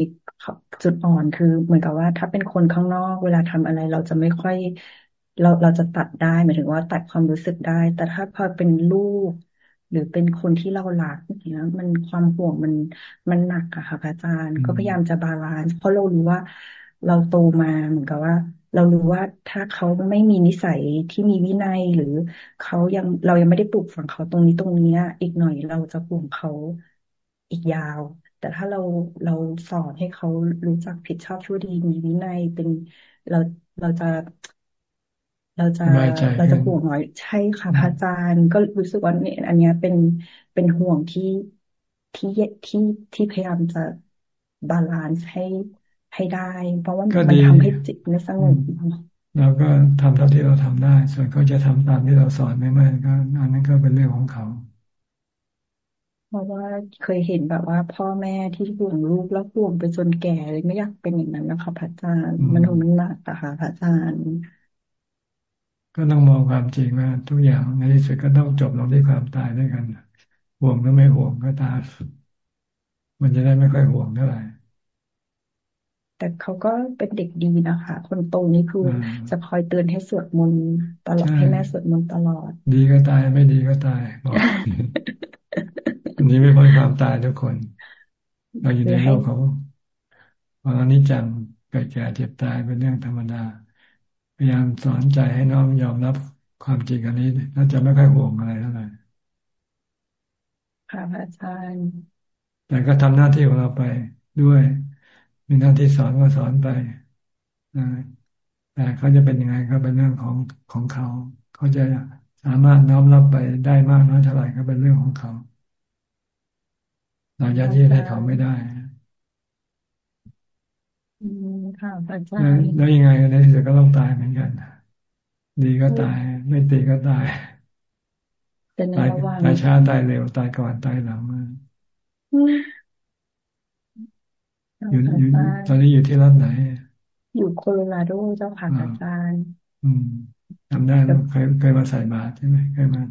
จุดอ่อนคือเหมือนกับว่าถ้าเป็นคนข้างนอกเวลาทำอะไร เราจะไม่ค่อย เราเราจะตัดได้หมายถึงว่าตัดความรู้สึกได้ แต่ถ้าพอเป็นลูกหรือเป็นคนที่เรารักอย่างนี้มันความห่วงมันมันหนักอะค่ะอาจารย์ ก็พยายามจะ balance เพราะเรารู้ว่าเราโตมาเหมือนกับว่า เรารู้ว่าถ้าเขาไม่มีนิสัยที่มีวินัยหรือเขายังเรายังไม่ได้ปลูกฝังเขาตรงนี้ตรงนี้อีกหน่อยเราจะปลูกเขาอีกยาว แต่ถ้าเราเราสอนให้เขารู้จักผิดชอบชั่วดีมีวินัยเป็นเราเราจะเราจะเราจะห่วงน้อยใช่ค่ะพระอาจารย์ก็รู้สึกว่าเนี่ยอันนี้เป็นเป็นห่วงที่ที่ที่ที่พยายามจะ balance ให้ ให้ได้ เพราะว่ามันทำให้จิตมันสงบเราก็ทำเท่าที่เราทำได้ ส่วนเขาจะทำตามที่เราสอนไม่ไม่ก็อันนั้นก็เป็นเรื่องของเขาเพราะว่าเคยเห็นแบบว่า พ่อแม่ที่ห่วงลูกแล้วห่วงไปจนแก่เลยไม่อยากเป็นอย่างนั้นนะคะพระอาจารย์ มันมันหนักอะค่ะพระอาจารย์ ก็ต้องมองความจริงว่าทุกอย่างในที่สุดก็ต้องจบลงที่ความตายด้วยกันห่วงหรือไม่ห่วงก็ตามมันจะได้ไม่ค่อยห่วงเท่าไหร่ แต่เขาก็เป็นเด็กดีนะคะ คนโตนี่คือจะคอยเตือนให้สวดมนต์ตลอดให้แม่สวดมนต์ตลอด ดีก็ตายไม่ดีก็ตายบอกอันนี้ไม่พ้นความตายทุกคน เราอยู่ในโลกเขาวันนี้จังเกิดแก่เจ็บตายเป็นเรื่องธรรมดา พยายามสอนใจให้น้องยอมรับความจริงอันนี้น่าจะไม่ค่อยห่วงอะไรเท่าไหร่ค่ะอาจารย์แต่ก็ทำหน้าที่ของเราไปด้วย มีหน้าที่สอนก็สอนไปแต่เขาจะเป็นยังไงก็เป็นเรื่องของของเขา เขาจะสามารถน้อมรับไปได้มากน้อยเท่าไหร่ก็เป็นเรื่องของเขา เรายัดเยียดให้เขาไม่ได้อืมค่ะอาจารย์แล้วยังไงในที่สุดก็ต้องตายเหมือนกันดีก็ตาย ไม่ตีก็ตายตายตายช้าตายเร็วตายก่อนตายหลัง อยู่อยู่ตอนนี้อยู่ที่รัฐไหน อยู่โคโลราโดเจ้าค่ะอาจารย์อืมจำได้เคยเคยมาใส่บาตรใช่ไหมเคยมา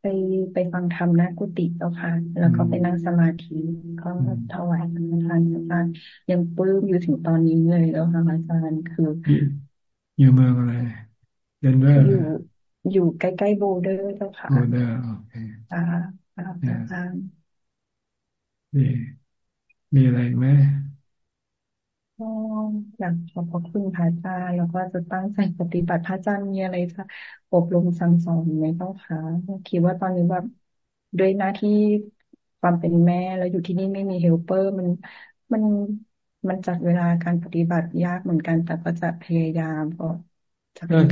ไปไปฟังธรรมนะกุฏิแล้วค่ะ แล้วก็ไปนั่งสมาธิก็ถวายพระทานอาจารย์ยังปลื้มอยู่ถึงตอนนี้เลยแล้วค่ะอาจารย์คือ อยู่เมืองอะไรเดนเวอร์อยู่อยู่ใกล้ๆ Boulder เจ้าค่ะ Boulder โอเคอ่าอาจารย์มี มีอะไรไหมก็อยากขอบพระคุณพระอาจารย์แล้วก็จะตั้งใจปฏิบัติพระอาจารย์มีอะไรจะอบรมสั่งสอนไหมเจ้าคะคิดว่าตอนนี้แบบด้วยหน้าที่ความเป็นแม่แล้วอยู่ที่นี่ไม่มีเฮลเปอร์ มันมันมันจัดเวลาการปฏิบัติยากเหมือนกันแต่ก็จะพยายามก็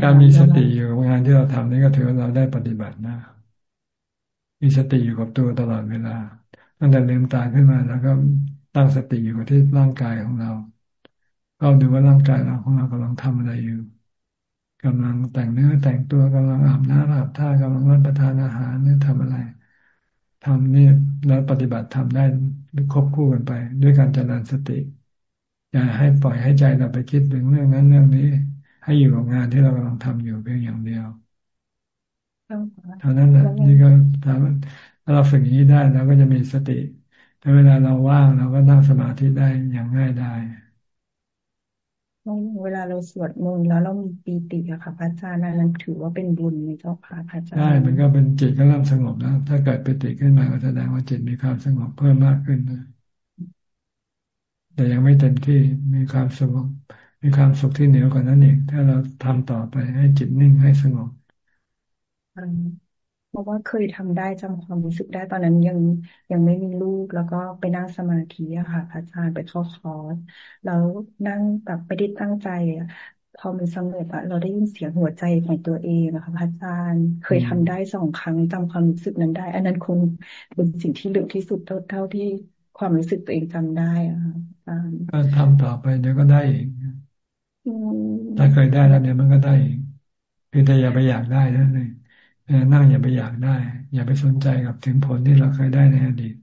การมีสติอยู่งานที่เราทำนี่ก็ถือว่าเราได้ปฏิบัตินะมีสติอยู่กับตัวตลอดเวลาตั้งแต่ลืมตาขึ้นมาแล้วก็ ตั้งสติอยู่กับที่ร่างกายของเรา ก็ดูว่าร่างกายเราของเรากำลังทำอะไรอยู่กำลังแต่งเนื้อแต่งตัวกำลังอาบน้ำอาบท่ากำลังรับประทานอาหารนี่ทำอะไรทำนี่แล้วปฏิบัติทำได้ควบคู่กันไป ด้วยการเจริญสติ อย่าให้ปล่อยให้ใจเราไปคิดถึงเรื่องนั้นเรื่องนี้ ให้อยู่กับงานที่เรากำลังทำอยู่เพียงอย่างเดียวเท่านั้นแหละนี่ก็ถ้าถ้าเราฝึกอย่างนี้ได้เราก็จะมีสติ แต่เวลาเราว่างเราก็นั่งสมาธิได้อย่างง่ายได้เวลาเราสวดมนต์แล้วเรามีปีติอะค่ะพระอาจารย์นั้นถือว่าเป็นบุญในเจ้าค่ะพระอาจารย์ได้มันก็เป็นจิตก็เริ่มสงบแล้ว ถ้าเกิดปีติขึ้นมาก็แสดงว่าจิตมีความสงบเพิ่มมากขึ้นนะแต่ยังไม่เต็มที่มีความสงบมีความสุขที่เหนือกว่านั้นอีกถ้าเราทำต่อไปให้จิตนิ่งให้สงบ เพราะว่าเคยทำได้จำความรู้สึกได้ตอนนั้นยังยังไม่มีลูก แล้วก็ไปนั่งสมาธิอะค่ะพระอาจารย์ไปเข้าคอร์สแล้วนั่งแบบไม่ได้ตั้งใจอะพอมันสงบอะเราได้ยินเสียงหัวใจของตัวเองนะคะพระอาจารย์เคยทำได้สองครั้งจำความรู้สึกนั้นได้ อันนั้นคงเป็นสิ่งที่ลึกที่สุดเท่าเท่าที่ความรู้สึกตัวเองจำได้อะค่ะอาจารย์ก็ทำต่อไปเดี๋ยวก็ได้อีกถ้าเคยได้แล้วเนี่ยมันก็ได้อีกคือแต่อย่าไปอยากได้นั่นเอง นั่งอย่าไปอยากได้ อย่าไปสนใจกับถึงผลที่เราเคยได้ในอดีต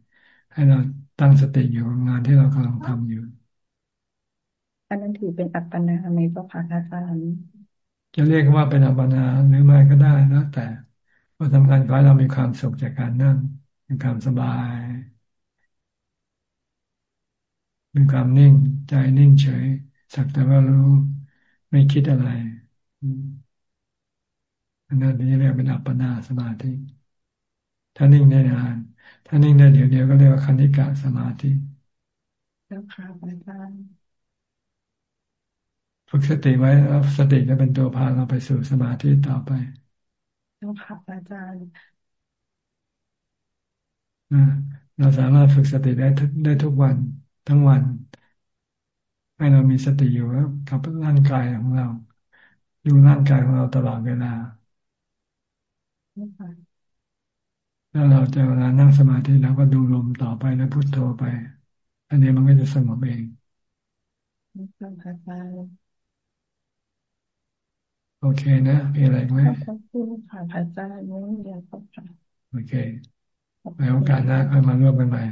ให้เราตั้งสติอยู่กับงานที่เรากำลังทำอยู่ อันนั้นถือเป็นอัปปนาในพระพาอาจารย์จะเรียกว่าเป็นอัปปนาหรือไม่ก็ได้นะแต่ว่าสำคัญขอให้เรามีความสุขจากการนั่งมีความสบาย มีความนิ่งใจนิ่งเฉย สักแต่ว่ารู้ไม่คิดอะไรอั นนั้นนี้เรียกเป็นอัปปนาสมาธิ ถ้านิ่งได้นาน ถ้านิ่งได้เดี๋ยวเดียวก็เรียกว่าคณิกะสมาธิแล้วครับอาจารย์ฝึกสติไว้แล้วสติจะเป็นตัวพาเราไปสู่สมาธิต่อไปแล้วครับอาจารย์เราสามารถฝึกสติได้ได้ทุกวันทั้งวัน ให้เรามีสติอยู่กับร่างกายของเรา ดูร่างกายของเราตลอดเวลา แล้วเราจะเวลานั่งสมาธิเราก็ดูลมต่อไปแล้วพุโทโธไป อันนี้มันก็จะสงบเองโอเคนะ มีอะไรไหมขอบคุณค่ะพระอาจารย์ไม่มีอะไรค่ะโอเคในโอกาสหน้าค่อยมาร่วมกันใหม่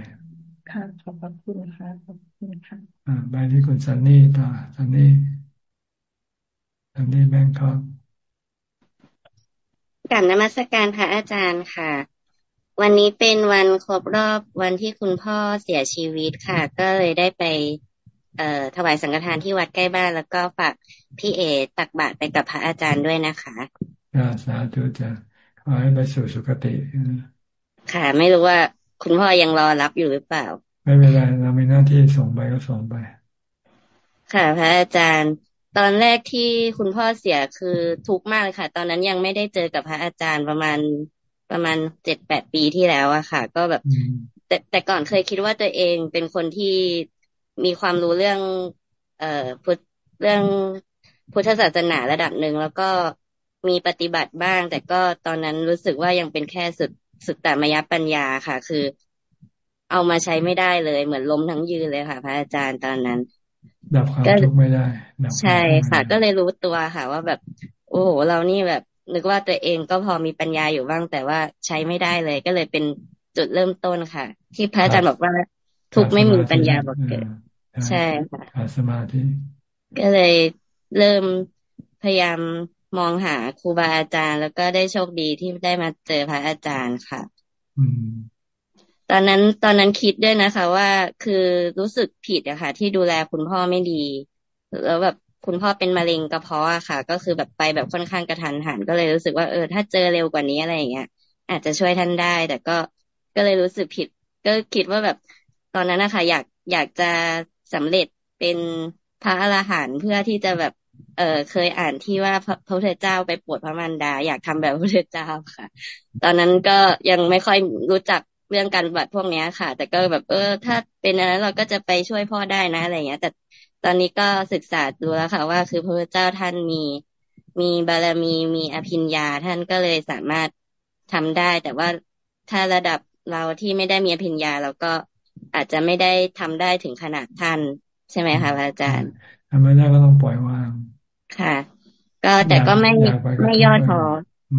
ค่ะขอบคุณค่ะขอบคุณค่ะอ่าไปที่คุณซันนี่ต่อซันนี่ซันนี่แบงคอก กับนมัสการพระอาจารย์ค่ะ วันนี้เป็นวันครบรอบวันที่คุณพ่อเสียชีวิตค่ะ ก็เลยได้ไป เอ่อถวายสังฆทานที่วัดใกล้บ้านแล้วก็ฝากพี่เอตักบาตรไปกับพระอาจารย์ด้วยนะคะสาธุจ้ะขอให้ไปสู่สุคติ ค่ะ ไม่รู้ว่าคุณพ่อยังรอรับอยู่หรือเปล่า ไม่เป็นไรเรามีหน้าที่ส่งไปก็ส่งไป ค่ะ พระอาจารย์ ตอนแรกที่คุณพ่อเสียคือทุกข์มากเลยค่ะ ตอนนั้นยังไม่ได้เจอกับพระอาจารย์ประมาณประมาณเจ็ดแปดปีที่แล้วอะค่ะ ก็แบบ แต่แต่ก่อนเคยคิดว่าตัวเองเป็นคนที่มีความรู้เรื่อง เอ่อพุทธเรื่องพุทธศาสนาระดับหนึ่งแล้วก็มีปฏิบัติบ้าง แต่ก็ตอนนั้นรู้สึกว่ายังเป็นแค่สุดสุดแต่มยปัญญาค่ะ คือ เอามาใช้ไม่ได้เลย เหมือนล้มทั้งยืนเลยค่ะ พระอาจารย์ตอนนั้น ดับความทุกข์ไม่ได้ใช่ค่ะ ก็เลยรู้ตัวค่ะ ว่าแบบ โอ้โหเรานี่แบบ นึกว่าตัวเองก็พอมีปัญญาอยู่บ้าง แต่ว่าใช้ไม่ได้เลย ก็เลยเป็นจุดเริ่มต้นค่ะ ที่พระอาจารย์บอกว่าทุกไม่มีปัญญาบอกเกิด ใช่ค่ะสมาธิก็เลยเริ่มพยายามมองหาครูบาอาจารย์ แล้วก็ได้โชคดีที่ได้มาเจอพระอาจารย์ค่ะ อืม ตอนนั้นตอนนั้นคิดด้วยนะคะ ว่าคือรู้สึกผิดอะค่ะ ที่ดูแลคุณพ่อไม่ดี แล้วแบบคุณพ่อเป็นมะเร็งกระเพาะอะค่ะ ก็คือแบบไปแบบค่อนข้างกระทันหันก็เลยรู้สึกว่าเออถ้าเจอเร็วกว่านี้อะไรอย่างเงี้ยอาจจะช่วยท่านได้ แต่ก็ก็เลยรู้สึกผิด ก็คิดว่าแบบตอนนั้นนะคะอยากอยากจะสำเร็จเป็นพระอรหันต์เพื่อที่จะแบบเออเคยอ่านที่ว่าพระพุทธเจ้าไปปวดพระมารดา อยากทำแบบพระพุทธเจ้าค่ะ ตอนนั้นก็ยังไม่ค่อยรู้จัก เรื่องการบัตรพวกนี้ค่ะ แต่ก็แบบเออ ถ้าเป็นอันนั้นเราก็จะไปช่วยพ่อได้นะอะไรเงี้ย แต่ตอนนี้ก็ศึกษาดูแล้วค่ะ ว่าคือพระเจ้าท่านมีมีบารมีมีอภิญญาท่านก็เลยสามารถทำได้ แต่ว่าถ้าระดับเราที่ไม่ได้มีอภิญญาเราก็อาจจะไม่ได้ทำได้ถึงขนาดท่าน ใช่ไหมคะพระอาจารย์ทำไม่ได้ก็ต้องปล่อยวาง ค่ะ ก็แต่ก็ไม่ไม่ย่อท้อ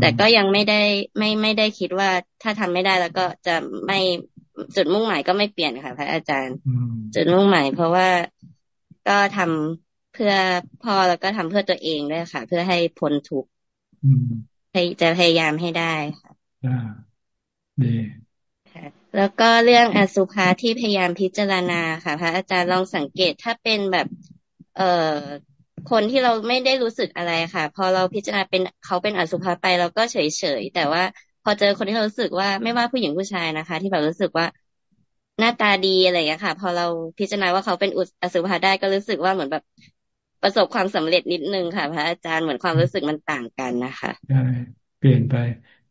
แต่ก็ยังไม่ได้ไม่ไม่ได้คิดว่าถ้าทำไม่ได้แล้วก็จะไม่จุดมุ่งหมายก็ไม่เปลี่ยนค่ะพระอาจารย์ จุดมุ่งหมายเพราะว่าก็ทำเพื่อพ่อแล้วก็ทำเพื่อตัวเองด้วยค่ะ เพื่อให้พ้นทุกข์จะพยายามให้ได้ค่ะดีแล้วก็เรื่องอสุภะที่พยายามพิจารณาค่ะ พระอาจารย์ลองสังเกตถ้าเป็นแบบ เอ่อ คนที่เราไม่ได้รู้สึกอะไรค่ะ พอเราพิจารณาเป็นเขาเป็นอสุภะไปเราก็เฉยเฉยแต่ว่าพอเจอคนที่เรารู้สึกว่าไม่ว่าผู้หญิงผู้ชายนะคะ ที่แบบรู้สึกว่าหน้าตาดีอะไรอย่างนี้ค่ะ พอเราพิจารณาว่าเขาเป็นอสุภะได้ก็รู้สึกว่าเหมือนแบบประสบความสำเร็จนิดนึงค่ะ พระอาจารย์เหมือนความรู้สึกมันต่างกันนะคะใช่เปลี่ยนไป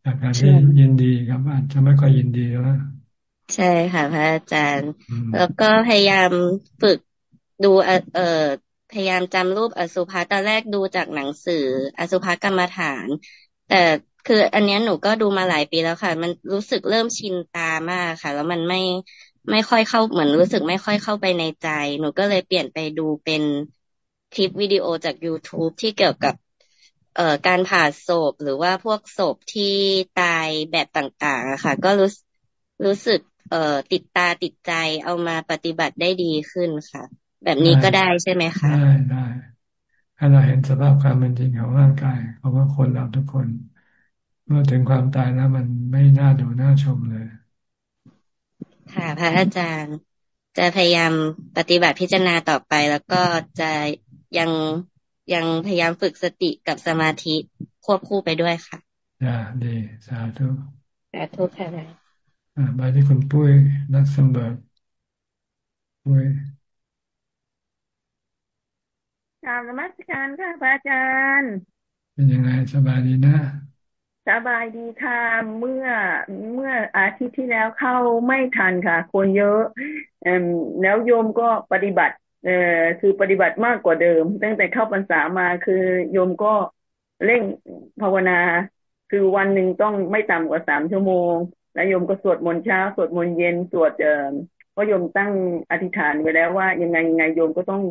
จากการที่ยินดีครับอาจจะไม่ค่อยยินดีแล้วใช่ค่ะ พระอาจารย์ แล้วก็พยายามฝึกดูเอ่อ พยายามจำรูปอสุภะตอนแรกดูจากหนังสือ อสุภะกรรมฐาน แต่คืออันนี้หนูก็ดูมาหลายปีแล้วค่ะ มันรู้สึกเริ่มชินตามากค่ะ แล้วมันไม่ไม่ค่อยเข้าเหมือนรู้สึกไม่ค่อยเข้าไปในใจ หนูก็เลยเปลี่ยนไปดูเป็นคลิปวิดีโอจาก YouTube ที่เกี่ยวกับเอ่อการผ่าศพหรือว่าพวกศพที่ตายแบบต่างๆอะค่ะ ก็รู้รู้สึกเอ่อติดตาติดใจเอามาปฏิบัติได้ดีขึ้นค่ะ แบบนี้ก็ได้ใช่ไหมคะได้ได้ถ้าเราเห็นสภาพความเป็นจริงของร่างกายของว่าคนเราทุกคน เมื่อถึงความตายแล้วมันไม่น่าดูน่าชมเลย ค่ะพระอาจารย์จะพยายามปฏิบัติพิจารณาต่อไป แล้วก็จะยังยังพยายามฝึกสติกับสมาธิควบคู่ไปด้วยค่ะอ่าดีสาธุสาธุค่ะอ่าไปที่คุณปุ้ยนักสมบัติปุ้ย กราบนมัสการค่ะพระอาจารย์ เป็นยังไงสบายดีนะ สบายดีค่ะเมื่อเมื่ออาทิตย์ที่แล้วเข้าไม่ทันค่ะ คนเยอะแล้วโยมก็ปฏิบัติเอ่อคือปฏิบัติมากกว่าเดิม ตั้งแต่เข้าพรรษามาคือโยมก็เร่งภาวนา คือวันหนึ่งต้องไม่ต่ำกว่าสามชั่วโมง แล้วโยมก็สวดมนต์เช้าสวดมนต์เย็นสวดเอ่อเพราะโยมตั้งอธิษฐานไว้แล้วว่ายังไงยังไงโยมก็ต้อง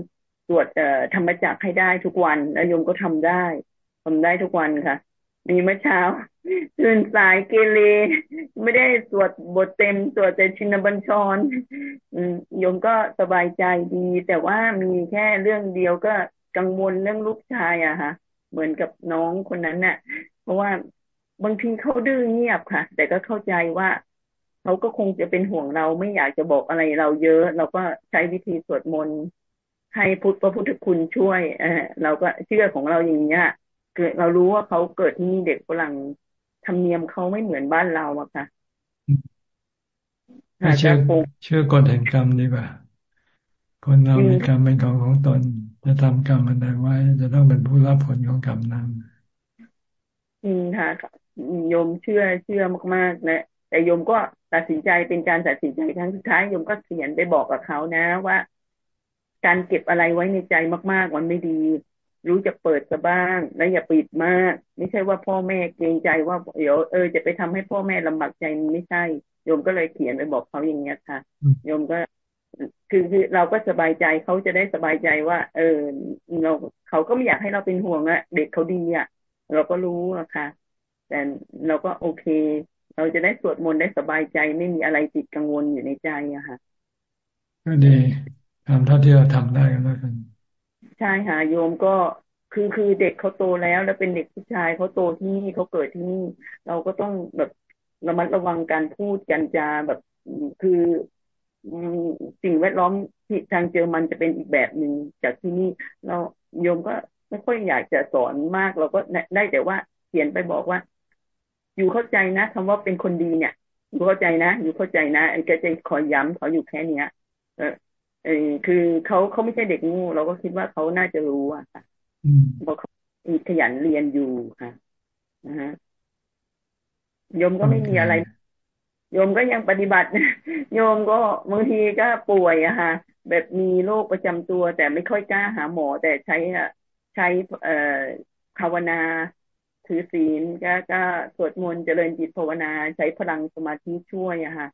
สวดเอ่อธรรมจักให้ได้ทุกวันแล้วโยมก็ทำได้ทำได้ทุกวันค่ะ มีเมื่อเช้าตื่นสายเกเรไม่ได้สวดบทเต็มสวดแต่ชินบัญชรโยมก็สบายใจดี แต่ว่ามีแค่เรื่องเดียวก็กังวลเรื่องลูกชายอะค่ะ เหมือนกับน้องคนนั้นน่ะ เพราะว่าบางทีเขาดื้อเงียบค่ะ แต่ก็เข้าใจว่าเขาก็คงจะเป็นห่วงเราไม่อยากจะบอกอะไรเราเยอะ เราก็ใช้วิธีสวดมนต์ ให้พุทธพระพุทธคุณช่วยเออเราก็เชื่อของเราอย่างเงี้ยเกิดเรารู้ว่าเขาเกิดที่นี่เด็กฝรั่งธรรมเนียมเขาไม่เหมือนบ้านเราอะค่ะเชื่อเชื่อกฎแห่งกรรมดีกว่า คนเรามีกรรมเป็นของของตน จะทำกรรมอะไรไว้ จะต้องเป็นผู้รับผลของกรรมนั้นอืมค่ะโยมเชื่อเชื่อมากๆนะแต่โยมก็ตัดสินใจเป็นการตัดสินใจครั้งสุดท้ายโยมก็เขียนไปบอกกับเขานะ ว่า การเก็บอะไรไว้ในใจมาก ๆ มันไม่ดี รู้จะเปิดซะบ้าง และอย่าปิดมาก ไม่ใช่ว่าพ่อแม่เกรงใจว่าเดี๋ยวเออจะไปทำให้พ่อแม่ลำบากใจมันไม่ใช่โยมก็เลยเขียนไปบอกเขาอย่างเงี้ยค่ะโยมก็คือคือเราก็สบายใจเขาจะได้สบายใจว่า เออเราเขาก็ไม่อยากให้เราเป็นห่วงอะเด็กเขาดีอะเราก็รู้อะค่ะ แต่เราก็โอเค เราจะได้สวดมนต์ได้สบายใจไม่มีอะไรติดกังวลอยู่ในใจอะค่ะ ก็ดี ทำเท่าที่เราทำได้กันแล้วกัน ใช่ค่ะโยมก็คือคือเด็กเขาโตแล้วแล้วเป็นเด็กผู้ชายเขาโตที่นี่เขาเกิดที่นี่ เราก็ต้องแบบระมัดระวังการพูดกันจาแบบคือสิ่งแวดล้อมที่ทางเจอมันจะเป็นอีกแบบหนึ่งจากที่นี่เราโยมก็ไม่ค่อยอยากจะสอนมาก เราก็ได้แต่ว่าเขียนไปบอกว่า อยู่เข้าใจนะคำว่าเป็นคนดีเนี่ย อยู่เข้าใจนะ อยู่เข้าใจนะไอ้แกจะขอย้ำเขาอยู่แค่เนี้ย เออเออคือเขาเขาไม่ใช่เด็กงูเราก็คิดว่าเขาน่าจะรู้อะค่ะบอกเขาขยันเรียนอยู่ค่ะนะฮะโยมก็ไม่มีอะไร โยมก็ยังปฏิบัติโยมก็บางทีก็ป่วยอะค่ะ แบบมีโรคประจำตัว แต่ไม่ค่อยกล้าหาหมอ แต่ใช้ใช้เอ่อภาวนาถือศีลก็ก็สวดมนต์เจริญจิตภาวนาใช้พลังสมาธิช่วยอะค่ะ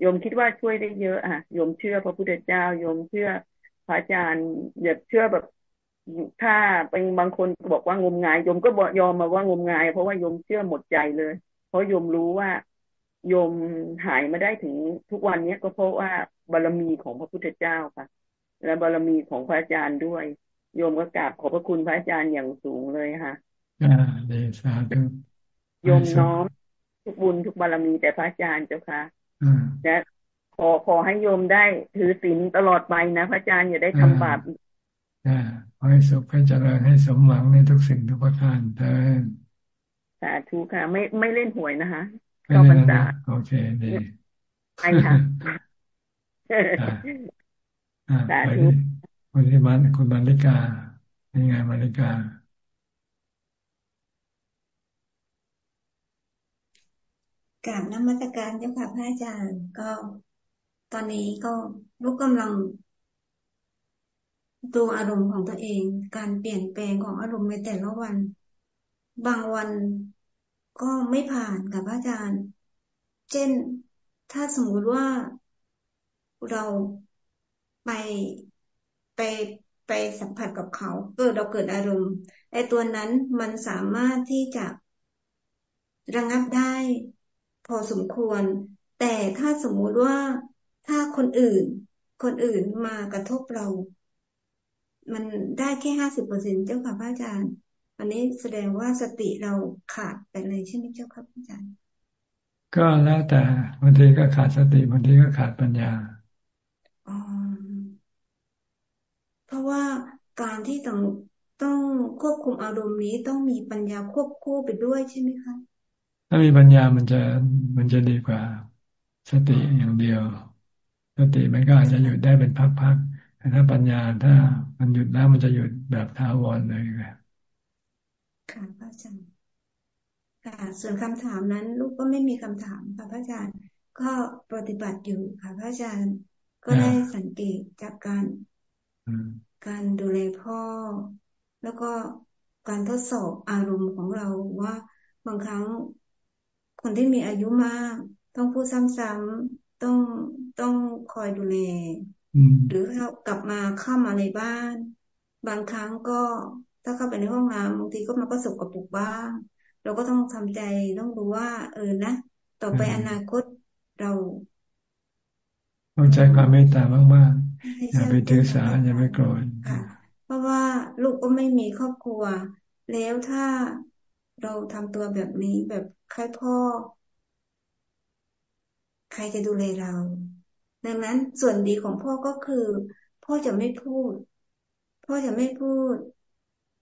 โยมคิดว่าช่วยได้เยอะอะโยมเชื่อพระพุทธเจ้าโยมเชื่อพระอาจารย์อย่าเชื่อแบบถ้าเป็นบางคนบอกว่างมงายโยมก็บอกยอมมาว่างมงาย เพราะว่าโยมเชื่อหมดใจเลย เพราะโยมรู้ว่าโยมหายมาได้ถึงทุกวันนี้ก็เพราะว่าบารมีของพระพุทธเจ้าค่ะ และบารมีของพระอาจารย์ด้วย โยมก็กราบขอบพระคุณพระอาจารย์อย่างสูงเลยค่ะอ่าเดชาธุโยมน้อมทุกบุญทุกบารมีแต่พระอาจารย์เจ้าค่ะและขอขอให้โยมได้ถือศีลตลอดไปนะพระอาจารย์อย่าได้ทำบาปอ่าขอให้สุขให้เจริญให้สมหวังในทุกสิ่งทุกประการเถิดสาธุค่ะ ไม่ไม่เล่นหวยนะคะเข้าพรรษาโอเคดีไปค่ะสาธุคุณที่มันคุณมาริกาเป็นไงมาริกา กับนมัตการเจ้าค่ะพระอาจารย์ ก็ ตอนนี้ก็ลูกกำลังดูอารมณ์ของตัวเอง การเปลี่ยนแปลงของอารมณ์ในแต่ละวัน บางวันก็ไม่ผ่านกับพระอาจารย์ เช่นถ้าสมมุติว่าเราไปไปไปสัมผัสกับเขาเกิดเราเกิดอารมณ์ไอ้ตัวนั้นมันสามารถที่จะระงับได้ พอสมควร แต่ถ้าสมมุติว่าถ้าคนอื่น คนอื่นมากระทบเรา มันได้แค่ห้าสิบเปอร์เซ็นเจ้าค่ะพระอาจารย์ อันนี้แสดงว่าสติเราขาดไปเลยใช่ไหมเจ้าค่ะพระอาจารย์ ก็แล้วแต่บางทีก็ขาดสติบางทีก็ขาดปัญญาเพราะว่าการที่ต้องต้องควบคุมอารมณ์นี้ต้องมีปัญญาควบคู่ไปด้วยใช่ไหมคะ ถ้ามีปัญญามันจะมันจะดีกว่า สติอย่างเดียว สติมันก็อาจจะหยุดได้เป็นพักๆแต่ถ้าปัญญาถ้ามันหยุดแล้วมันจะหยุดแบบท้าวรเลยค่ะค่ะพระอาจารย์ค่ะส่วนคำถามนั้น ลูกก็ไม่มีคำถามค่ะพระอาจารย์ก็ปฏิบัติอยู่ค่ะพระอาจารย์ก็ได้สังเกตจากการการดูแลพ่อ แล้วก็การทดสอบอารมณ์ของเราว่าบางครั้ง คนที่มีอายุมาก ต้องพูดซ้ำๆต้องต้องคอยดูแลหรือเขากลับมาเข้ามาในบ้าน บางครั้งก็ถ้าเข้าไปในห้องน้ำบางทีก็มันก็สกปรกบ้าง เราก็ต้องทำใจต้องรู้ว่า เออนะต่อไปอนาคตเราต้องใช้ความเมตตามากๆอย่าไปถือสาอย่าไปโกรธเพราะว่าลูกก็ไม่มีครอบครัว แล้วถ้า เราทำตัวแบบนี้แบบใครพ่อ ใครจะดูแลเรา ดังนั้นส่วนดีของพ่อก็คือ พ่อจะไม่พูด พ่อจะไม่พูด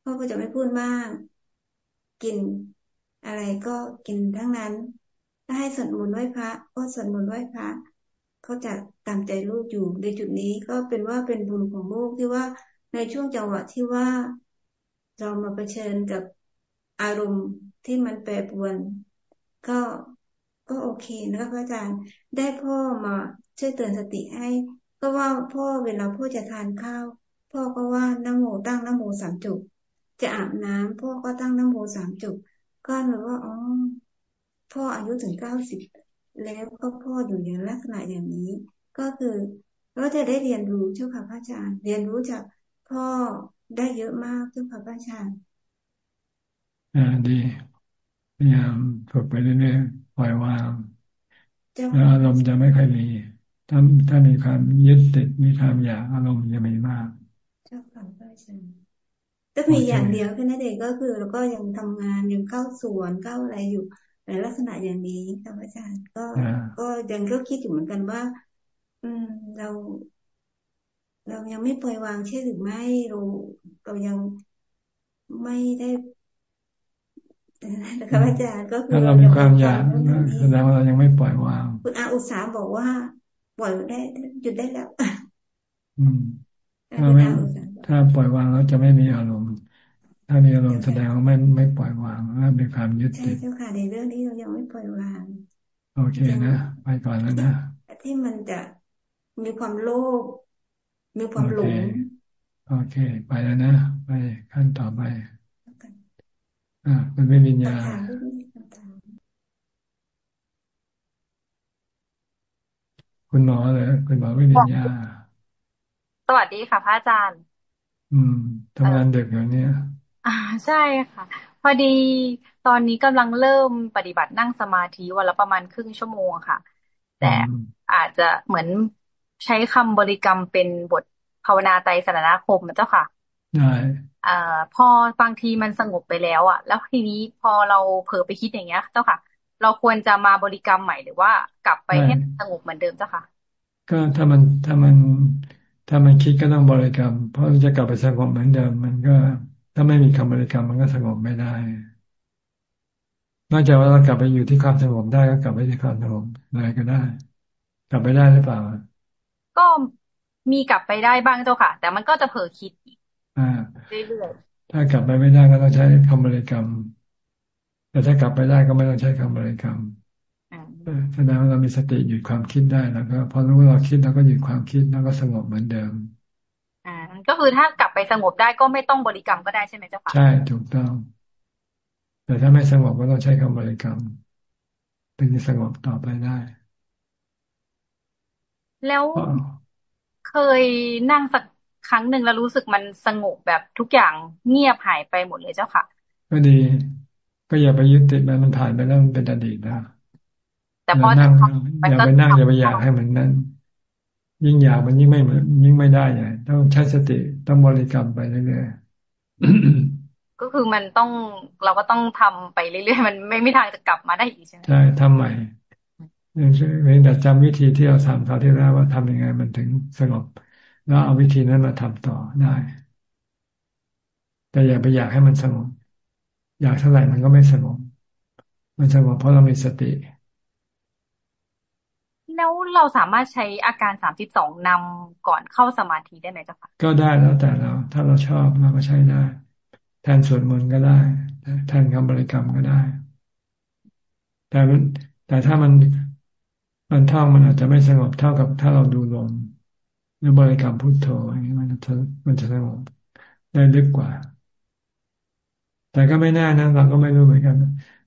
พ่อก็จะไม่พูดมาก กิน อะไรก็กินทั้งนั้น ถ้าให้สวดมนต์ไหว้พระ ก็สวดมนต์ไหว้พระเขาจะตามใจลูกอยู่ในจุดนี้ก็เป็นว่าเป็นบุญของลูกที่ว่าในช่วงจังหวะที่ว่าเรามาเผชิญกับ อารมณ์ที่มันแปรปรวน ก็ก็โอเคนะคะพระอาจารย์ได้พ่อมาช่วยเตือนสติให้ ก็ว่าพ่อเวลาพ่อจะทานข้าว พ่อก็ว่านโมตั้งนโมสามจุกจะอาบน้ำพ่อก็ตั้งนโมสามจุกก็เหมือว่าอ๋อพ่ออายุถึงเก้าสิบแล้วก็พ่ออยู่อย่างลักษณะอย่างนี้ ก็คือเราจะได้เรียนรู้เจ้าค่ะพระอาจารย์ เรียนรู้จากพ่อได้เยอะมากเจ้าค่ะพระอาจารย์ อ่าดีพยายามฝึกไปเรื่อยๆปล่อยวางแล้วอารมณ์จะไม่ค่อยมีถ้าถ้ามีความยึดติดมีความอยากอารมณ์จะไม่มากเจ้าค่ะพระอาจารย์ก็มีอย่างเดียวแค่นั้นเองก็คือเราก็ยังทำงานยังเข้าสวนเข้าอะไรอยู่ในลักษณะอย่างนี้ค่ะอาจารย์ก็ก็ยังก็คิดอยู่เหมือนกันว่า อืมเรา เรายังไม่ปล่อยวางใช่หรือไม่เราเรายังไม่ได้ นะคะอาจารย์ก็คือเรามีความอยากแสดงว่าเรายังไม่ปล่อยวาง คุณอาอุตสาบอกว่า ปล่อยได้หยุดได้แล้ว อืมถ้าไม่ถ้าปล่อยวางแล้วจะไม่มีอารมณ์ ถ้ามีอารมณ์แสดงว่าไม่ไม่ปล่อยวางแล้วมีความยึดติดใช่เจ้าค่ะในเรื่องนี้เรายังไม่ปล่อยวาง โอเคนะไปก่อนแล้วนะที่มันจะมีความโลภมีความหลงโอเค ไปแล้วนะ ไปขั้นต่อไป อ่าคุณไม่วิญญาคุณหมอเลยคุณหมอไม่วิญญาสวัสดีค่ะพระอาจารย์ อืมทำงานเด็กอย่างเนี้ยอ่าใช่ค่ะ พอดีตอนนี้กำลังเริ่มปฏิบัตินั่งสมาธิวันละประมาณครึ่งชั่วโมงค่ะ แต่อาจจะเหมือนใช้คำบริกรรมเป็นบทภาวนาใจสารนาคมนะเจ้าค่ะ ได้ อ่าพอบางทีมันสงบไปแล้วอะ แล้วทีนี้พอเราเผลอไปคิดอย่างเงี้ย เจ้าค่ะ เราควรจะมาบริกรรมใหม่หรือว่ากลับไปให้สงบเหมือนเดิมเจ้าค่ะ ก็ถ้ามันถ้ามันถ้ามันคิดก็ต้องบริกรรม เพราะจะกลับไปสงบเหมือนเดิม มันก็ ถ้าไม่มีคำบริกรรมมันก็สงบไม่ได้ นอกจากว่าเรากลับไปอยู่ที่ความสงบได้ก็กลับไปที่ความสงบอะไรก็ได้ กลับไปได้หรือเปล่า ก็มีกลับไปได้บ้างเจ้าค่ะ แต่มันก็จะเผลอคิดอีก เรื่อยๆถ้ากลับไปไม่ได้ก็ต้องใช้คำบริกรรม แต่ถ้ากลับไปได้ก็ไม่ต้องใช้คำบริกรรมแสดงว่าเรามีสติหยุดความคิดได้แล้วก็พอรู้ว่าเราคิดเราก็หยุดความคิดแล้วก็สงบเหมือนเดิม อ่า ก็คือถ้ากลับไปสงบได้ก็ไม่ต้องบริกรรมก็ได้ใช่ไหมเจ้าค่ะใช่ถูกต้อง แต่ถ้าไม่สงบก็ต้องใช้คำบริกรรมถึงจะสงบต่อไปได้ แล้วเคยนั่งสัก ครั้งหนึ่งแล้วรู้สึกมันสงบแบบทุกอย่างเงียบหายไปหมดเลยเจ้าค่ะ ก็ดี ก็อย่าไปยึดติดมันมันผ่านไปแล้วมันเป็นอดีตแล้วแต่พอนั่งอย่าไปนั่งอย่าไปอยากให้มันนั้น ยิ่งอยากมันยิ่งไม่เหมือนยิ่งไม่ได้ไงต้องใช้สติต้องบริกรรมไปเรื่อยๆก็คือมันต้องเราก็ต้องทำไปเรื่อยๆมันไม่ไม่ทางจะกลับมาได้อีกใช่ไหมใช่ทำใหม่เพียงแต่จำวิธีที่เราทำคราวที่แล้วว่าทำยังไงมันถึงสงบ แล้วเอาวิธีนั้นมาทำต่อได้ แต่อย่าไปอยากให้มันสงบอยากเท่าไหร่มันก็ไม่สงบมันสงบเพราะเรามีสติ แล้วเราสามารถใช้อาการสามสิบสองนำก่อนเข้าสมาธิได้ไหมเจ้าค่ะก็ได้แล้วแต่เราถ้าเราชอบเราก็ใช้ได้ แทนสวดมนต์ก็ได้ แทนคำบริกรรมก็ได้ แต่แต่ถ้ามันมันท่องมันอาจจะไม่สงบเท่ากับถ้าเราดูลม หรือบริกรรมพุทโธอย่างนี้มันจะมันจะสงบได้ลึกกว่า แต่ก็ไม่แน่นะเราก็ไม่รู้เหมือนกัน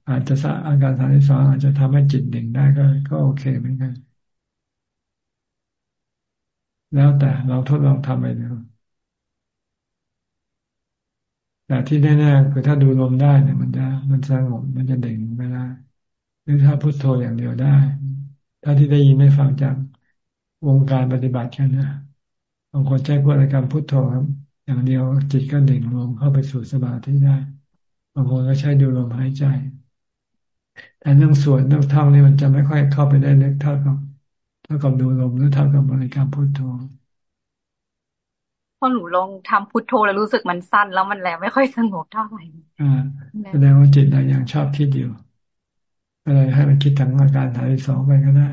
อาจจะอาการทางที่สองอาจจะทำให้จิตเด่งได้ก็ก็โอเคเหมือนกัน แล้วแต่เราทดลองทำไปดูแต่ที่แน่ๆคือถ้าดูลมได้เนี่ยมันจะมันสงบมันจะเด่งไม่ได้หรือถ้าพุโทโธอย่างเดียวได้ ถ้าที่ได้ยินได้ฟังจาก วงการปฏิบัติกันนะบางคนใช้พวกอะไรการพุโทโธครับอย่างเดียวจิตก็เด่งลงเข้าไปสู่สมาธิได้บางคนก็ใช้ดูลมหายใจ แต่เรื่องส่วนเรื่องท่องนี่มันจะไม่ค่อยเข้าไปได้เล็กเท่ากับท่ากับดูลมหรือเท่ากับบริกรรมพุทโธพอหนูลองทำพุทโธแล้วรู้สึกมันสั้น แล้วมันแลไม่ค่อยสงบเท่าไหร่อ่าแสดงว่าจิตเรายังชอบคิดอยู่อะไรให้มันคิดถึงอาการถ่ายสองไปก็ได้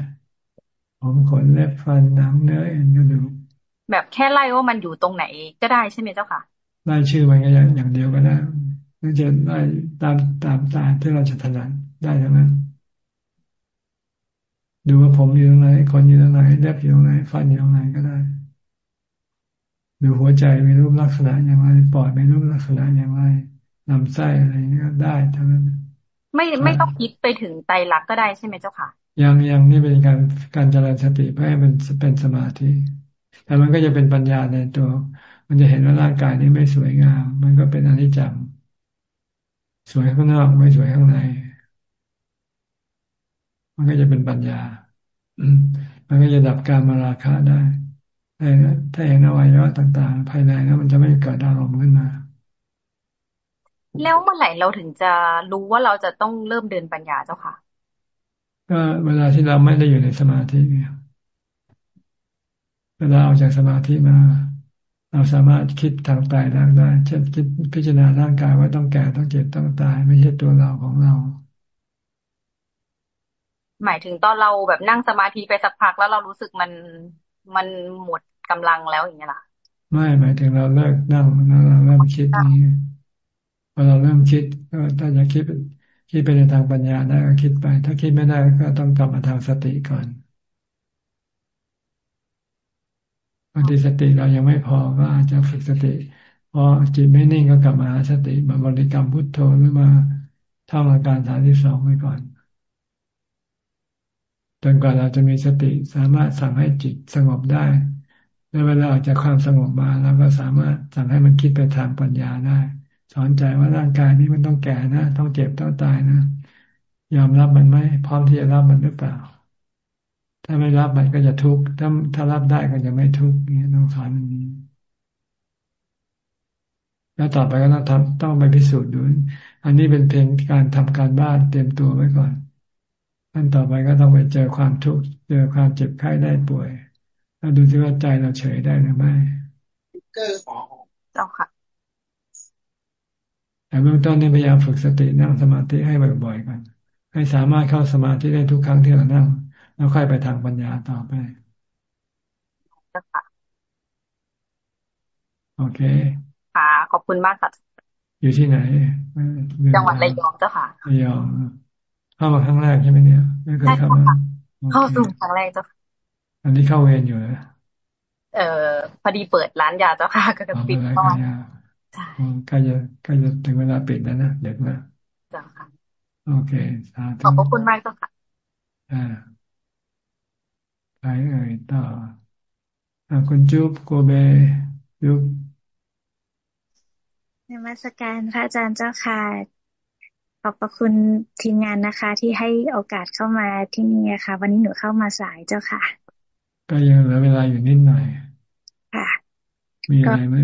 ผมขนเล็บฟันหนังเนื้อเอ็นก็ดูแบบแค่ไล่ว่ามันอยู่ตรงไหนก็ได้ใช่ไหมเจ้าค่ะไล่ชื่อมันก็อย่างอย่างเดียวก็ได้หรือจะไล่ตามตามตามที่เราจะถนัดได้ทั้งนั้นดูว่าผมอยู่ตรงไหนคนอยู่ตรงไหนเล็บอยู่ตรงไหนฟันอยู่ตรงไหนก็ได้ดูหัวใจมีรูปลักษณะอย่างไรปอดมีรูปลักษณะอย่างไรลำไส้อะไรนี้ก็ได้ทั้งนั้น ไม่ไม่ต้องคิดไปถึงไตรักก็ได้ใช่ไหมเจ้าค่ะ ยังยังนี่เป็นการการเจริญสติเพื่อให้มันเป็นสมาธิ แต่มันก็จะเป็นปัญญาในตัว มันจะเห็นว่าร่างกายนี้ไม่สวยงาม มันก็เป็นอนิจจังสวยข้างนอกไม่สวยข้างใน มันก็จะเป็นปัญญา มันก็จะดับการมาราคะได้ถ้าเห็นอวัยวะต่างๆ ภายในแล้วมันจะไม่เกิดอารมณ์ขึ้นมา แล้วเมื่อไหร่เราถึงจะรู้ว่าเราจะต้องเริ่มเดินปัญญาเจ้าค่ะ ก็เวลาที่เราไม่ได้อยู่ในสมาธิเนี่ยเวลาออกจากสมาธิมา เราสามารถคิดทางตายร่างได้เช่นคิดพิจารณาร่างกายว่าต้องแก่ต้องเจ็บต้องตาย ไม่ใช่ตัวเราของเรา หมายถึงตอนเราแบบนั่งสมาธิไปสักพักแล้วเรารู้สึกมันมันหมดกำลังแล้วอย่างเงี้ยล่ะไม่หมายถึงเราเลิกนั่งเราเริ่มคิดนี้พอเราเริ่มคิดก็ถ้าจะคิด คิดไปในทางปัญญาได้ก็คิดไป ถ้าคิดไม่ได้ก็ต้องกลับมาทางสติก่อนบางทีสติเรายังไม่พอก็อาจจะฝึกสติพอจิตไม่นิ่งก็กลับมาสติมาบริกรรมพุทโธหรือมาท่องอาการฐานที่สองไว้ก่อนจนกว่าเราจะมีสติสามารถสั่งให้จิตสงบได้แล้วเวลาออกจากความสงบมาเราก็สามารถสั่งให้มันคิดไปทางปัญญาได้ สอนใจว่าร่างกายนี้มันต้องแก่นะต้องเจ็บต้องตายนะ ยอมรับมันไหมพร้อมที่จะรับมันหรือเปล่า ถ้าไม่รับมันก็จะทุกข์ถ้าถ้ารับได้ก็จะไม่ทุกข์นี่ต้องสอนมันนี้ แล้วต่อไปก็ต้องทำต้องไปพิสูจน์ดูอันนี้เป็นเพียงการทำการบ้านเตรียมตัวไว้ก่อนขั้นต่อไปก็ต้องไปเจอความทุกข์เจอความเจ็บไข้ได้ป่วยแล้วดูซิว่าใจเราเฉยได้หรือไม่เจ้าค่ะ แต่เบื้องต้นนี่พยายามฝึกสตินั่งสมาธิให้บ่อยๆกันให้สามารถเข้าสมาธิได้ทุกครั้งที่เรานั่ง แล้วค่อยไปทางปัญญาต่อไปโอเค ค่ะ ขอบคุณมากค่ะอยู่ที่ไหน จังหวัดระยองเจ้าค่ะระยองเข้ามาครั้งแรกใช่ไหมเนี่ยไม่เคยเข้ามาเข้าสู่ครั้งแรกเจ้าค่ะอันนี้เข้าเวรอยู่นะเอ่อพอดีเปิดร้านยาเจ้าค่ะก็จะปิดตอนใช่ใกล้จะใกล้จะถึงเวลาปิดแล้วนะเด็กนะเจ้าค่ะ โอเคสาธุขอบพระคุณมากเจ้าค่ะ อ่าใครเอ่ยต่อคุณจุ๊บโกเบยุบนมัสการพระอาจารย์เจ้าค่ะ ขอบพระคุณทีมงานนะคะ ที่ให้โอกาสเข้ามาที่นี่ค่ะ วันนี้หนูเข้ามาสายเจ้าค่ะ ก็ยังเหลือเวลาอยู่นิดหน่อย ค่ะ มีอะไรไหม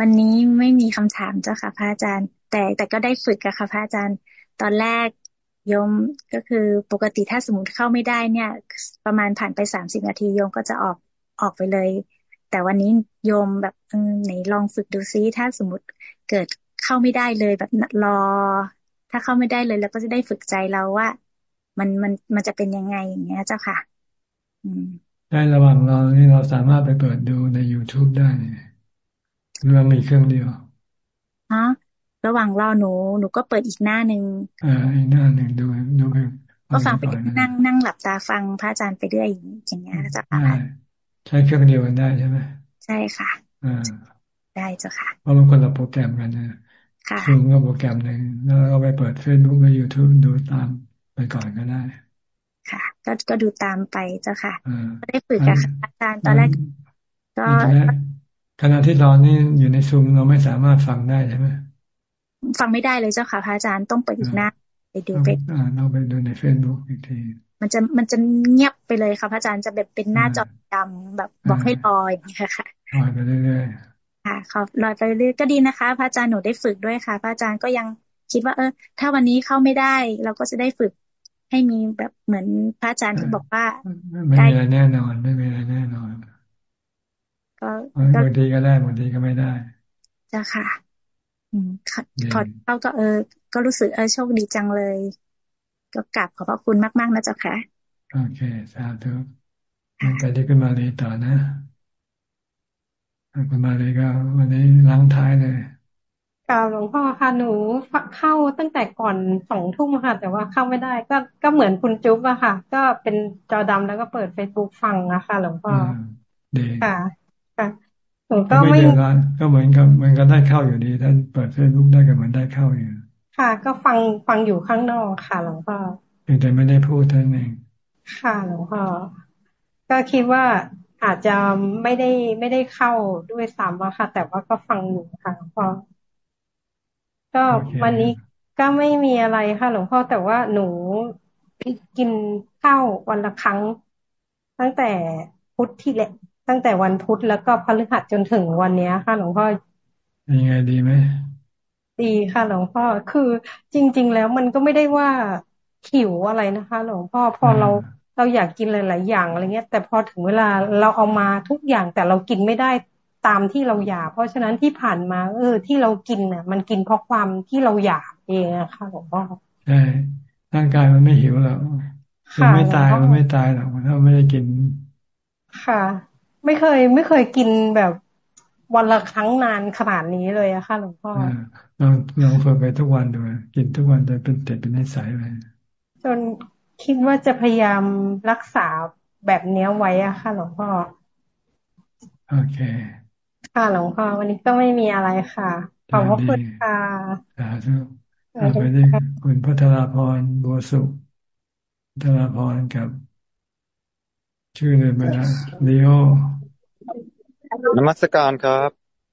วันนี้ไม่มีคำถามเจ้าค่ะพระอาจารย์ แต่แต่ก็ได้ฝึกกับค่ะพระอาจารย์ ตอนแรกโยมก็คือปกติถ้าสมมติเข้าไม่ได้เนี่ย ประมาณผ่านไปสามสิบนาทีโยมก็จะออกออกไปเลย แต่วันนี้โยมแบบไหนลองฝึกดูซิถ้าสมมติเกิดเข้าไม่ได้เลยแบบรอ ถ้าเข้าไม่ได้เลยเราก็จะได้ฝึกใจเราว่า มันมันมันจะเป็นยังไงอย่างเงี้ยเจ้าค่ะ อืมได้ระหว่างเรานี่เราสามารถไปเปิดดูใน youtube ได้ห รือว่ามีเครื่องเดียวฮะระหว่างรอหนู หนูก็เปิดอีกหน้าหนึ่งอ่าอีกหน้าหนึ่งดูดูไปก็ฟังไปนั่งนั่งหลับตาฟังพระอาจารย์ไปเรื่อยอย่างเงี้ยเจ้าค่ะใช้เครื่องเดียวกันได้ใช่ไหมใช่ค่ะอ่าได้เจ้าค่ะเพราะมันคนละโปรแกรมกันนะซูมก็โปรแกรมหนึ่งแล้วเราไปเปิดเฟซบุ๊กและยูทูบดูตามไปก่อนก็ได้ ค่ะ ก็ก็ดูตามไปเจ้าค่ะก็ได้ฝึกกับอาจารย์ตอนแรก ก็ ขณะที่เรานี่อยู่ในซูมเราไม่สามารถฟังได้ใช่ไหมฟังไม่ได้เลยเจ้าค่ะพระอาจารย์ต้องเปิดอีกหน้าไปดูเฟซเราไปดูในเฟซบุ๊กอีกทีมันจะมันจะเงียบไปเลยค่ะพระอาจารย์จะแบบเป็นหน้าจอดำแบบบอกให้ลอยอย่างเงี้ยค่ะลอยไปเรื่อยค่ะขอบลอยไปเรื่อยก็ดีนะคะ พระอาจารย์หนูได้ฝึกด้วยค่ะ พระอาจารย์ก็ยังคิดว่า เออ ถ้าวันนี้เข้าไม่ได้ เราก็จะได้ฝึกให้มีแบบเหมือนพระอาจารย์ที่บอกว่าไม่มีอะไรแน่นอนไม่มีอะไรแน่นอน ก็บางทีก็ได้บางทีก็ไม่ได้จ้ะค่ะอืมพอเข้าก็เออ ก็รู้สึกเออโชคดีจังเลย ก็กลับขอบพระคุณมาก ๆ นะเจ้าค่ะ โอเคสาธุไปที่ขึ้นมาเลยต่อนะคุณมาเลยก็วันนี้ล้างท้ายเลยค่ะหลวงพ่อค่ะหนูเข้าตั้งแต่ก่อนสองทุ่มค่ะ แต่ว่าเข้าไม่ได้ ก็ก็เหมือนคุณจุ๊บอะค่ะ ก็เป็นจอดำแล้วก็เปิดเฟซบุ๊กฟังนะคะหลวงพ่อดีค่ะค่ะ หนูก็ไม่ก็เหมือนกับมันก็ได้เข้าอยู่ดีถ้าเปิดเฟซบุ๊กได้ก็เหมือนได้เข้าอยู่ ค่ะ ก็ฟังฟังอยู่ข้างนอกค่ะหลวงพ่อแต่ไม่ได้พูดท่านเองค่ะหลวงพ่อก็คิดว่าอาจจะไม่ได้ไม่ได้เข้าด้วยซ้ำอะค่ะ แต่ว่าก็ฟังอยู่ค่ะหลวงพ่อก็วันนี้ก็ไม่มีอะไรค่ะหลวงพ่อแต่ว่าหนูกินข้าววันละครั้ง ตั้งแต่พุธที่แหละ ตั้งแต่วันพุธแล้วก็พฤหัสจนถึงวันนี้ค่ะ หลวงพ่อยังไงดีไหมดีค่ะ หลวงพ่อคือจริง ๆ แล้วมันก็ไม่ได้ว่าหิวอะไรนะคะ หลวงพ่อพอเราเราอยากกินหลาย ๆ อย่างอะไรเงี้ย แต่พอถึงเวลาเราเอามาทุกอย่างแต่เรากินไม่ได้ตามที่เราอยาก เพราะฉะนั้นที่ผ่านมา เออ ที่เรากินน่ะมันกินเพราะความที่เราอยากเองอะค่ะหลวงพ่อใช่ร่างกายมันไม่หิวหรอกมันไม่ตายมันไม่ตายหรอกถ้าไม่ได้กิน ค่ะ ไม่เคย ไม่เคยกินแบบวันละครั้งนานขนาดนี้เลยอะค่ะหลวงพ่อลองลองฝึกไปทุกวันดูกินทุกวันจะเป็นเต็ดเป็นนิสัยไปจนคิดว่าจะพยายามรักษาแบบเนี้ยไว้อะค่ะหลวงพ่อโอเค ค่ะหลวงพ่อวันนี้ก็ไม่มีอะไรค่ะขอบพระคุณค่ะสาธุไปที่คุณพัทราพรบัวสุพัทราพรกับ ชื่อเลยมานะลีโอ นมัสการครับ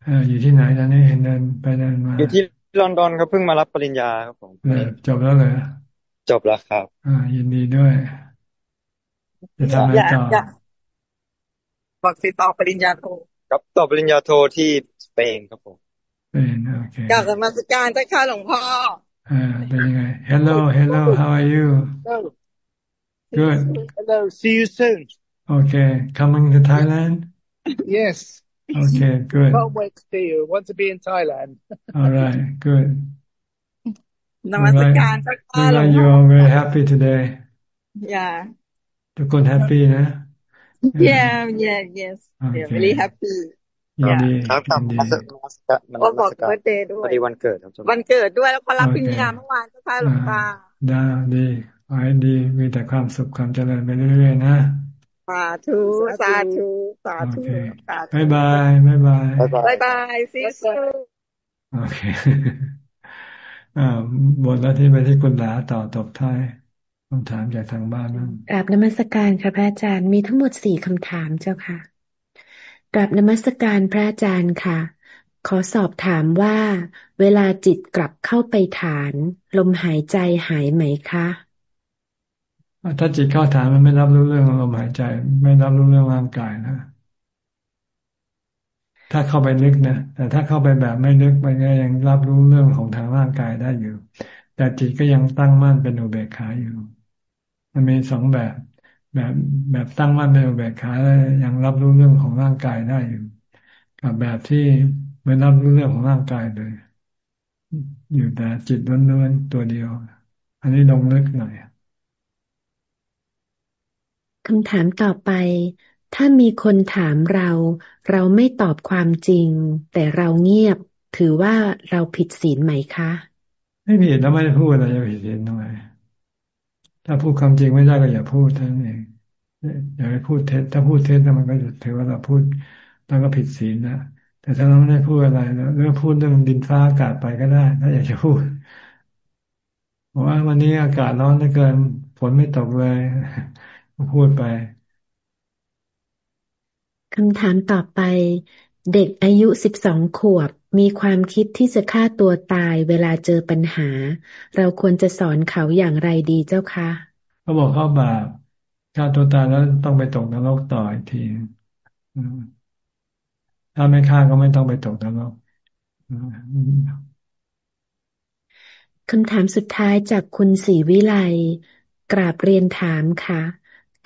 ออยู่ที่ไหนตอนนี้เห็นเดินไปเดินมาอยู่ที่ลอนดอนครับเพิ่งมารับปริญญาครับผมจบแล้วเลยจบแล้วครับ อ่า ยินดีด้วยจะทำอะไรต่อบอกติดต่อปริญญาโทครับต่อปริญญาโทที่สเปนครับผมสเปนโอเคกลับมาสการเจ้าค่ะหลวงพ่ออ่าเป็นยังไง Hello Hello how are you Good Hello see you soon Okay coming to Thailand Yes Okay good Can't wait to see you want to be in Thailand All right good นมัสการเจ้าค่ะหลวงพ่อ You are very happy today Yeah ทุกคนแฮปปี้นะ Yeah yeah yes yeah really happy ยินดีครับทำมาสการมันก็บอกเบิร์เดย์ด้วยพอดีวันเกิดครับวันเกิดด้วยแล้วก็รับปริญญาเมื่อวานเจ้าค่ะหลวงตาได้ดีขอให้ดีมีแต่ความสุขความเจริญไปเรื่อยๆนะ สาธุสาธุสาธุ bye bye bye bye bye bye seeซูโอเคอ่าบทแล้วที่ไปที่คุณหลาต่อตบท้ายคำถามจากทางบ้านนั่นกราบนมัสการค่ะพระอาจารย์มีทั้งหมดสี่คำถามเจ้าค่ะกราบนมัสการพระอาจารย์ค่ะ ขอสอบถามว่า เวลาจิตกลับเข้าไปฐาน ลมหายใจหายไหมคะ ถ้าจิตเข้าฐานมันไม่รับรู้เรื่องลมหายใจ ไม่รับรู้เรื่องร่างกายนะ ถ้าเข้าไปลึกนะแต่ถ้าเข้าไปแบบไม่ลึกมันก็ยังรับรู้เรื่องของทางร่างกายได้อยู่ แต่จิตก็ยังตั้งมั่นเป็นอุเบกขาอยู่ มันมีสองแบบ แบบแบบตั้งมั่นเป็นอุเบกขาแล้วยังรับรู้เรื่องของร่างกายได้อยู่ กับแบบที่ไม่รับรู้เรื่องของร่างกายเลย อยู่แต่จิตล้วนๆตัวเดียว อันนี้ลงลึกหน่อย คำถามต่อไป ถ้ามีคนถามเรา เราไม่ตอบความจริง แต่เราเงียบ ถือว่าเราผิดศีลไหมคะ ไม่ผิดแล้วไม่ได้พูดอะไรจะผิดศีลทำไมถ้าพูดความจริงไม่ได้ก็อย่าพูดเท่านั้นเองอย่าไปพูดเท็จถ้าพูดเท็จมันก็จะถือว่าเราพูดเราก็ผิดศีลนะแต่ถ้าเราไม่ได้พูดอะไรแล้วเรื่องพูดเรื่องดินฟ้าอากาศไปก็ได้ถ้าอยากจะพูดบอกว่าวันนี้อากาศร้อนเหลือเกินฝนไม่ตกเลย พูดไปคำถามต่อไป เด็กอายุสิบสองขวบ มีความคิดที่จะฆ่าตัวตายเวลาเจอปัญหา เราควรจะสอนเขาอย่างไรดีเจ้าคะเขาบอกเขาบาปฆ่าตัวตายแล้วต้องไปตกนรกต่ออีกทีถ้าไม่ฆ่าก็ไม่ต้องไปตกนรกคำถามสุดท้ายจากคุณศรีวิไลกราบเรียนถามค่ะ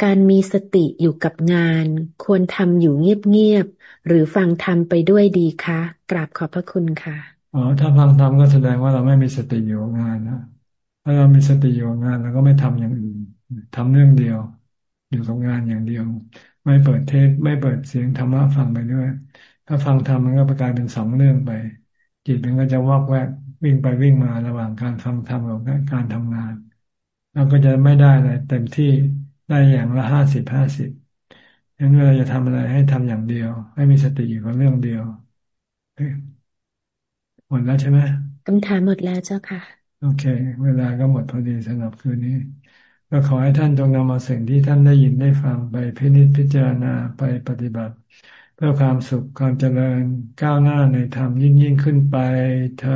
การมีสติอยู่กับงาน ควรทำอยู่เงียบๆหรือฟังทำไปด้วยดีคะกราบขอบพระคุณค่ะอ๋อถ้าฟังทำก็แสดงว่าเราไม่มีสติอยู่งานนะถ้าเรามีสติอยู่งานเราก็ไม่ทำอย่างอื่นทำเรื่องเดียว อยู่กับงานอย่างเดียว ไม่เปิดเทปไม่เปิดเสียงธรรมะฟังไปด้วย ถ้าฟังธรรมมันก็กลายเป็นสองเรื่องไป จิตมันก็จะวอกแวกวิ่งไปวิ่งมาระหว่างการฟังธรรมกับการทำงานเราก็จะไม่ได้อะไรเต็มที่ ได้อย่างละห้าสิบห้าสิบงั้นเวลาจะทำอะไรให้ทำอย่างเดียว ให้มีสติอยู่กับเรื่องเดียวหมดแล้วใช่ไหมคำถามหมดแล้วเจ้าค่ะ โอเค เวลาก็หมดพอดีสำหรับคืนนี้ ก็ขอให้ท่านจงนำเอาสิ่งที่ท่านได้ยินได้ฟังไปพินิจพิจารณาไปปฏิบัติ เพื่อความสุขความเจริญก้าวหน้าในธรรมยิ่งยิ่งขึ้นไปเธอ